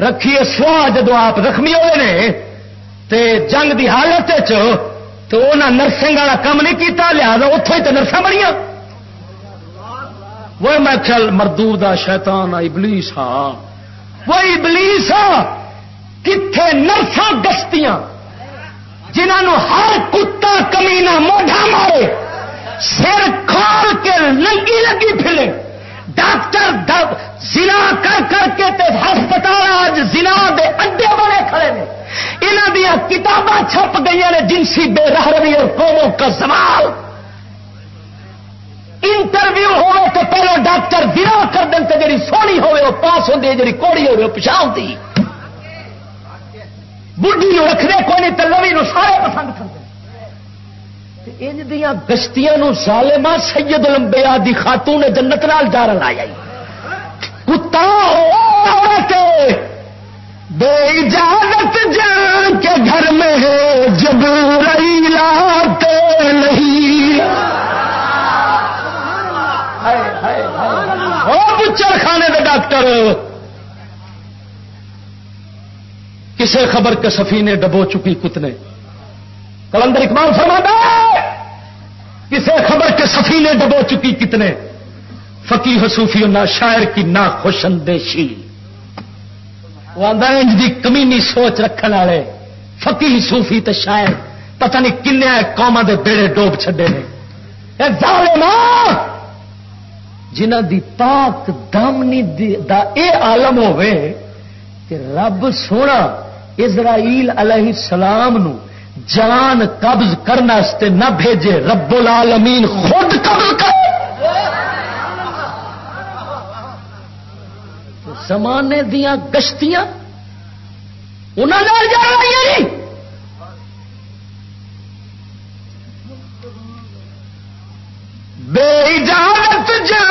رکھیے سوا جدو آپ زخمی ہوئے نے، تے جنگ دی حالت چ تو انہیں نرسنگ والا کام نہیں کیتا، لہذا اتوں ہی تو نرساں بڑیاں وہ میں چل مردو دا شیطان ابلیس ہاں وہ ابلیس ہاں کتنے نرساں گشتیاں جنہوں ہر کتا کمینا موڈا مارے، سر کھول کے لنگی لگی پھلے۔ ڈاکٹر دب زنا کر کر کے تے ہسپتال آج زنا دے اڈے بنے کھڑے نے۔ انہوں دیا کتاباں چھپ گئی نے جنسی بے رہروی اور قوموں کا سوال انٹرویو ہو تو پہلو ڈاکٹر گرا کر دیں تو جی سونی ہوئے وہ پاس ہوتی ہے جی کوڑی ہوئے وہ پچھا ہوتی بڑھی رکھنے کوئی نہیں تو لوی سارے پسند کرتے ان دیا گشتیاں سالما سید لمبیا دی خاتون جنت نال جار لایا کتا ہو بے اجازت جان کے گھر میں جب رئی لاتے نہیں۔ بچر خانے کے ڈاکٹر۔ کسے خبر کے سفینے ڈبو چکی کتنے۔ کلندر اقبال فرما کسے خبر کے سفینے ڈبو چکی کتنے۔ فقی حسوفی نہ شاعر کی نہ خوش اندیشی۔ وہ انج دی کمینی سوچ رکھنے والے۔ فقی صوفی تے شاعر، پتہ نہیں کن قوما دے بیڑے ڈوب چھڈے نے۔ جنہ دی پاک دامنی دا اے عالم ہوئے کہ رب سونا اسرائیل علیہ السلام نو جان قبض کرنے نہ بھیجے رب العالمین، خود قبض کر۔ زمانے دیا گشتیاں انہوں نے جا جی؟ بے اجازت جا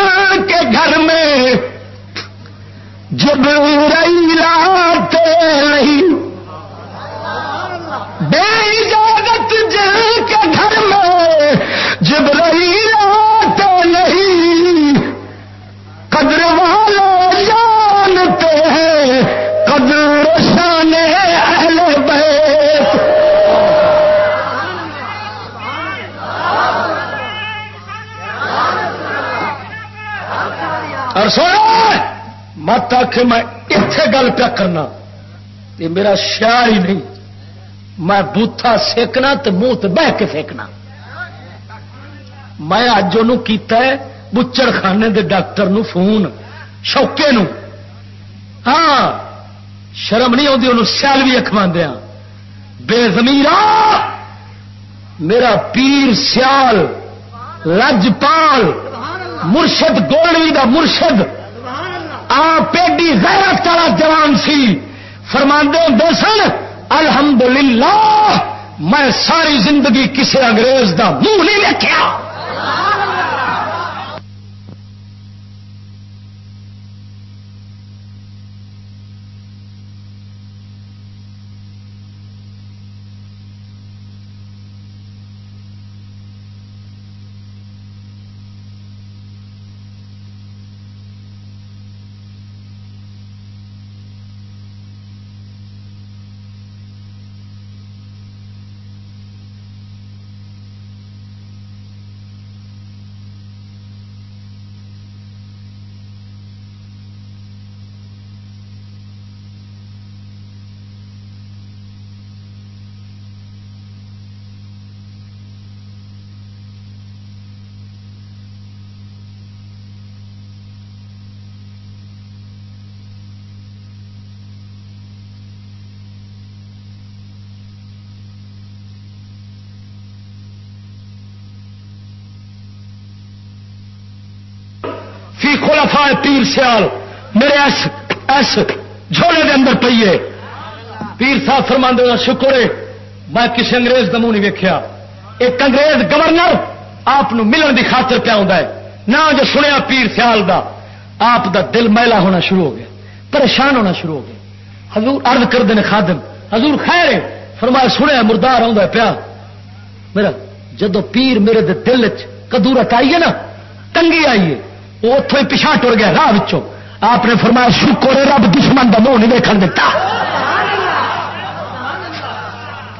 کے گھر میں جب رئی لاتے نہیں شان اہل بیت۔ اور سونا مت آخ میں اتے گل پیا کرنا۔ یہ میرا شیار ہی نہیں۔ میں بوتھا سیکنا تو منہ تو بہ کے سیکنا۔ میں اج ان بچڑ خانے دے ڈاکٹر نو فون، شوکے نو ہاں۔ شرم نہیں آتی، انہوں سیال بھی اخوا دیا بے زمیرا میرا پیر سیال، لجپال، مرشد گولوی دا مرشد۔ آ پیڈی غیرت والا جوان سی۔ فرماندے ہوں سن، الحمدللہ، میں ساری زندگی کسی انگریز دا منہ نہیں ویکیا فی خلفا پیر سیال، میرے ایس ایس جھولے دے اندر پیے پیر صاحب فرما شکر ہے، میں کسی انگریز کا منہ نہیں ویکیا ایک انگریز گورنر آپ ملن کی خاطر پیا ہے۔ نہ جو سنیا پیر سیال دا، آپ دا دل میلا ہونا شروع ہو گیا، پریشان ہونا شروع ہو گیا۔ حضور ارد کرتے ہیں خادم، حضور خیر فرمایا، سنیا مردار آ پیا۔ میرا، جدو پیر میرے دل چ کدورت آئیے نا، تنگی آئیے وہ اتوں ہی پچھا ٹر گیا راہ آپ نے فرمایا شکر رب دشمن کا منہ نہیں دیکھ دیتا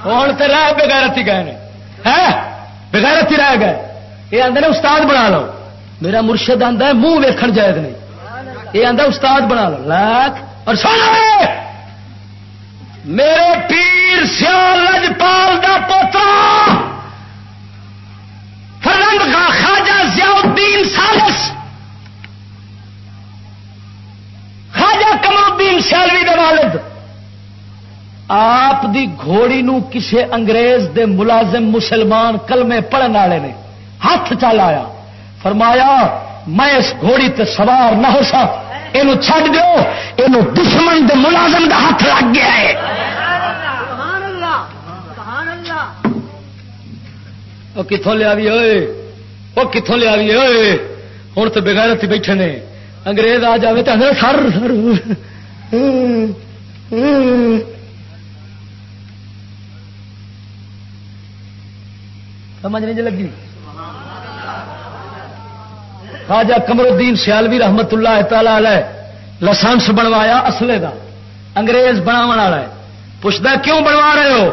ہوں تو رہ بغیرت ہی گئے ہے بغیرت ہی رہ گئے۔ یہ آدھے استاد بنا لو۔ میرا مرشد آتا ہے منہ ویکھن جائز نہیں۔ یہ آتا استاد بنا لو۔ لاکھ اور میرے پیر سیال لجپال کا پوترا۔ فرنگ کا خواجہ ضیاء الدین سالس۔ خواجہ کمر الدین سیالوی والد آپ دی گھوڑی نو کسے انگریز دے ملازم مسلمان کلمے پڑھن والے نے ہاتھ چل آیا فرمایا میں اس گھوڑی تے سوار نہ ہو سا یہ چڈ دو یہ دشمن دے ملازم دا ہاتھ لگ گیا ہے وہ کتوں لیا ہوئے وہ کتوں لیا ہوئے ہوں تو بغیر بیٹھے نے انگریز آ جائے تو سر سر۔ سمجھ نہیں جی لگی؟ خواجہ کمر الدین سیالوی رحمت اللہ تعالی لائسنس بنوایا اصلے کا انگریز بناو ہے۔ پوچھتا کیوں بنوا رہے ہو؟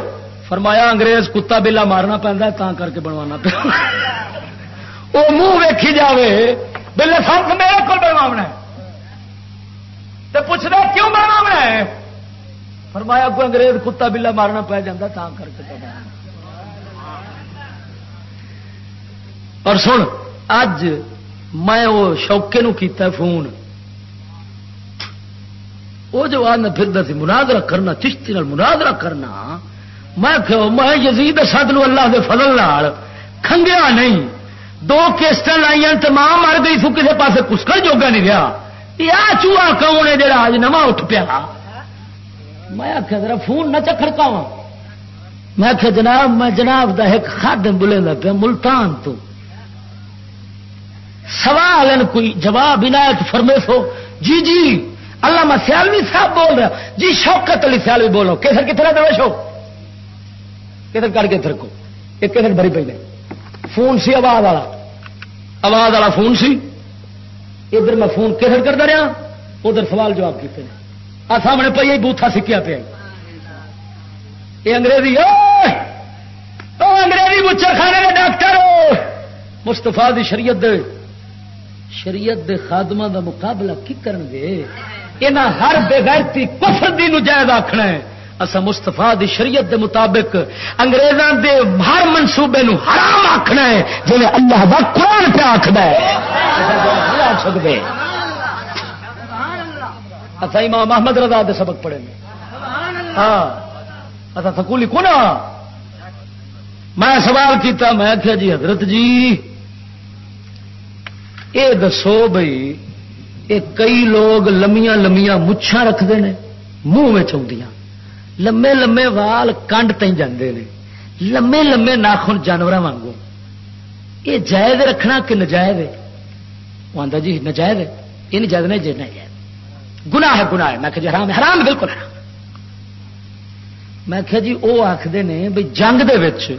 فرمایا انگریز کتا بلا مارنا پہنتا تا کر کے بنوانا پہ وہ منہ ویکھی جائے بلے سب میرے کو بنوا تو پوچھنا کیوں بنوا ہے؟ فرمایا، کوئی انگریز کتا بلا مارنا پی جا تا کر کے اور سن، اج میں وہ شوکے نو کیتا فون۔ وہ جو آدھا پھر سی مناظرہ کرنا، چشتی نال مناظرہ کرنا، میں میں یزید سد اللہ دے فضل نال کھنگیا نہیں۔ دو کیسٹ لائی تو ماں مر گئی سو کسی پاس کسکر جوگا نہیں رہا۔ یہ چوہا کون ہے جڑا آج نواں اٹھ پیا؟ میں آخیا ذرا فون نہ چکر کا میں آخیا جناب، میں جناب دا ایک خادم بلے دا پیا ملتان تو۔ سوال ان کوئی جواب عنایت فرمے سو جی جی اللہ سیالوی صاحب بول رہا۔ جی شوکت علی سیالوی بولو۔ کیسر کتنا درویش ہو کدھر کر کے کو ایک کدھر بری پہ فون سی آواز والا۔ آواز والا فون سی؟ ادھر میں فون کدھر کرتا رہا، ادھر سوال جواب کیتے آ سامنے پہ بوتھا سکیا پہ یہ انگریزی انگریزی بچر خانے کے ڈاکٹر! مستفا دی شریعت دے شریعت دے خادمہ دا مقابلہ کی کرن گے یہاں ہر بےغیرتی کفر دی نجائز آخنا ہے۔ اصا مستفا دی شریعت دے مطابق انگریزاں دے ہر منصوبے نو حرام آخنا ہے جی اللہ دا قرآن پہ آخر اچھا امام محمد رضا دے سبق پڑھے ہاں اچھا سکولی کون ہاں؟ میں سوال کیتا، میں آخیا جی حضرت جی یہ دسو بھائی یہ کئی لوگ لمیاں لمیاں مچھا رکھتے ہیں منہ میں چاہیے لمے لمے وال کنڈ تین جاندے نے لمے لمے ناخن جانور وانگو یہ جائز رکھنا کہ نجائز ہے وہ آتا جی نجائز ہے یہ نہیں جائز نہیں جی نجائز گناہ ہے گناہ ہے میں کہ جی حرام ہے حرام بالکل حرام میں کہ جی وہ آخر نے بھائی جنگ دے وچ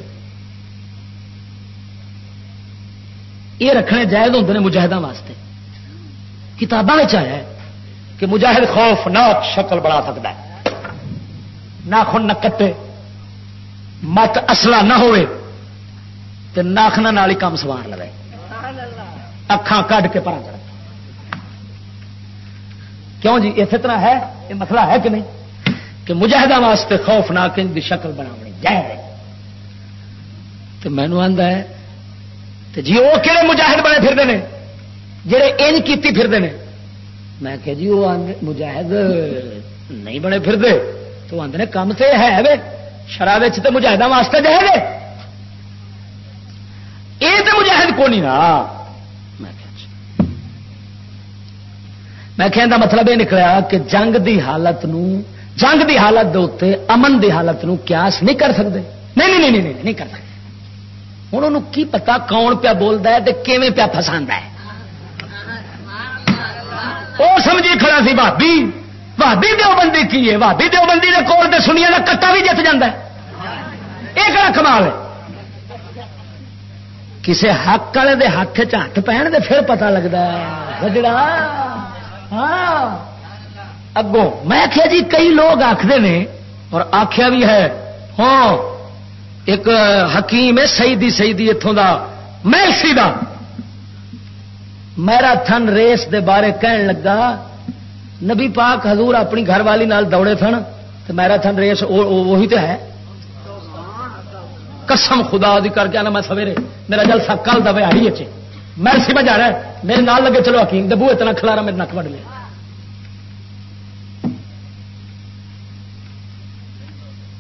یہ رکھنے جائز ہوتے ہیں مجاہدوں واسطے کتابوں آیا ہے کہ مجاہد خوف ناک شکل بڑھا سکتا ہے ناخن نہ کٹے، مت اصلا نہ ہوئے تو ناخنا نال ہی کام سوار لگے اکھان کڈ کے پرا چڑھ کیوں جی؟ اسی طرح ہے؟ یہ مسئلہ ہے کہ نہیں؟ کہ مجاہدہ واسطے خوف نہ کہ کی شکل بنا جائے تو مینو آتا ہے تو جی وہ کہڑے مجاہد بنے پھرتے ہیں جہے ان کیتی پھرتے ہیں میں کہ جی وہ مجاہد نہیں بنے پھرتے تو آدھے کام تو ہے وے شراب تو مجاہدہ واسطے جائے گے یہ تو مجاہد کو نہیں نا؟ میں جی۔ کہنے مطلب یہ نکلا کہ جنگ دی حالت نو جنگ دی حالت دے اتنے امن دی حالت نو قیاس نہیں کر سکتے نہیں نہیں نہیں نہیں, نہیں کر سکتے ہوں انہوں کی پتا کون پیا بولتا ہے کیویں پیا فسا ہے؟ وہ سمجھی کھڑا سی بھابی بھابی دیوبندی کی ہے؟ بھابی دیوبندی کے کول تو سنیا کا کٹا بھی جت جا یہ کہڑا کمال ہے؟ کسی حق والے دے ہاتھ چ پہن دے پھر پتا لگتا ہے۔ گجڑا ہاں۔ اگوں میں آخیا جی کئی لوگ آخر نے اور آخیا بھی ہے ہاں ایک حکیم ہے، سیدی سیدی اتوں کا میلسی کا میرا تھن ریس دے بارے کہن لگا نبی پاک حضور اپنی گھر والی نال دوڑے تھن تو میرا تھن ریس وہی تو ہے۔ قسم خدا دی کر کے آنا میں سویرے، میرا جلسہ کل دبے آئی اچے میرسی میں جا رہا میرے نال لگے چلو حکیم، دبو اتنا کھلارا میرے نک وڈ لیا۔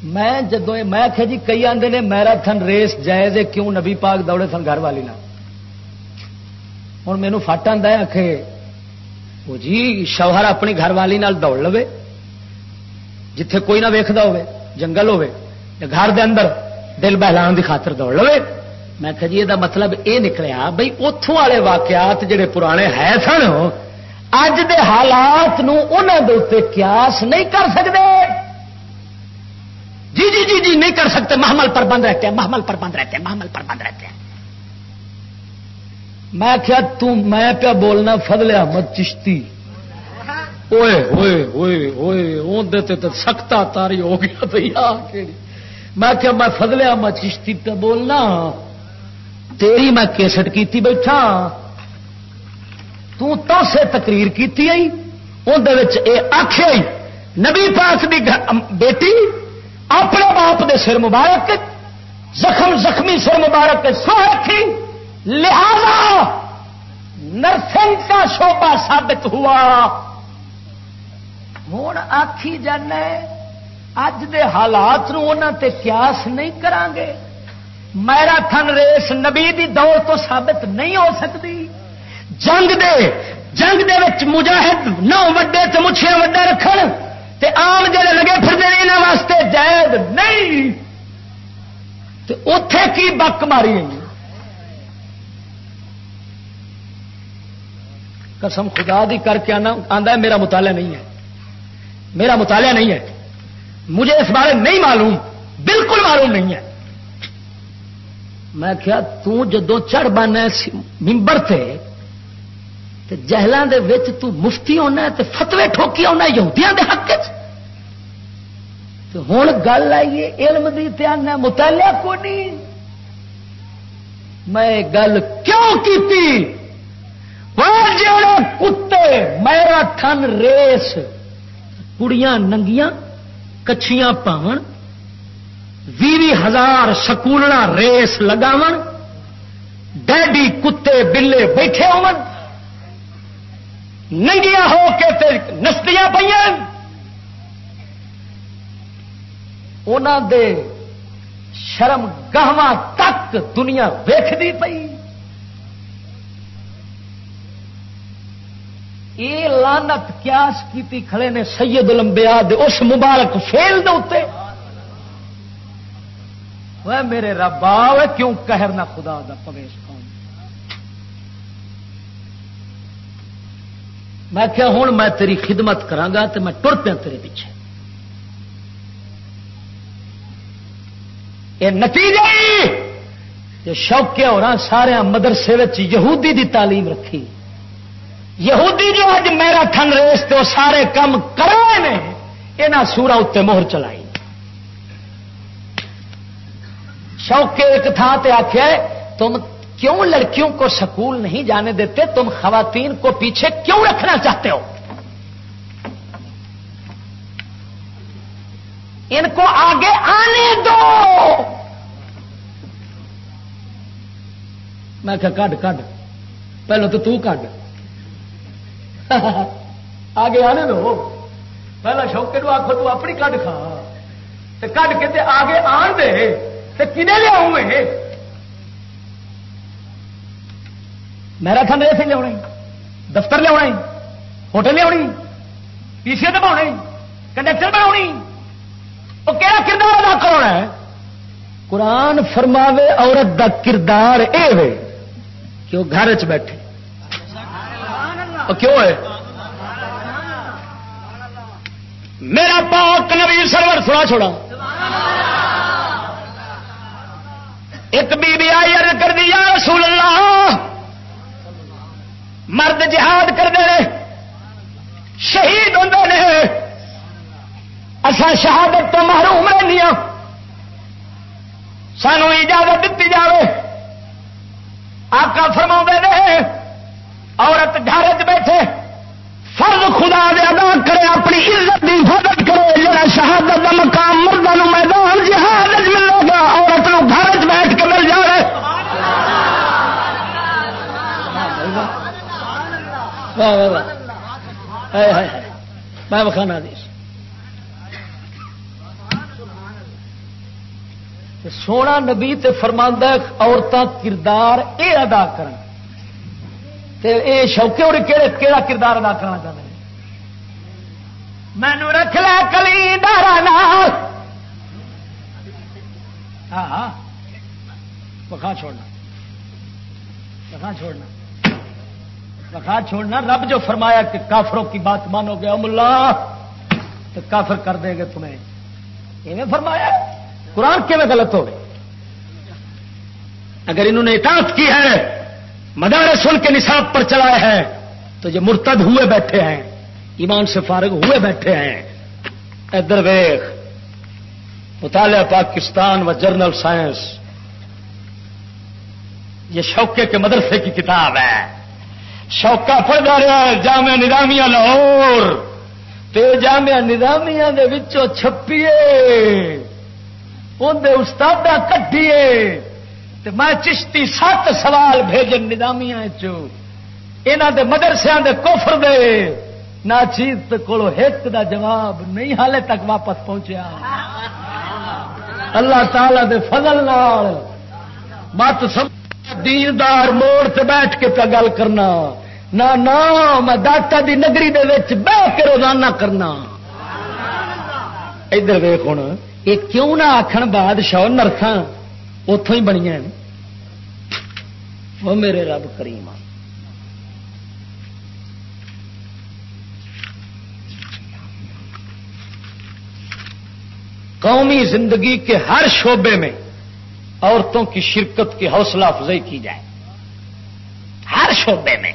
میں جدو میں آخیا جی کئی آدھے نے میرا تھن ریس جائز کیوں نبی پاک دوڑے تھن گھر والی ہوں مینو فٹ آتا ہے آخ وہ جی شوہر اپنی گھر والی نال دوڑ لو جتھے کوئی نہ ویکد ہو جنگل ہوے گھر دے اندر دل بہلان دی خاطر دوڑ لو میں کہ جی یہ مطلب یہ نکلیا بھائی اتوں والے واقعات جڑے پرانے ہے سن اج دے حالات انہوں دے قیاس نہیں کر سکتے جی جی جی جی نہیں کر سکتے محمل پر بند رہتے ہیں محمل پر بند رہتے ہیں محمل پر بند رہتے ہیں میں کیا تم میں پیا بولنا فضل احمد چشتی۔ اوے ہوئے ہوئے ہوئے اندر تو سختا تاری ہو گیا تو میں کیا میں فضل احمد چشتی پہ بولنا ہاں۔ تیری میں کیسٹ کیتی بیٹھا ہاں۔ تو تو سے تقریر کیتی آئی۔ اندر آخیا نبی پاک دی بیٹی اپنے باپ دے سر مبارک، زخم زخمی سر مبارک سو رکھی لہذا نرسنگ کا شوبہ ثابت ہوا۔ ہوں آخی جانا اج دے حالات تے قیاس نہیں کران گے میرا تھن ریس نبی دی دور تو ثابت نہیں ہو سکتی۔ جنگ دے جنگ دے وچ مجاہد نو وڈے تو مچھیاں وڈے رکھن تے آم جڑے لگے پھر یہاں واسطے جائز نہیں۔ اتے کی بک ماری قسم خدا دی کر کے آنا آدھا میرا مطالعہ نہیں ہے۔ میرا مطالعہ نہیں ہے۔ مجھے اس بارے نہیں معلوم، بالکل معلوم نہیں ہے۔ میں کیا تدو چڑھ بانا ممبر تھے جہلان دے مفتی ہونا تے فتوے ٹھوکی ہونا یہودیاں دے حق ہوں گل آئیے علم دی دھیان مطالعہ کو نہیں میں گل کیوں کی جڑے کتے میرا تھن ریس کڑیاں ننگیاں کچھیاں پاون بھی ہزار سکولنا ریس لگاو ڈیڈی کتے بلے بیٹھے ہو ننگیاں ہو کے نستیاں پہ دے شرم گہواں تک دنیا ویختی پئی یہ لانت کیاس کی کھڑے نے سید لمبیا اس مبارک فیل دے وہ میرے ربا کیوں کہر نہ خدا دا پویش قوم میں کیا ہوں، میں تیری خدمت کرا تو میں ٹر پیا تیرے پیچھے۔ یہ نتیجے شوقے ہو رہا سارا مدرسے یہودی دی تعلیم رکھی۔ یہودی جو اج میرا تھن ریس تو سارے کام کرے یہاں سورا اتنے مہر چلائی۔ شوقے ایک تھان سے آخیا تم کیوں لڑکیوں کو سکول نہیں جانے دیتے؟ تم خواتین کو پیچھے کیوں رکھنا چاہتے ہو؟ ان کو آگے آنے دو۔ میں کہا، کڈ کڈ۔ پہلو تو تو کڈ۔ آگے آنے دو پہلا شوقے نو آخو تو اپنی کڈ کھا کڈ کے تے آگے آن دے تے کنے لیا میرا تھن رہے سے لیا دفتر لیا ہوٹل لیا پی سی دبا کنڈکٹر بنا وہ کہڑا کردار ادا کرنا ہے قرآن فرماوے عورت دا کردار اے کہ وہ گھر چ بیٹھے کیوں ہے؟ میرا پاک نبی سرور، سنا چھوڑا۔ ایک بی بی آئی ارد کر دیا رسول اللہ، مرد جہاد کرتے ہیں، شہید ہوں نے۔ اصا شہادت تو محروم رہی ہاں۔ سانو اجازت دیتی جائے آقا فرما نے عورت گھر بیٹھے، فرض خدا دے ادا کرے، اپنی عزت کی حفاظت کرے جا شہادت کا مقام مردوں میدان جہاد ملے گا، عورت نو گھر بیٹھ کے مل جائے میں بخانا دی سونا نبی تے فرماندہ عورتیں کردار اے ادا کریں اے شوقے اور کہڑا کردار ادا کرنا چاہتے ہیں مینو رکھ لا کلی دارا ہاں, ہاں۔ بخا چھوڑنا۔ بخا چھوڑنا۔ بخا چھوڑنا۔ رب جو فرمایا کہ کافروں کی بات مانو گے ملا تو کافر کر دیں گے تمہیں۔ یہ فرمایا قرآن کی میں غلط ہو گئے اگر انہوں نے اطاعت کی ہے مدار سن کے نصاب پر چلائے ہیں تو یہ مرتد ہوئے بیٹھے ہیں، ایمان سے فارغ ہوئے بیٹھے ہیں۔ ادھر ویخ مطالعہ پاکستان و جرنل سائنس، یہ شوقے کے مدرسے کی کتاب ہے۔ شوقہ پڑ جا رہا ہے جامع نظامیہ لاہور۔ تو جامع نظامیہ دے وچوں چھپیے اندر استاد کٹیے میں چشتی سات سوال بھیجن نظامیاں یہاں دے مدرسیا دے کوفر دے۔ نہ چیز کو ایک دا جواب نہیں حالے تک واپس پہنچیا۔ اللہ تعالی دے فضل نال۔ مت سب دیندار موڑ سے بیٹھ کے پہ گل کرنا۔ نہ نہ میں داتا دی نگری دے وچ بہ کے روزانہ کرنا۔ ادھر ویخ ہوں یہ کیوں نہ آخر بادشاہ نرساں؟ اتوں ہی بنیا وہ میرے رب کریم قومی زندگی کے ہر شعبے میں عورتوں کی شرکت کی حوصلہ افزائی کی جائے۔ ہر شعبے میں۔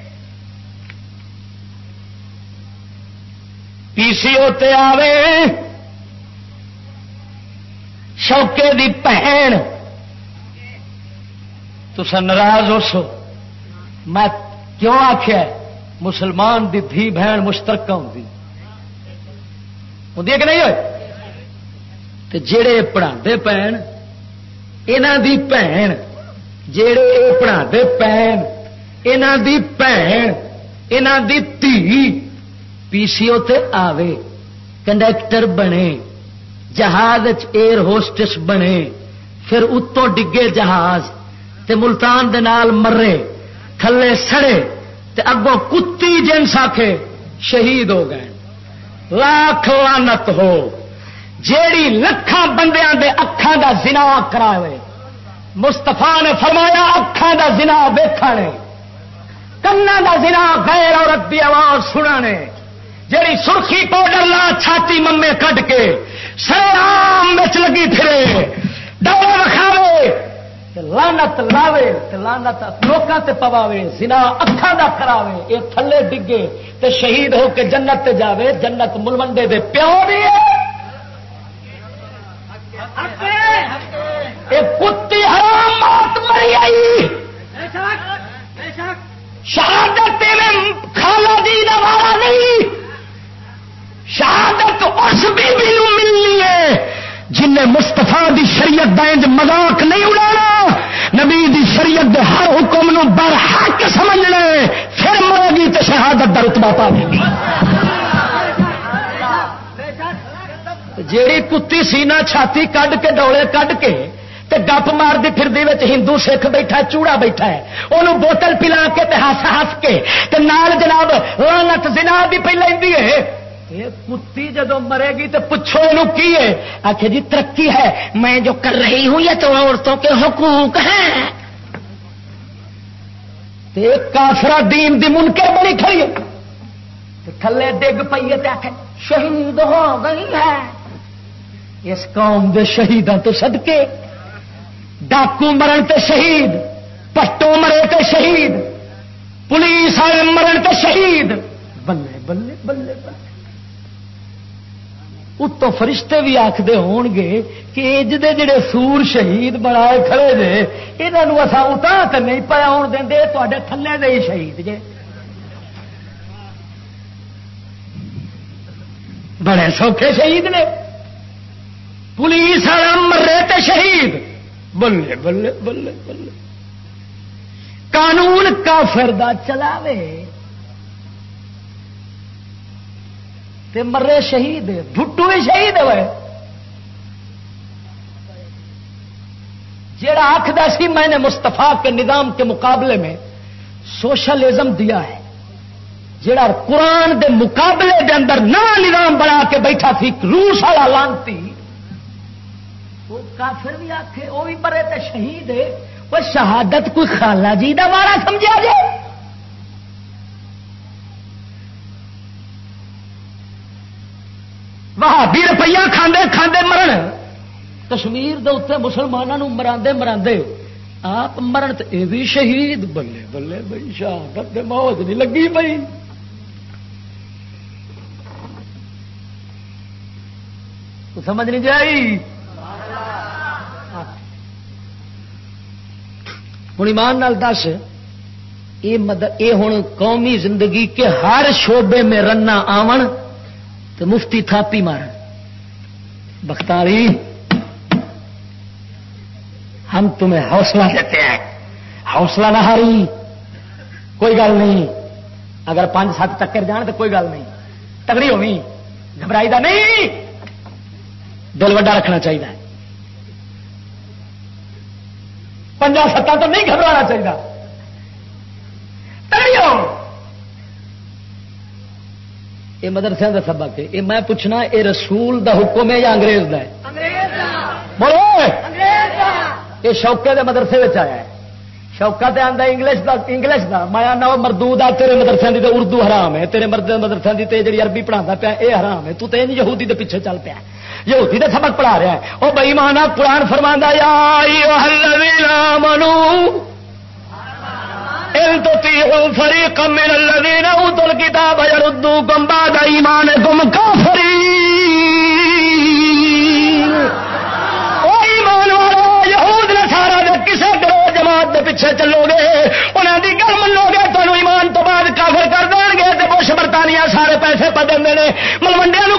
پی سی ہوتے آوے۔ شوکے دی پہن تو ناراض ہو سو۔ میں کیوں آخیا مسلمان دی دھی بہن مشترکہ ہوں ہوں کہ نہیں ہوئے؟ جڑے پڑھا پہن یہاں دی بھن جڑے پڑھا پہن یہاں دی بھن یہاں دی دھی پی سی او تے آوے، کنڈکٹر بنے، جہاز ایئر ہوسٹس بنے، پھر اتوں ڈگے جہاز تے ملتان دے نال مرے، تھلے سڑے تے اگوں کتی جنس آکھے، شہید ہو گئے۔ لاکھ لانت ہو۔ جیڑی لکھان بندیاں دے اکھان دا زنا کرائے مستفا نے فرمایا اکھان دا زنا ویکھا نے کنا دا زنا غیر عورت دی آواز سنا نے جیڑی سرخی پاؤڈر لا چھاتی ممے کٹ کے سر آم لگی پھرے۔ ڈبل وکھاوے۔ لانت لاوے لانت لوکاں تے پواوے، زنا اکھاں دا کراوے، اے تھلے ڈگے تے شہید ہو کے جنت تے جاوے، جنت ملوڈے دے پیو دی اے کتی حرام موت مری آئی۔ شہادت کھالا دی دوارا نہیں۔ شہادت اس بی بی ملنی ہے۔ جن مستفا دی شریعت دائنج مذاق نہیں اڑانا، نبی دی شریعت دے ہر حکم نو بر حق سمجھ لے پھر مرے گی تو شہادت در رتبہ پا گی۔ جیڑی کتی سینا چھاتی کڈ کے ڈولے کڈ کے تے گپ مارتی پھر ہندو سکھ بیٹھا چوڑا بیٹھا ہے انہوں بوتل پلا کے ہس ہس کے نال جناب رانت زنا بھی پہ لینی ہے۔ کتی جدو مرے گی تو پوچھو یہ کی ہے؟ آخر جی ترقی ہے۔ میں جو کر رہی ہوں یہ تو عورتوں کے حقوق ہیں۔ کافرا دین دی منکر بڑی کھڑی تھلے ڈگ پیے شہید ہو گئی ہے۔ اس قوم دے شہیدوں تو سدکے ڈاکو مرن تے شہید، پٹو مرے تے شہید، پولیس والے مرن تے شہید۔ بلے بلے بلے بلے۔ اتو فرشتے بھی آخر ہون گے کہ جدے جڑے سور شہید بنا کھڑے جے یہ اصا اتا تو نہیں پایا آن دیں تے تھلے دے شہید جے بڑے سوکھے شہید نے پولیس والا مرے تے شہید بلے بلے بلے بلے قانون کافر دا چلاوے تے مرے شہید بھٹو بھی شہید ہوئے۔ جڑا آخر سی میں نے مستفا کے نظام کے مقابلے میں سوشلزم دیا ہے جڑا قرآن دے مقابلے دے اندر نیا نظام بنا کے بیٹھا سی روس والا لانتی۔ وہ کافر بھی آخے وہ بھی مرے تو شہید ہے، وہ شہادت کوئی خالہ جی کا مارا سمجھا جائے۔ بھی روپیہ کھاندے کھاندے مرن۔ کشمیر دے اتنے مسلمانوں مرا مرا آپ مرن تو یہ بھی شہید۔ بلے بلے بھائی شہادت موت نہیں لگی بھائی سمجھ نہیں جی جائی ہاں۔ ہوں ایمان نال دس یہ ہوں قومی زندگی کے ہر شعبے میں رنا آون۔ تو مفتی تھاپی مار بختاری، ہم تمہیں حوصلہ دیتے ہیں۔ حوصلہ نہ ہاری۔ کوئی گل نہیں۔ اگر پانچ سات ٹکر جان تو کوئی گل نہیں۔ تگڑی ہونی۔ گھبرائی دا نہیں۔ دل وڈا رکھنا چاہیے پنجا ستا تو نہیں گھبرانا چاہیے تگڑی ہو۔ یہ مدرسے کا سبق ہے۔ یہ میں پوچھنا یہ رسول دا حکم ہے یا انگریز دا ہے؟ بولو! یہ شوکے دے مدرسے آیا ہے۔ شوکا تے آتا انگلش دا انگلش دا۔ مایا نو مردو دا تیرے مدرسے دی تے اردو حرام ہے۔ تیرے مرد مدرسے دی تے جڑی عربی پڑھا پیا اے حرام ہے۔ تو تے یہودی دے پیچھے چل پیا۔ یہودی دے سبق پڑھا رہا ہے۔ وہ بئی مانا قرآن فرما یا منو فریق من الذين اوتوا الكتاب يردوكم بعد ايمانكم او ایمان والو، یہود نصارا دے کسے گروہ جماعت دے پیچھے چلو گے انہاں دی گل منو گے تانوں ایمان تو بعد کافر کر دین گے تے بش برطانیہ سارے پیسے پا دیندے نے۔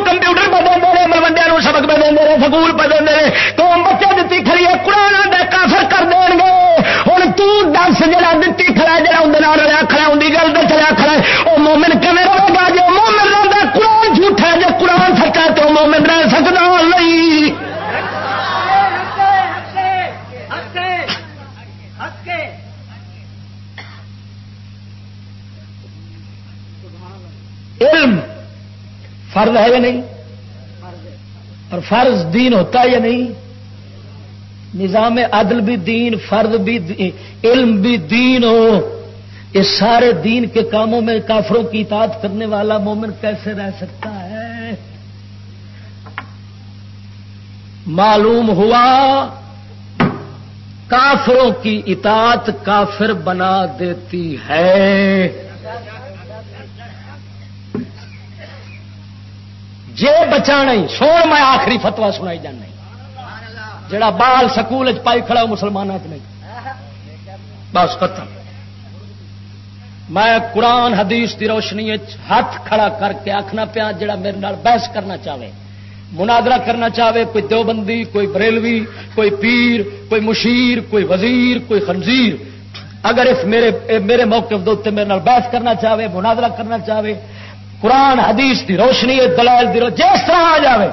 کمپیوٹر پا دیندے نے سبق پا دیندے نے سکول پا دیندے قوم بچے دتی کھڑی ہے قران دے کافر کر دین گے ہن تو دس جڑا دتی کھڑا جڑا اندر رلیا کھڑا اندی گل تے چلیا کھڑا او مومن کیویں رہے گا جو مومن رہندا قران جھوٹا ہے جو قران سچا تو مومن رہ سکدا نہیں۔ علم فرض ہے یا نہیں؟ اور فرض دین ہوتا ہے یا نہیں؟ نظام عدل بھی دین فرد بھی علم بھی دین ہو۔ یہ سارے دین کے کاموں میں کافروں کی اطاعت کرنے والا مومن کیسے رہ سکتا ہے؟ معلوم ہوا کافروں کی اطاعت کافر بنا دیتی ہے۔ جے بچا نہیں سو میں آخری فتوا سنائی جانا جڑا بال سکول پائی کھڑا مسلمانوں چ نہیں۔ بس ختم۔ میں قرآن، حدیث کی روشنی ہاتھ کھڑا کر کے آخنا پیا، جڑا میرے نال بحث کرنا چاہے منادرا کرنا چاہے، کوئی دیوبندی، کوئی بریلوی، کوئی پیر، کوئی مشیر، کوئی وزیر، کوئی خنزیر۔ اگر اس میرے میرے موقع دے میرے نال بحث کرنا چاہے منادرا کرنا چاہے قرآن، حدیث کی روشنی دلائل دی جس طرح آ جائے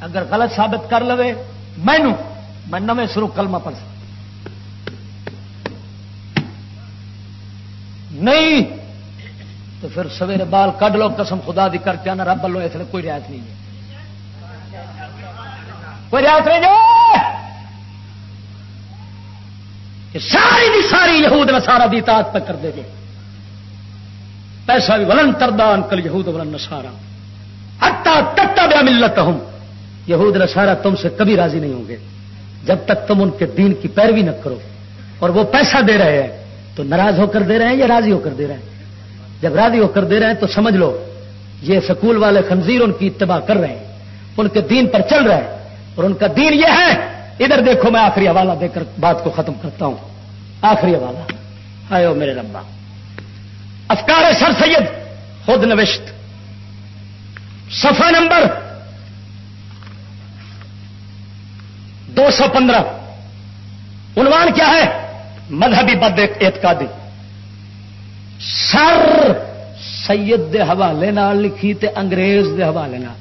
اگر غلط ثابت کر لو مینو میں نویں سرو کلمہ پڑھ نہیں، تو پھر سویرے بال کڈ لو، قسم خدا دی کر کے آنا، رب لو اس لیے کوئی رعایت نہیں ہے۔ کوئی رعایت نہیں ہے؟ ساری دی ساری یہود نسارا دی اطاعت پہ کر دے گے پیسہ بھی ولن تردان کل یہود ولن نسارا ہٹا تٹا بیا ملت ہوں یہود نسارا تم سے کبھی راضی نہیں ہوں گے۔ جب تک تم ان کے دین کی پیروی نہ کرو اور وہ پیسہ دے رہے ہیں، تو ناراض ہو کر دے رہے ہیں یا راضی ہو کر دے رہے ہیں؟ جب راضی ہو کر دے رہے ہیں تو سمجھ لو، یہ سکول والے خنزیر ان کی اتباع کر رہے ہیں۔ ان کے دین پر چل رہے ہیں۔ اور ان کا دین یہ ہے، ادھر دیکھو میں آخری حوالہ دے کر بات کو ختم کرتا ہوں۔ آخری حوالہ۔ آئے میرے ربا افکار سر سید، خود نوشت۔ صفحہ نمبر دو سو پندرہ۔ عنوان کیا ہے؟ مذہبی بد اعتقادی۔ سر سید دے حوالے نال لکھی تے انگریز دے حوالے نال۔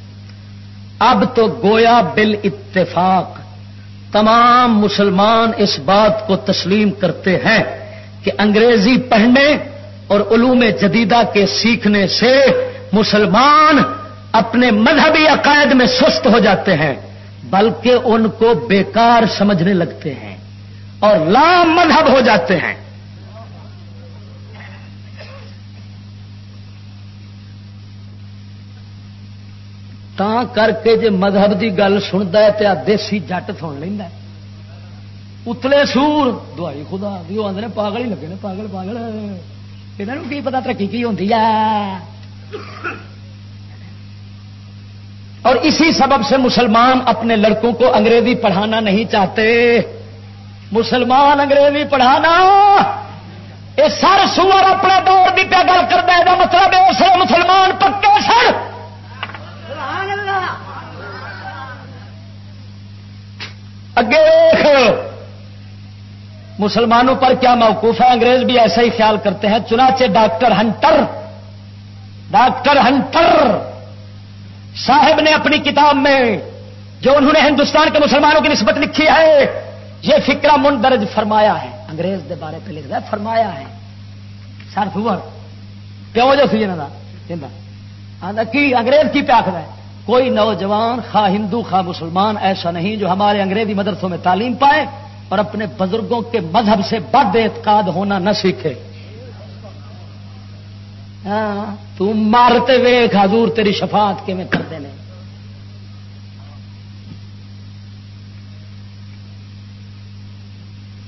اب تو گویا بل اتفاق تمام مسلمان اس بات کو تسلیم کرتے ہیں کہ انگریزی پڑھنے اور علوم جدیدہ کے سیکھنے سے مسلمان اپنے مذہبی عقائد میں سست ہو جاتے ہیں، بلکہ ان کو بیکار سمجھنے لگتے ہیں اور لام مذہب ہو جاتے ہیں۔ تا کر کے جے مذہب دی گل سنتا ہے تو دیسی جٹ سن لینا اتلے سور، دوائی خدا بھی وہ آدھے پاگل ہی لگے پاگل پاگل۔ یہ کی پتا ترقی کی ہوتی ہے اور اسی سبب سے مسلمان اپنے لڑکوں کو انگریزی پڑھانا نہیں چاہتے مسلمان انگریزی پڑھانا یہ سر سور اپنے دور کی پیا گل کرتا ہے مطلب اس مسلمان پکے سر اگے مسلمانوں پر کیا موقوف ہے؟ انگریز بھی ایسا ہی خیال کرتے ہیں، چنانچہ ڈاکٹر ہنٹر ڈاکٹر ہنٹر صاحب نے اپنی کتاب میں جو انہوں نے ہندوستان کے مسلمانوں کی نسبت لکھی ہے، یہ فکرہ مندرج فرمایا ہے۔ انگریز دے بارے پہ لکھ رہا فرمایا ہے۔ سر فور کیوں جو سی کی انگریز کی پیاکھ ہے؟ کوئی نوجوان خواہ ہندو خواہ مسلمان ایسا نہیں جو ہمارے انگریزی مدرسوں میں تعلیم پائے۔ اور اپنے بزرگوں کے مذہب سے بد اعتقاد ہونا نہ سیکھے۔ ہاں تم مارتے ویخ حضور تیری شفاعت کے میں کرتے ہیں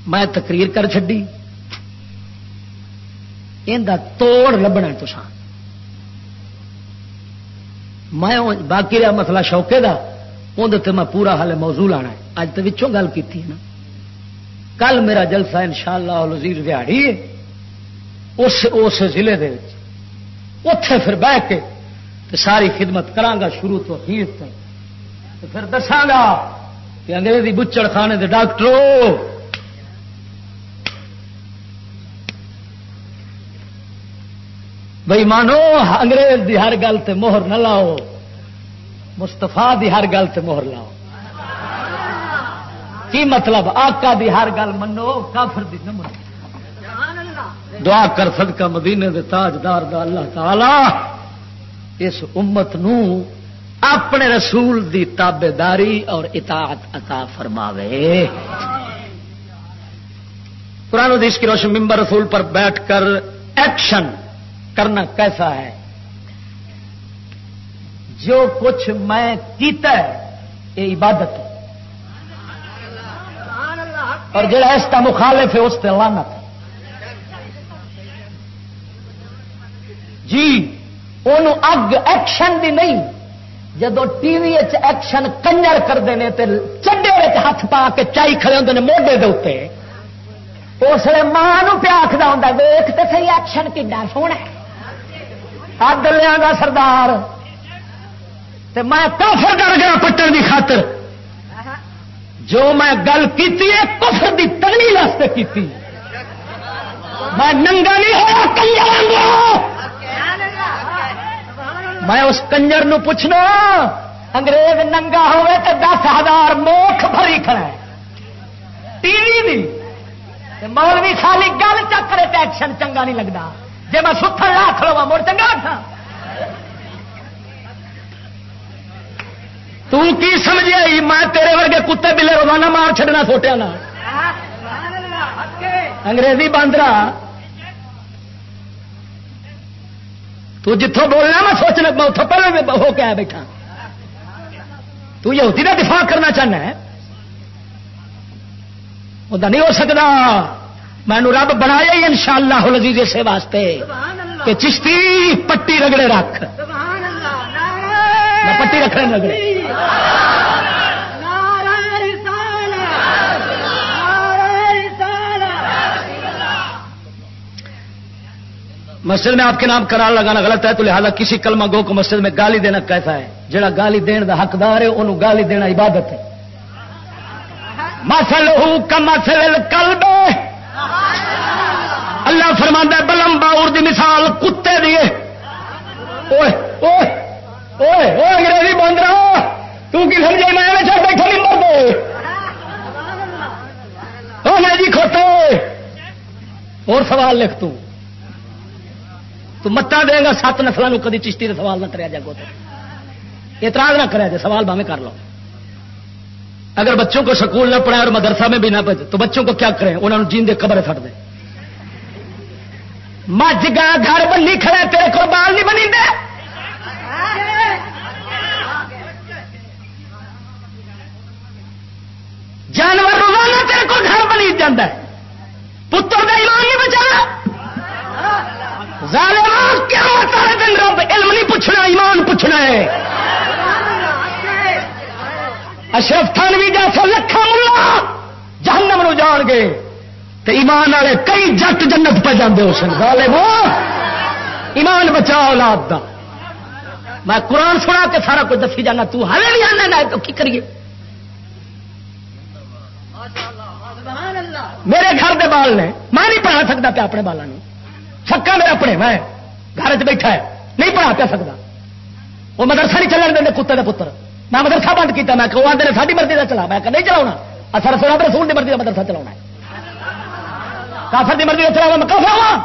میں تقریر کر چڈی یہ توڑ لبنا تو میں باقی رہا مسئلہ شوقے کا اندر میں پورا حال موضوع لانا ہے۔ اج تو گل کی نا۔ کل میرا جلسہ ان شاء اللہ لذیذ وہاڑی اس اس ضلع دے اتے پھر بہ کے ساری خدمت کرانگا شروع تو اخیر تک۔ پھر دساگا کہ انگریزی بچڑ خانے دے ڈاکٹروں بھائی مانو، انگریز دی ہر گل تے مہر نہ لاؤ۔ مستفا دی ہر گل تے مہر لاؤ۔ کی مطلب؟ آقا دی ہر گل منو، کافر دی نہ منو۔ دعا کر صدقہ مدینے دے تاجدار دا اللہ تعالی، اس امت نو اپنے رسول دی تابے داری اور اطاعت عطا فرماوے۔ قرآن حدیث کی روشن ممبر رسول پر بیٹھ کر ایکشن کرنا کیسا ہے؟ جو کچھ میں کیتا ہے، یہ عبادت اور جڑا اس کا مخالف ہے اس سے لانت جی ان اگ ایکشن دی نہیں۔ جدو ٹی وی ایکشن کنجر کرتے ہیں تو چڈے ہاتھ پا کے چائی کھڑے ہوتے ہیں موڈے دے اس لیے ماں پیا آخر ہوں ویخ تو سی ایکشن کھا سونا ہد لیا گا سردار۔ میں کافر ڈر گیا پٹن کی خاطر۔ جو میں گل کی کفر کی تگڑی واسطے کی میں ننگا نہیں ہوا کنجر میں اس کنجر نو پوچھنا، انگریز ننگا ہوئے تو دس ہزار موکھ بھری کھڑا ہے۔ ٹی وی مولوی خالی گل چکرے ایکشن چنگا نہیں لگتا جی میں ستھن لا کھلوا مڑ چنگا تھا کی سمجھے میں تیرے ورگے کتے بلے روزانہ مار چڈنا سوٹیا نا انگریزی باندرا۔ تو جتوں بولنا میں سوچنا اتوں پہلے ہو کے آیا بیٹھا۔ تو یہودی کا دفاع کرنا چاہنا ہے۔ نہیں ہو سکتا میں رب بنایا ہی ان شاء اللہ لذیذ اسے واسطے۔ کہ چشتی پٹی رگڑے رکھ۔ پٹی رکھنے رگڑے مسجد میں آپ کے نام کرار لگانا غلط ہے، تو لہذا کسی کلمہ گو کو مسجد میں گالی دینا کیسا ہے؟ جڑا گالی دین دا حقدار ہے انہوں گالی دینا عبادت ہے۔ مسل کا مسل کلب اللہ فرما بلم باور دی مثال کتے دیے انگریزی بند رہا تھی سمجھے میں بیٹھا نہیں مرد جی کھوتے اور سوال لکھ تو تو متا دے گا سات نسلوں کدی چشتی کا سوال نہ کرا جائے گو اعتراض نہ کرا جائے سوال باہیں کر لو اگر بچوں کو سکول نہ پڑھائے اور مدرسہ میں بھی نہ پڑھے تو بچوں کو کیا کریں انہوں نے جین دے قبر تھٹ دیں مجھ گا گھر بنی کھڑے تیرے کو بال نہیں بنی دے جانور روزانہ تیرے کو گھر بنی جانا پتر کا ایمان نہیں بچا۔ کیا دن رب علم نہیں پوچھنا، ایمان پوچھنا ہے۔ اشرف تھان بھی سو لکھا ملا جہنم نو جان گے۔ تو ایمان والے کئی جٹ جنت پہ جانے اس والے وہ ایمان بچاؤ اولاد دا۔ میں قرآن سنا کے سارا کچھ دسی جانا، تو ہلے بھی آنا، نہ تو کی کریے؟ میرے گھر دے بال نے، میں نہیں پڑھا سکتا پیا اپنے بالوں سکا میرا اپنے، میں گھر چ بیٹھا ہے، نہیں پڑھا پیا سکتا۔ وہ مدرسہ نہیں چلن دیں کتے کا پتر۔ میں مدرسہ بند کیا میں کہ آدھے ساری مرضی کا چلا، میں کہ نہیں چلا اثر سر رسول کی مرضی کا مدرسہ چلا کافر کی مرضی کا چلا میں کافر ہوا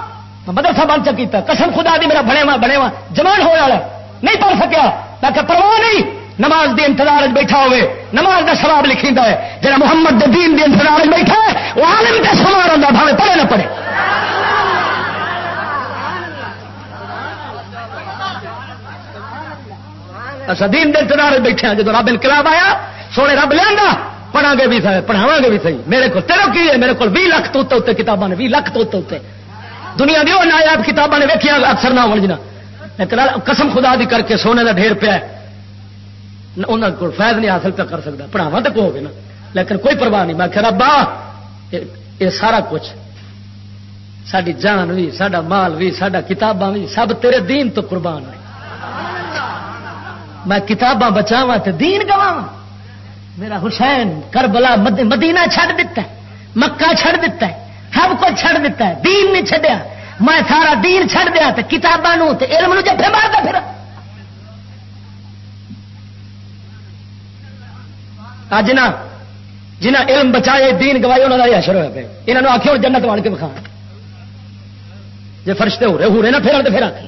مدرسہ بند چکا قسم خدا دی میرا بنے وا بنے وا جمان ہو والا نہیں پڑھ سکیا۔ میں کہ پرواہ نہیں۔ نماز دی انتظار بیٹھا ہوئے، نماز کا سواب لکھی ہے جہاں محمد دے دین دی انتظار بیٹھا ہے، وہ عالم کا سوار ہوتا بھاوے پڑھے نہ پڑھے۔ اچھا دین دے انتظار بیٹھے ہیں جب رب انقلاب آیا، سونے رب لیا پڑھا گے بھی صحیح پڑھاوا گے بھی صحیح۔ میرے کو تیرو کی ہے؟ میرے کو بھی لکھ تو اتنے کتاباں نے، بھی لکھ تو اتنے دنیا دی نایاب کتاباں نے ویکیا اکثر نہ ہو جنا قسم خدا دی کر کے سونے کا ڈھیر پیا انہوں کو فائد نہیں حاصل کر سکتا پڑھاوا تو کہو گے نا۔ لیکن کوئی پرواہ نہیں، میں کہ ربا یہ سارا کچھ ساری جان بھی سڈا مال بھی سڈا کتاباں بھی سب تیرے دین تو قربان ہے میں کتاباں بچاوا تو دین گوا میرا حسین کربلا مدینہ چھڑ دیتا ہے، مکہ چھڑ دیتا ہے، سب کچھ چھڑ دیتا ہے، دین نہیں چھڈیا۔ میں سارا دین چھڑ دیا تو کتاباں علم نو جفے مارتا پھر اج نا جنہ علم بچائے، دین گوائی انہوں کا اشر ہوا پہ یہاں آخو جنت وال کے بکھا جی فرشتے ہو رہے ہو رہے نا پھر پھر آخی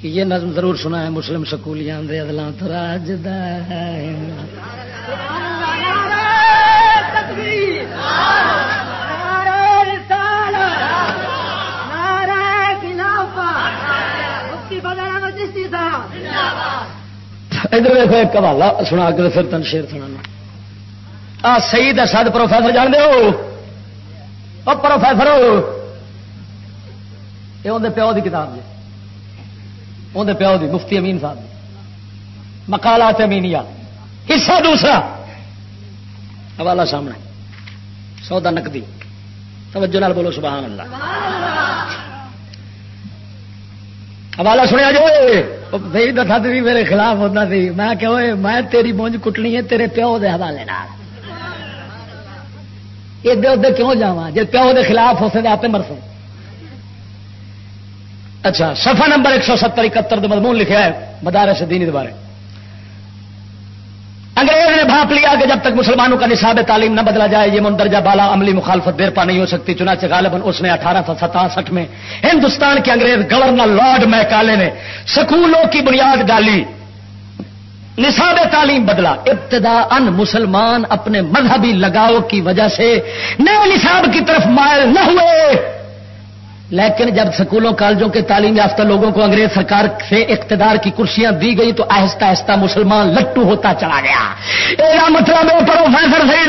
کہ یہ نظم ضرور سنا ہے، مسلم سکولیاں دے ادلاں تو راج ادھر دیکھو ایک حوالہ سنا کے پھر تن شیر سنا آ، سعید اسد پروفیسر جان دے دو پروفیسر ہو۔ یہ اندر پیو کی کتاب جی۔ اندر پیو دی مفتی امین صاحب دی۔ مکالات امینیا حصہ دوسرا۔ حوالہ سامنے۔ سودا نقدی۔ توجہ نال بولو، سبحان اللہ۔ حوالہ سنیا جو بھائی دفا بھی میرے خلاف ہوتا سی میں کہ میں تیری مونج کٹنی ہے تیرے پیو دے حوالے ادھر ادھر کیوں جا جی پیو دے خلاف ہو سکے آپ مرسوں۔ اچھا سفا نمبر ایک سو ستر اکہتر مضمون لکھا ہے مدارس دینی دوبارے بھانپ لیا کہ جب تک مسلمانوں کا نصاب تعلیم نہ بدلا جائے، یہ مندرجہ بالا عملی مخالفت دیر پا نہیں ہو سکتی، چنانچہ غالباً اس نے اٹھارہ سو ستاسٹھ میں ہندوستان کے انگریز گورنر لارڈ میکالے نے سکولوں کی بنیاد ڈالی، نصاب تعلیم بدلا۔ ابتدا ان مسلمان اپنے مذہبی لگاؤ کی وجہ سے نئے نصاب کی طرف مائل نہ ہوئے۔ لیکن جب سکولوں، کالجوں کے تعلیم یافتہ لوگوں کو انگریز سرکار سے اقتدار کی کرسیاں دی گئی تو آہستہ آہستہ مسلمان لٹو ہوتا چلا گیا۔ یہ مطلب پروفیسر صحیح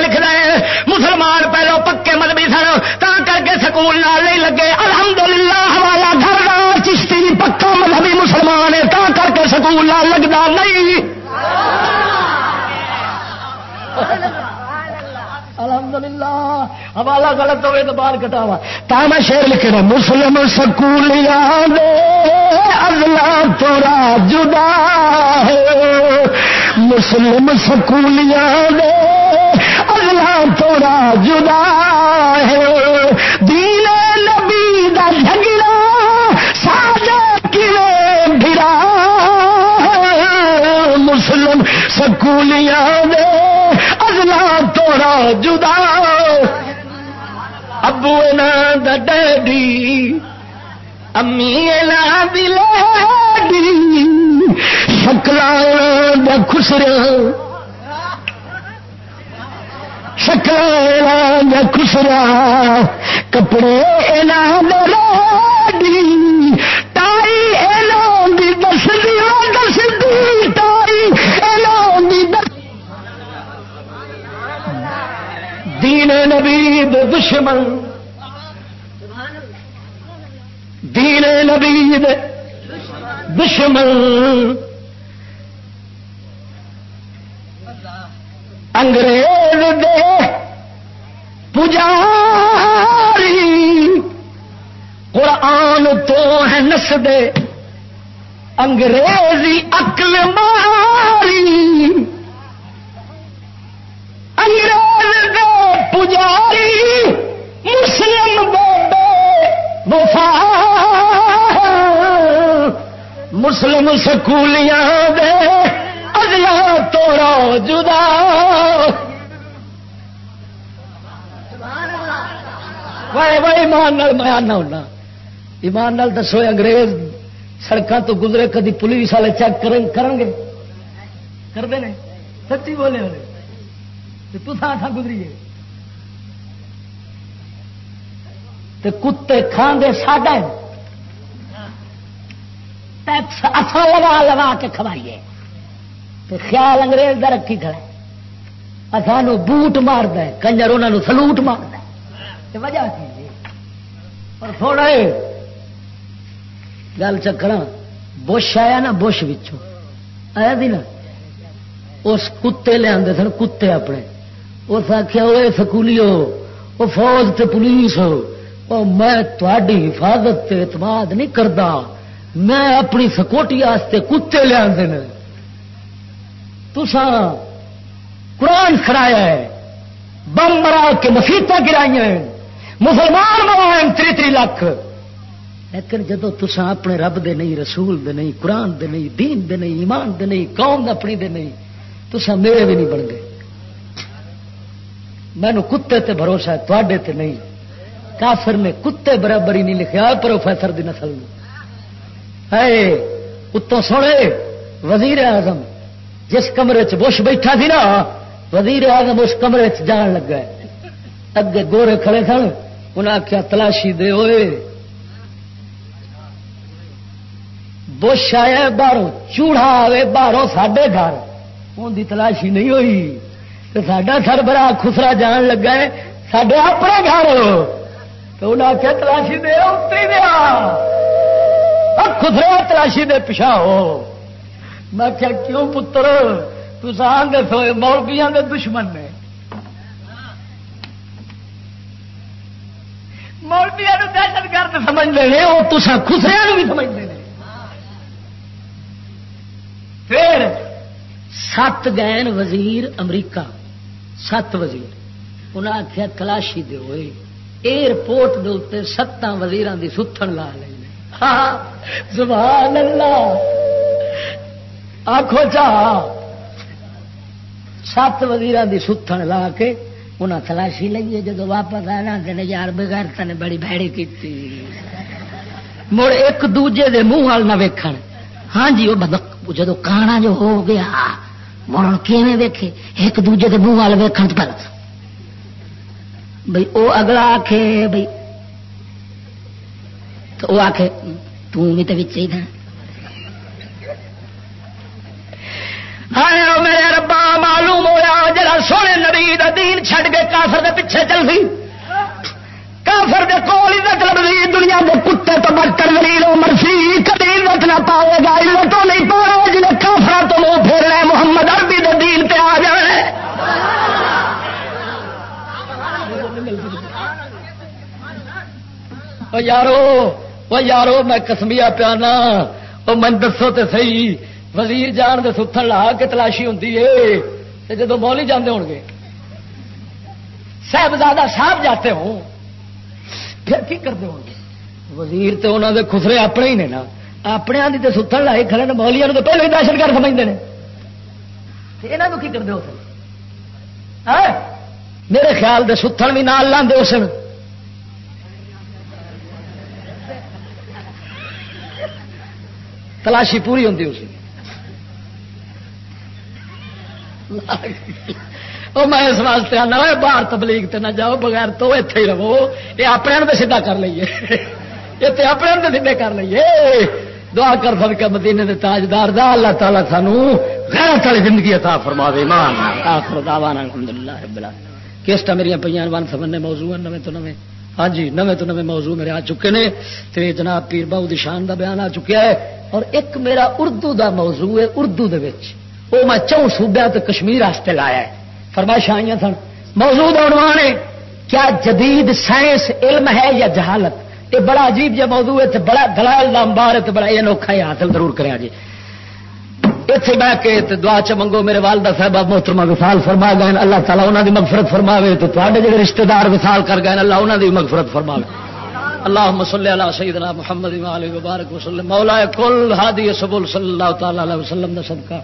لکھ رہے ہیں مسلمان پہلو پکے مذہبی سن، تا کر کے سکول نال نہیں لگے۔ الحمدللہ، ہمارا گھر چشتی پکا مذہبی مسلمان ہے، تا کر کے سکول نال لگتا نہیں۔ الحمدللہ، حوالہ غلط ہوئے تو باہر کٹاوا تا میں شیر لکھے مسلم سکولیاں اللہ تورا جدا ہے۔ مسلم سکولیاں اللہ تورا جدا ہے۔ دین نبی دا جھگڑا ساجا کیویں بھرا مسلم سکولیاں دے توڑا جدا۔ ابو نا ڈیڈی، امی نا دلی شکل خسرا شکل خسرا کپڑے ریڈی تائی دین نبی دشمن۔ دین نبی دشمن۔ انگریز دے پجاری قرآن تو ہے نس دے انگریزی اکل ماری۔ انگریز دے پجاری، مسلم دے بے وفا۔ مسلم سکولیاں دے اگلا توڑا جدا وائے وائے ایمان نال میں آنا ہونا۔ ایمان نال دسو انگریز سڑکوں تو گزرے کدی پولیس والے چیک کریں گے کرتے ہیں سچی بولے ہوئے گزریے۔ کتے کھانے ساڈا ٹیکس اصا لگا لگا کے کھوائیے۔ تو خیال انگریز کا رکھی کھڑا سانو بوٹ مارد کنجر انہوں سلوٹ مارد وجہ کی اور تھوڑا گل چکر بش آیا نا بش آیا نا؟ اس کتے لیا سن، کتے اپنے۔ اس آخیا وہ سکولی ہو وہ فوج تے پولیس ہو میں تھوڑی حفاظت تے اعتماد نہیں کرتا میں اپنی سکوٹی واسطے کتے لیا تسا قرآن کھڑایا ہے، بم مرا کے مسیطا گرائی مسلمان مرائے تری تری لاکھ۔ لیکن جدو تسا اپنے رب دے نہیں، رسول دے نہیں، قرآن دے نہیں، دین دے نہیں، ایمان دے نہیں، قوم اپنی دے نہیں تسا میرے بھی نہیں بن گئے۔ مینو کتے تے بھروسہ ہے تے تے نہیں۔ کافر نے کتے برابر ہی نہیں لکھا پروفیسر دی نسل ہے اتوں سونے وزیر اعظم جس کمرے چ بش بیٹھا سی نا، وزیر اعظم اس کمرے چ جان لگا اگے گورے کھڑے سن انہیں آخیا تلاشی دے ہوئے بش آیا، باہروں چوڑا آئے باہروں ساڈے گھر۔ ان کی تلاشی نہیں ہوئی۔ ساڈا سربراہ خسرا جان لگا ہے سڈے اپنے گھر۔ تو انہیں آخیا تلاشی دے، اتری دیا خسرا، تلاشی دے پچھا ہو۔ میں کیا کیوں پتر؟ تسان دسو مولبیا کے دشمن نے۔ مولبیا دہشت گرد سمجھتے ہیں وہ تسا خسریا بھی سمجھتے ہیں پھر سات گئے وزیر امریکہ۔ سات وزیر۔ انہیں آخیا کلاشی دے ہوئے۔ ایئرپورٹ دے ستان وزیر کی ستن لا لیں ہاں، زبان اللہ۔ آخو چاہ سات وزیر کی ستن لا کے انہیں تلاشی لگی جب واپس آنا یار بغیر تین بڑی بھڑی کی مڑ ایک دوجے دے منہ وال نہ ویکھ ہاں جی وہ جدو کانا جو ہو گیا۔ مڑ کیویں ویکھے؟ ایک دوجے دے منہ وال ویکھن تو پہلے بھائی او اگلا آکھے بھائی تو وہ آخ تھی تو ہی تھا۔ میرے ربا معلوم ہوا جڑا سونے نبی دا دین چھڈ کے کافر دے پیچھے چل سی۔ کافر دے کول عزت لگی دنیا دے کتے تو بڑھ کر دلیل مرسی کبھی عزت نہ پاؤ گا، عزتوں نہیں پاؤ جن کافر تو منہ پھیر رہے محمد عربی دے دین پہ آ جائے۔ او یارو وہ یارو، میں کسمیا پیانا وہ من دسو تے صحیح، وزیر جان دے ستھن لا کے تلاشی ہوں جدو مولی جانے ہو گے صاحبزادہ صاحب جاتے ہوں پھر کی کرتے ہو گے وزیر تو انہوں دے خسرے اپنے ہی نے نا۔ اپنے ہاں آدھی تو ستھن لائے کھڑے نے مولیاں تو پہلے ہی دہشت گرد سمجھتے ہیں یہاں کو کی کرتے ہو ہاں؟ میرے خیال دے ستھن بھی نال لاندے اس تلاشی پوری ہوتی اس وہ میں اس واسطے آنا باہر تبلیغ تے نہ جاؤ، بغیر تو اتے ہی رہو۔ یہ اپنے تو سیدھا کر لیے یہ تو اپنے تو سیدھے کر لیے دعا کر سب مدینے دے تاجدار دا، اللہ تعالیٰ سانو غیرت والی زندگی عطا فرما دے ایمان آخر دعوانا الحمدللہ رب العالمین۔ کیسٹا میری پہ ون سمنے موضوع ہیں نویں تو نویں ہاں جی نویں تو نویں موضوع میرے آ چکے نے۔ تے جناب پیر بہو دی شان دا بیان آ چکیا ہے۔ اور ایک میرا اردو دا موضوع ہے، اردو دے وچ۔ وہ میں چون صوبے تو کشمیر واسطے لایا ہے۔ فرمائش آئی سن موجود عنوان ہے، کیا جدید سائنس علم ہے یا جہالت؟ یہ بڑا عجیب جہ موضوع ہے بڑا دلال لامبار ہے بڑا یہ انوکھا ہے حاصل ضرور کریں جی۔ اتنے بہ کے دعا چ منگو، میرے والدہ صاحب محترمہ وسال فرما گئے، اللہ تعالیٰ انہوں کی مغفرت فرماوے تو تے جڑے رشتے دار وسال کر گئے، اللہ انہوں کی مغفرت فرماوے۔ اللہ مسل اللہ سیدنا محمد مبارک وسلم۔ مولا کل ہادی سبول صلی اللہ تعالی علیہ وسلم کا صدقہ۔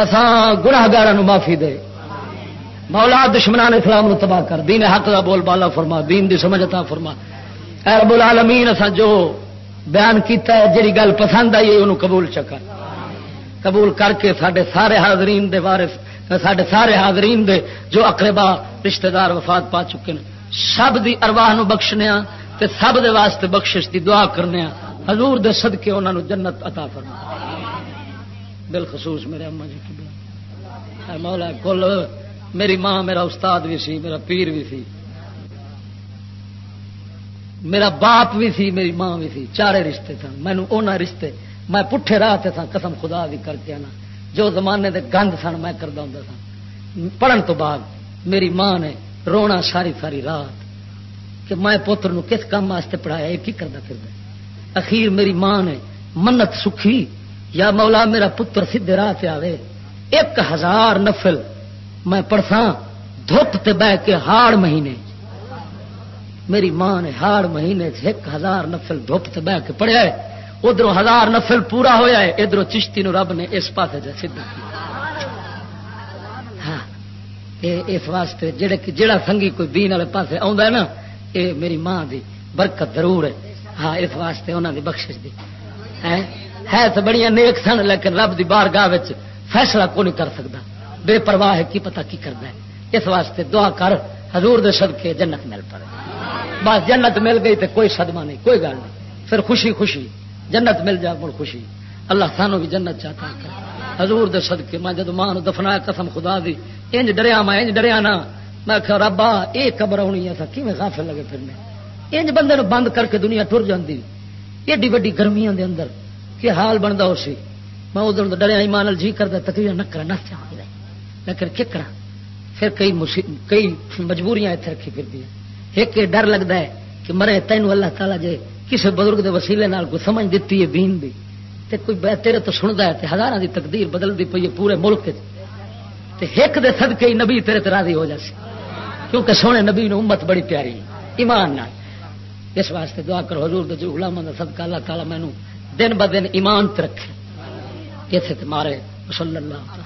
اسان گناگار معافی دے۔ مولا دشمنان اسلام نو تباہ کر، دین حق کا بول بالا فرما، دین دی سمجھتا فرما۔ اے رب العالمین اسا جو بیان کیتا ہے، جڑی گل پسند آئی ہے انہوں قبول چکا۔ قبول کر کے سارے سارے حاضرین دے وارث سارے سارے حاضرین دے جو اقربا رشتہ دار وفات پا چکے ہیں، سب دی ارواح نو بخشنے تے سب دے واسطے بخشش دی دعا کرنے حضور دے صدقے انہوں نے جنت عطا فرما۔ بالخصوص میرے اما جی کی مولا، کل میری ماں، میرا استاد بھی سی، میرا پیر بھی سی، میرا باپ بھی سی، میری ماں بھی سی، چارے رشتے سن۔ مینو اونا رشتے، میں پٹھے راہ تھا قسم خدا بھی کر کے آنا۔ جو زمانے دے گند سن، میں کرتا ہوں سا پڑھن تو بعد میری ماں نے رونا ساری ساری رات کہ میں پوتر نو کس کام واسطے پڑھایا؟ یہ کی کرتا پھر اخیر میری ماں نے منت سکھی، یا مولا میرا پتر سیدے راہ سے آئے ایک ہزار نفل میں پڑھسا دھوپ تے بہ کے ہاڑ مہینے۔ میری ماں نے ہاڑ مہینے ایک ہزار نفل دھوپ تے بہ کے پڑھیا ہے۔ ادھر ہزار نفل پورا ہویا ہے ادھر چشتی نو رب نے اس پاس سیدھا ہاں اس واسطے جڑے جڑا سنگھی کوئی دین والے پاس آ نا یہ میری ماں دی برکت ضرور ہے۔ ہاں اس واسطے انہوں دی بخش دی۔ ہے تو بڑی نیک سن، لیکن رب دی بار گاہ فیصلہ کو نہیں کر سکتا بے پرواہ ہے، کی پتا کی کرنا ہے؟ اس واسطے دعا کر، حضور دے صدقے جنت مل پڑے۔ بس جنت مل گئی تو کوئی صدمہ نہیں، کوئی گل نہیں۔ پھر خوشی خوشی، جنت مل جائے مڑ خوشی۔ اللہ سانو بھی جنت چاہتا ہے۔ حضور دے صدقے، میں جب ماں دفنایا قسم خدا دی، انج ڈریا میں، انج ڈریا نا میں کہ ربا یہ قبر ہونی ہے کی میں کافی لگے پھرنے؟ انج بندے بند کر کے دنیا ٹر جاتی ایڈی ویڈی گرمیاں دے اندر، کہ حال بنتا ہو سی۔ میں ادھر ڈریا ایمان جی کرتا تقریر نہ کرا چاہ لیکن کیا کرا پھر کئی کئی مجبوریاں اتنے رکھی پھر دیا ایک ڈر لگتا ہے کہ مرے تینوں اللہ تعالیٰ جے کسی بزرگ کے وسیلے نال کوئی سمجھ دیتی ہے دین دی۔ تے کوئی تیرے تو سنتا ہے تے ہزار دی تقدیر بدلتی پی ہے پورے ملک تے۔ ایک دے صدقے نبی تیرے تے راضی ہو جاسی کیونکہ سونے نبی نے امت بڑی پیاری ایمان نال۔ اس واسطے دعا کر حضور دے جو غلاموں کا صدقہ اللہ تعالیٰ مینو دن ب دن ایمان رکھے۔ کیسے مارے، صلی اللہ علیہ